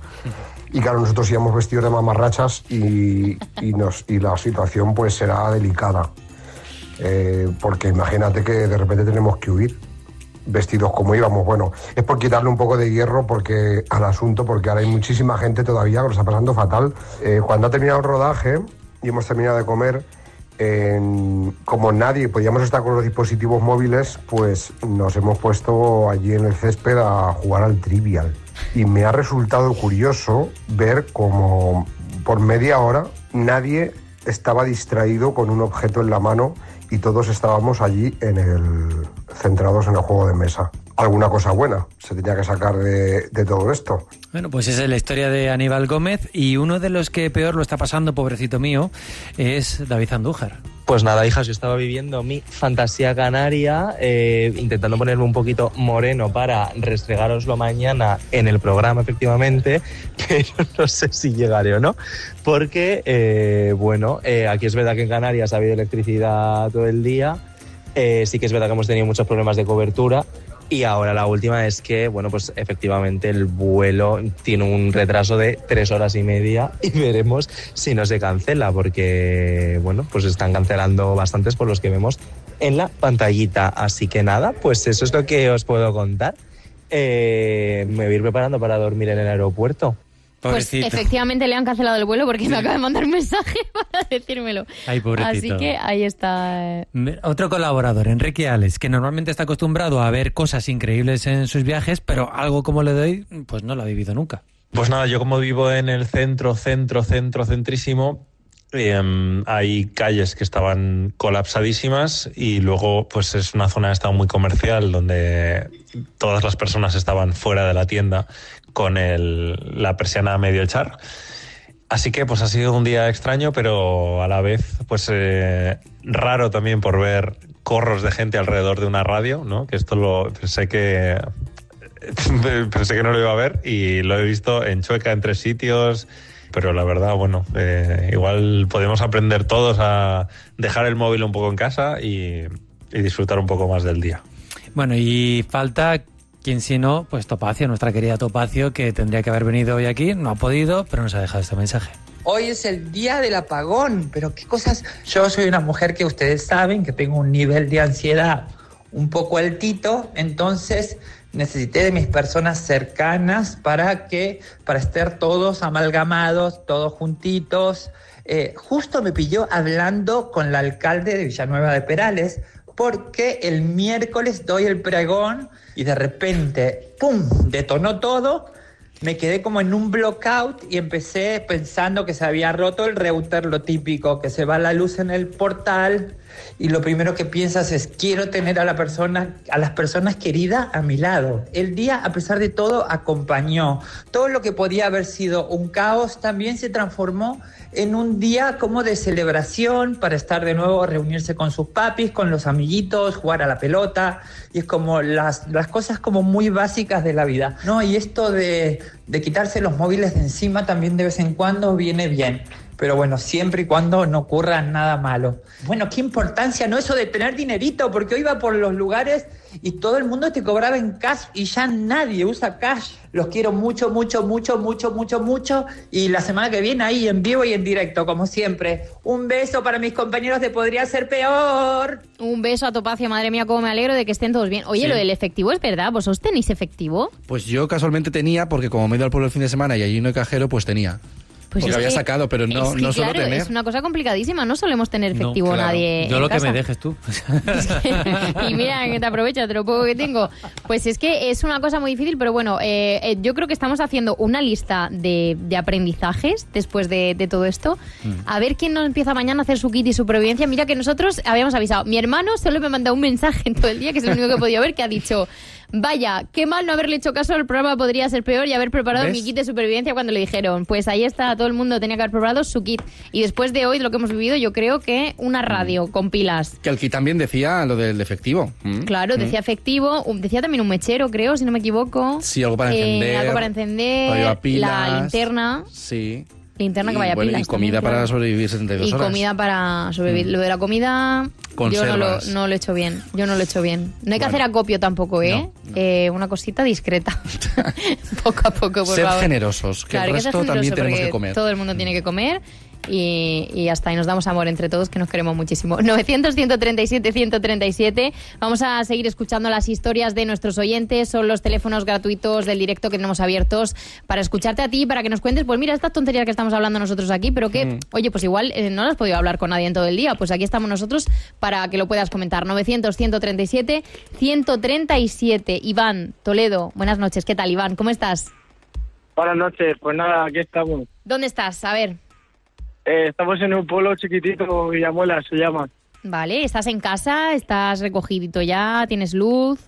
Y claro, nosotros íbamos vestidos de mamarrachas y, y, nos, y la situación pues será delicada. Eh, porque imagínate que de repente tenemos que huir vestidos como íbamos. Bueno, es por quitarle un poco de hierro porque al asunto, porque ahora hay muchísima gente todavía que lo está pasando fatal. Eh, cuando ha terminado el rodaje y hemos terminado de comer, en- como nadie podíamos estar con los dispositivos móviles, pues nos hemos puesto allí en el césped a jugar al trivial. Y me ha resultado curioso ver como por media hora nadie estaba distraído con un objeto en la mano y todos estábamos allí en el centrados en el juego de mesa. Alguna cosa buena se tenía que sacar de todo esto. Bueno, pues esa es la historia de Aníbal Gómez y uno de los que peor lo está pasando, pobrecito mío, es David Andújar. Pues nada, hijas, yo estaba viviendo mi fantasía canaria, eh, intentando ponerme un poquito moreno para restregároslo mañana en el programa, efectivamente, (laughs) pero no sé si llegaré o no, porque, eh, bueno, eh, aquí es verdad que en Canarias ha habido electricidad todo el día, eh, sí que es verdad que hemos tenido muchos problemas de cobertura Y ahora la última es que, bueno, pues efectivamente el vuelo tiene un retraso de tres horas y media y veremos si no se cancela, porque, bueno, pues están cancelando bastantes por los que vemos en la pantallita. Así que nada, pues eso es lo que os puedo contar. Eh, me voy a ir preparando para dormir en el aeropuerto. Pues efectivamente le han cancelado el vuelo porque me acaba de mandar un mensaje (laughs) para decírmelo. Ay, pobrecito. Así que ahí está. eh. Otro colaborador, Enrique Alex, que normalmente está acostumbrado a ver cosas increíbles en sus viajes, pero algo como le doy, pues no lo ha vivido nunca. Pues nada, yo como vivo en el centro, centro, centro, centrísimo, em, hay calles que estaban colapsadísimas y luego pues es una zona de estado muy comercial donde todas las personas estaban fuera de la tienda con el- la persiana medio echar. Así que pues ha sido un día extraño, pero a la vez pues eh, raro también por ver corros de gente alrededor de una radio, ¿no? Que esto lo pensé que (laughs) pensé que no lo iba a ver y lo he visto en Chueca en tres sitios. Pero la verdad, bueno, eh, igual podemos aprender todos a dejar el móvil un poco en casa y, y disfrutar un poco más del día. Bueno, y falta quien si no, pues Topacio, nuestra querida Topacio, que tendría que haber venido hoy aquí, no ha podido, pero nos ha dejado este mensaje. Hoy es el día del apagón, pero qué cosas. Yo soy una mujer que ustedes saben que tengo un nivel de ansiedad un poco altito, entonces necesité de mis personas cercanas para que, para estar todos amalgamados, todos juntitos. Eh, justo me pilló hablando con la alcalde de Villanueva de Perales, porque el miércoles doy el pregón y de repente, ¡pum!, detonó todo. Me quedé como en un blockout y empecé pensando que se había roto el router, lo típico, que se va la luz en el portal y lo primero que piensas es quiero tener a la persona, a las personas queridas a mi lado. El día, a pesar de todo, acompañó. Todo lo que podía haber sido un caos también se transformó en un día como de celebración para estar de nuevo, reunirse con sus papis, con los amiguitos, jugar a la pelota. Y es como las, las cosas como muy básicas de la vida. ¿no? Y esto de, de quitarse los móviles de encima también de vez en cuando viene bien. Pero bueno, siempre y cuando no ocurra nada malo. Bueno, qué importancia, ¿no? Eso de tener dinerito, porque hoy iba por los lugares y todo el mundo te cobraba en cash y ya nadie usa cash. Los quiero mucho, mucho, mucho, mucho, mucho, mucho. Y la semana que viene ahí en vivo y en directo, como siempre. Un beso para mis compañeros de Podría Ser Peor. Un beso a Topacio, madre mía, cómo me alegro de que estén todos bien. Oye, Sí. lo del efectivo es verdad, ¿vosotros tenéis efectivo? Pues yo casualmente tenía, porque como me he ido al pueblo el fin de semana y allí no hay cajero, pues tenía. Pues porque había que- sacado, pero no, es que, no suelo claro, tener. Es una cosa complicadísima, no solemos tener efectivo claro. nadie. Yo en lo que me dejes tú. (laughs) (laughs) y mira que te aprovecha, te lo poco que tengo. Pues es que es una cosa muy difícil, pero bueno, eh, eh, yo creo que estamos haciendo una lista de, de aprendizajes después de, de todo esto. Mm. A ver quién nos empieza mañana a hacer su kit y su supervivencia. Mira que nosotros habíamos avisado. Mi hermano solo me manda un mensaje en (laughs) todo el día, que es el único que he podido ver, que ha dicho. Vaya, qué mal no haberle hecho caso al programa podría ser peor y haber preparado ¿Ves? mi kit de supervivencia cuando le dijeron. Pues ahí está, todo el mundo tenía que haber preparado su kit. Y después de hoy, de lo que hemos vivido, yo creo que una radio con pilas. Que aquí también decía lo del efectivo. ¿Mm? Claro, ¿Mm? decía efectivo, decía también un mechero, creo, si no me equivoco. Sí, algo para Eh, encender. algo para encender, la linterna, Sí. Linterna que Y, vaya bueno, pilas. y comida también, para sobrevivir 72 Y horas. comida para sobrevivir. Lo de la comida, yo no lo, Conservas. no lo he hecho bien. Yo no lo he hecho bien. No hay que hacer acopio tampoco, ¿eh? Eh, una cosita discreta. (laughs) poco a poco, por Sed favor. generosos, que Claro, el ser resto también generoso tenemos que comer. Todo el mundo tiene que comer. Y, y hasta ahí nos damos amor entre todos, que nos queremos muchísimo. (laughs) 900-137-137. Vamos a seguir escuchando las historias de nuestros oyentes. Son los teléfonos gratuitos del directo que tenemos abiertos para escucharte a ti, para que nos cuentes, pues mira, estas tonterías que estamos hablando nosotros aquí, pero que, Mm. oye, pues igual eh, no las has podido hablar con nadie en todo el día. Pues aquí estamos nosotros para que lo puedas comentar. 900-137-137. Iván, Toledo, buenas noches. ¿Qué tal, Iván? ¿Cómo estás? Buenas noches, pues nada, aquí estamos. ¿Dónde estás? A ver. Eh, estamos en un pueblo chiquitito, Villamuela se llama. Vale, ¿estás en casa? ¿Estás recogidito ya? ¿Tienes luz?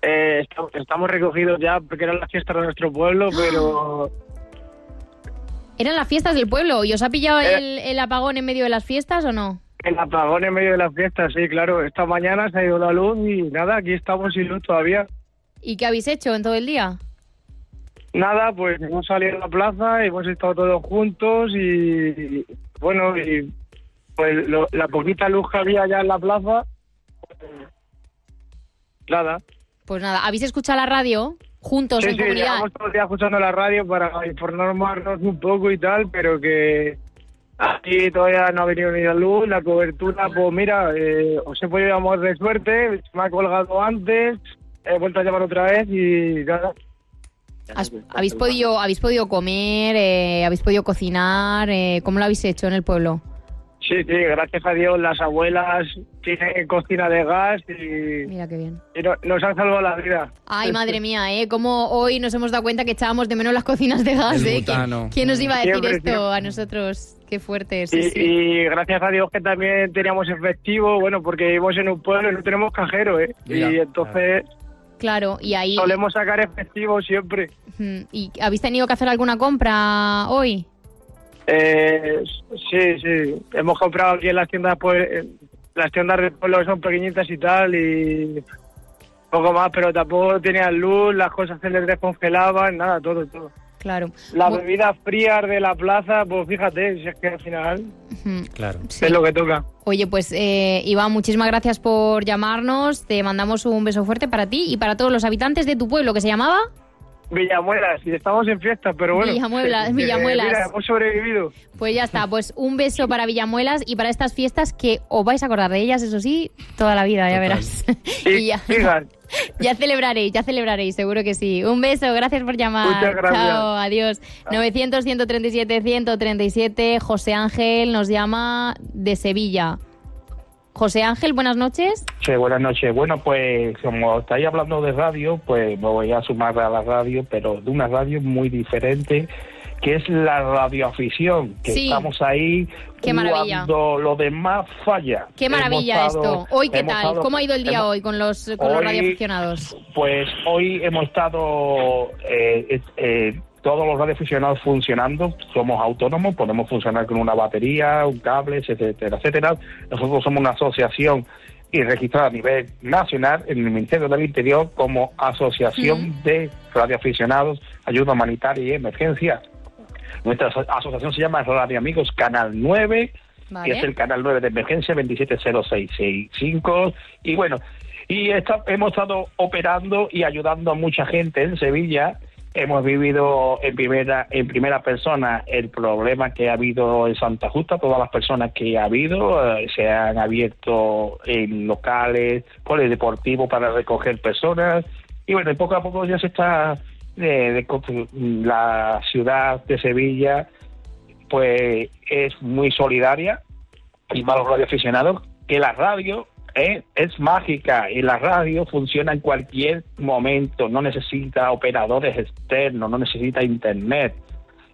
Eh, estamos, estamos recogidos ya porque eran las fiestas de nuestro pueblo, pero ¿Eran las fiestas del pueblo? ¿Y os ha pillado Eh. el, el apagón en medio de las fiestas o no? el apagón en medio de las fiestas, sí, claro. Esta mañana se ha ido la luz y nada, aquí estamos sin luz todavía. ¿Y qué habéis hecho en todo el día? Nada, pues hemos salido a la plaza, hemos estado todos juntos y, y, bueno, y pues lo- la poquita luz que había ya en la plaza, nada. Pues nada, ¿habéis escuchado la radio juntos Sí, en sí, comunidad? llevamos todo el día escuchando la radio para informarnos un poco y tal, pero que aquí todavía no ha venido ni la luz, la cobertura, pues mira, eh, os he podido llamar de suerte, me ha colgado antes, he vuelto a llamar otra vez y nada. Has- ¿Habéis podido, habéis podido comer? eh, ¿Habéis podido cocinar? eh, ¿Cómo lo habéis hecho en el pueblo? Sí, sí, gracias a Dios las abuelas tienen cocina de gas y, Mira qué bien. y no- nos han salvado la vida. Ay, (laughs) madre mía, ¿eh? Como hoy nos hemos dado cuenta que echábamos de menos las cocinas de gas, El ¿eh? ¿Quién, quién nos iba a decir Siempre, esto a nosotros? Qué fuerte, sí, Y, sí. y gracias a Dios que también teníamos efectivo, bueno, porque vivimos en un pueblo y no tenemos cajero, ¿eh? Y entonces Claro, y ahí... solemos sacar efectivo siempre. ¿Y habéis tenido que hacer alguna compra hoy? Eh, sí, sí, hemos comprado aquí en las tiendas, pues, las tiendas del pueblo son pequeñitas y tal, y poco más, pero tampoco tenían luz, las cosas se les descongelaban, nada, todo, todo. Claro. Las Bu- bebidas frías de la plaza, pues fíjate, si es que al final Ujú. Claro. Sí. es lo que toca. Oye, pues eh, Iván, muchísimas gracias por llamarnos. Te mandamos un beso fuerte para ti y para todos los habitantes de tu pueblo, que se llamaba Villamuelas, y estamos en fiesta, pero bueno. Villamuelas, eh, Villamuelas. mira, hemos sobrevivido. Pues ya está, pues un beso para Villamuelas y para estas fiestas que os vais a acordar de ellas, eso sí, toda la vida, ya verás. (laughs) y ya, (laughs) ya celebraréis, ya celebraréis, seguro que sí. Un beso, gracias por llamar. Muchas gracias. Chao, adiós. 900-137-137, José Ángel nos llama de Sevilla. José Ángel, buenas noches. Sí, buenas noches. Bueno, pues como estáis hablando de radio, pues me voy a sumar a la radio, pero de una radio muy diferente, que es la radioafición, que Sí. estamos ahí Qué maravilla. cuando lo demás falla. Qué maravilla estado- esto. Hoy, ¿qué tal? estado- ¿Cómo ha ido el día hemos- hoy con los, con los Hoy- radioaficionados? Pues hoy hemos estado eh, es- eh, todos los radioaficionados funcionando, somos autónomos, podemos funcionar con una batería, un cable, etcétera, etcétera. Nosotros somos una asociación y registrada a nivel nacional en el Ministerio del Interior como Asociación de Radioaficionados, Ayuda Humanitaria y Emergencia. Nuestra aso- asociación se llama Radio Amigos Canal 9, Vale. que es el canal 9 de emergencia 270665. Y bueno, y esta- hemos estado operando y ayudando a mucha gente en Sevilla. Hemos vivido en primera en primera persona el problema que ha habido en Santa Justa, todas las personas que ha habido, eh, se han abierto en locales, polideportivos para recoger personas. Y bueno, poco a poco ya se está eh, de la ciudad de Sevilla pues es muy solidaria. Y para los radioaficionados que la radio eh, es mágica y la radio funciona en cualquier momento, no necesita operadores externos, no necesita internet.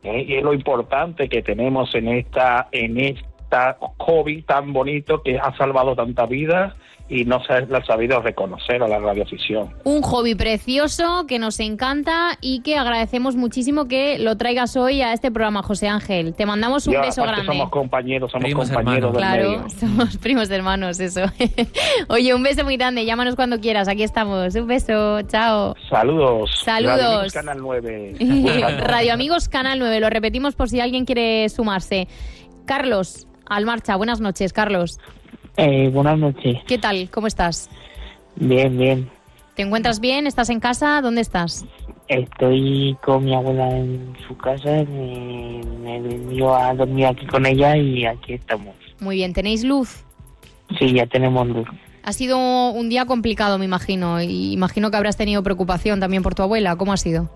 eh, y es lo importante que tenemos en esta en esta hobby tan bonito que ha salvado tantas vidas y no se ha sabido reconocer a la radioafición. Un hobby precioso que nos encanta y que agradecemos muchísimo que lo traigas hoy a este programa, José Ángel. Te mandamos un Ya, beso grande. Somos compañeros, somos Primos compañeros del medio. Claro, somos (laughs) primos hermanos, eso. (laughs) Oye, un beso muy grande, llámanos cuando quieras, aquí estamos. Un beso, chao. Saludos. Saludos. Radio Amigos Canal 9. (laughs) Radio Amigos Canal 9, lo repetimos por si alguien quiere sumarse. Carlos, al marcha, buenas noches, Carlos. Eh, buenas noches. ¿Qué tal? ¿Cómo estás? Bien, bien. ¿Te encuentras bien? ¿Estás en casa? ¿Dónde estás? Estoy con mi abuela en su casa. Me, me he venido a dormir aquí con ella y aquí estamos. Muy bien, ¿tenéis luz? Sí, ya tenemos luz. Ha sido un día complicado, me imagino. Y imagino que habrás tenido preocupación también por tu abuela. ¿Cómo ha sido?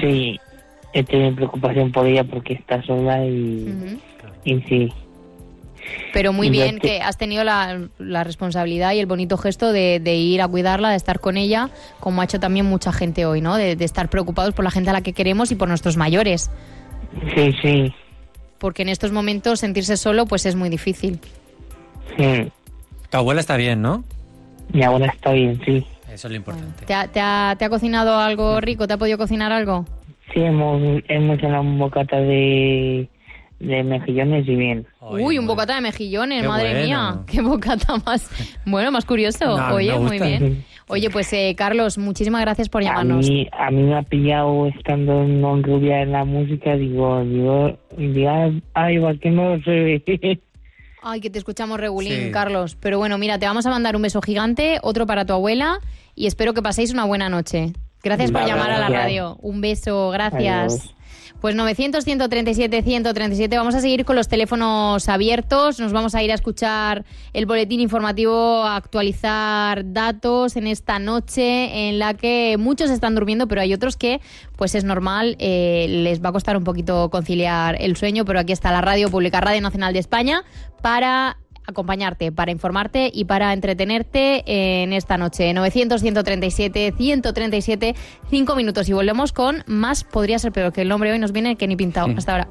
Sí, he tenido preocupación por ella porque está sola y, y sí. Pero muy bien que has tenido la, la responsabilidad y el bonito gesto de, de ir a cuidarla, de estar con ella, como ha hecho también mucha gente hoy, ¿no? De, de estar preocupados por la gente a la que queremos y por nuestros mayores. Sí, sí, Porque en estos momentos sentirse solo pues es muy difícil. sí. Tu abuela está bien, ¿no? Mi abuela está bien, sí. Eso es lo importante. ¿Te ha, te ha- te ha cocinado algo rico? ¿Te ha podido cocinar algo? Sí, hemos, hemos hecho un bocata de, de mejillones y bien. Uy, un bocata de mejillones, Qué madre bueno. mía. Qué bocata más, (laughs) bueno, más curioso. No, a Oye, muy bien. Oye, pues eh, Carlos, muchísimas gracias por A llamarnos. mí, a mí me ha pillado estando en Honrubia en la música, digo, digo, digo ay, ¿por qué no se ve? (laughs) Ay, que te escuchamos regulín, Sí. Carlos. Pero bueno, mira, te vamos a mandar un beso gigante, otro para tu abuela y espero que paséis una buena noche. Gracias por Vale, llamar a la radio. Un beso, gracias. Adiós. Pues 900 137 137. Vamos a seguir con los teléfonos abiertos. Nos vamos a ir a escuchar el boletín informativo, a actualizar datos en esta noche en la que muchos están durmiendo, pero hay otros que, pues es normal, eh, les va a costar un poquito conciliar el sueño. Pero aquí está la radio pública, Radio Nacional de España, para acompañarte, para informarte y para entretenerte en esta noche. 900 137 137 5 minutos y volvemos con más podría ser peor que el nombre hoy nos viene que ni pintado hasta ahora.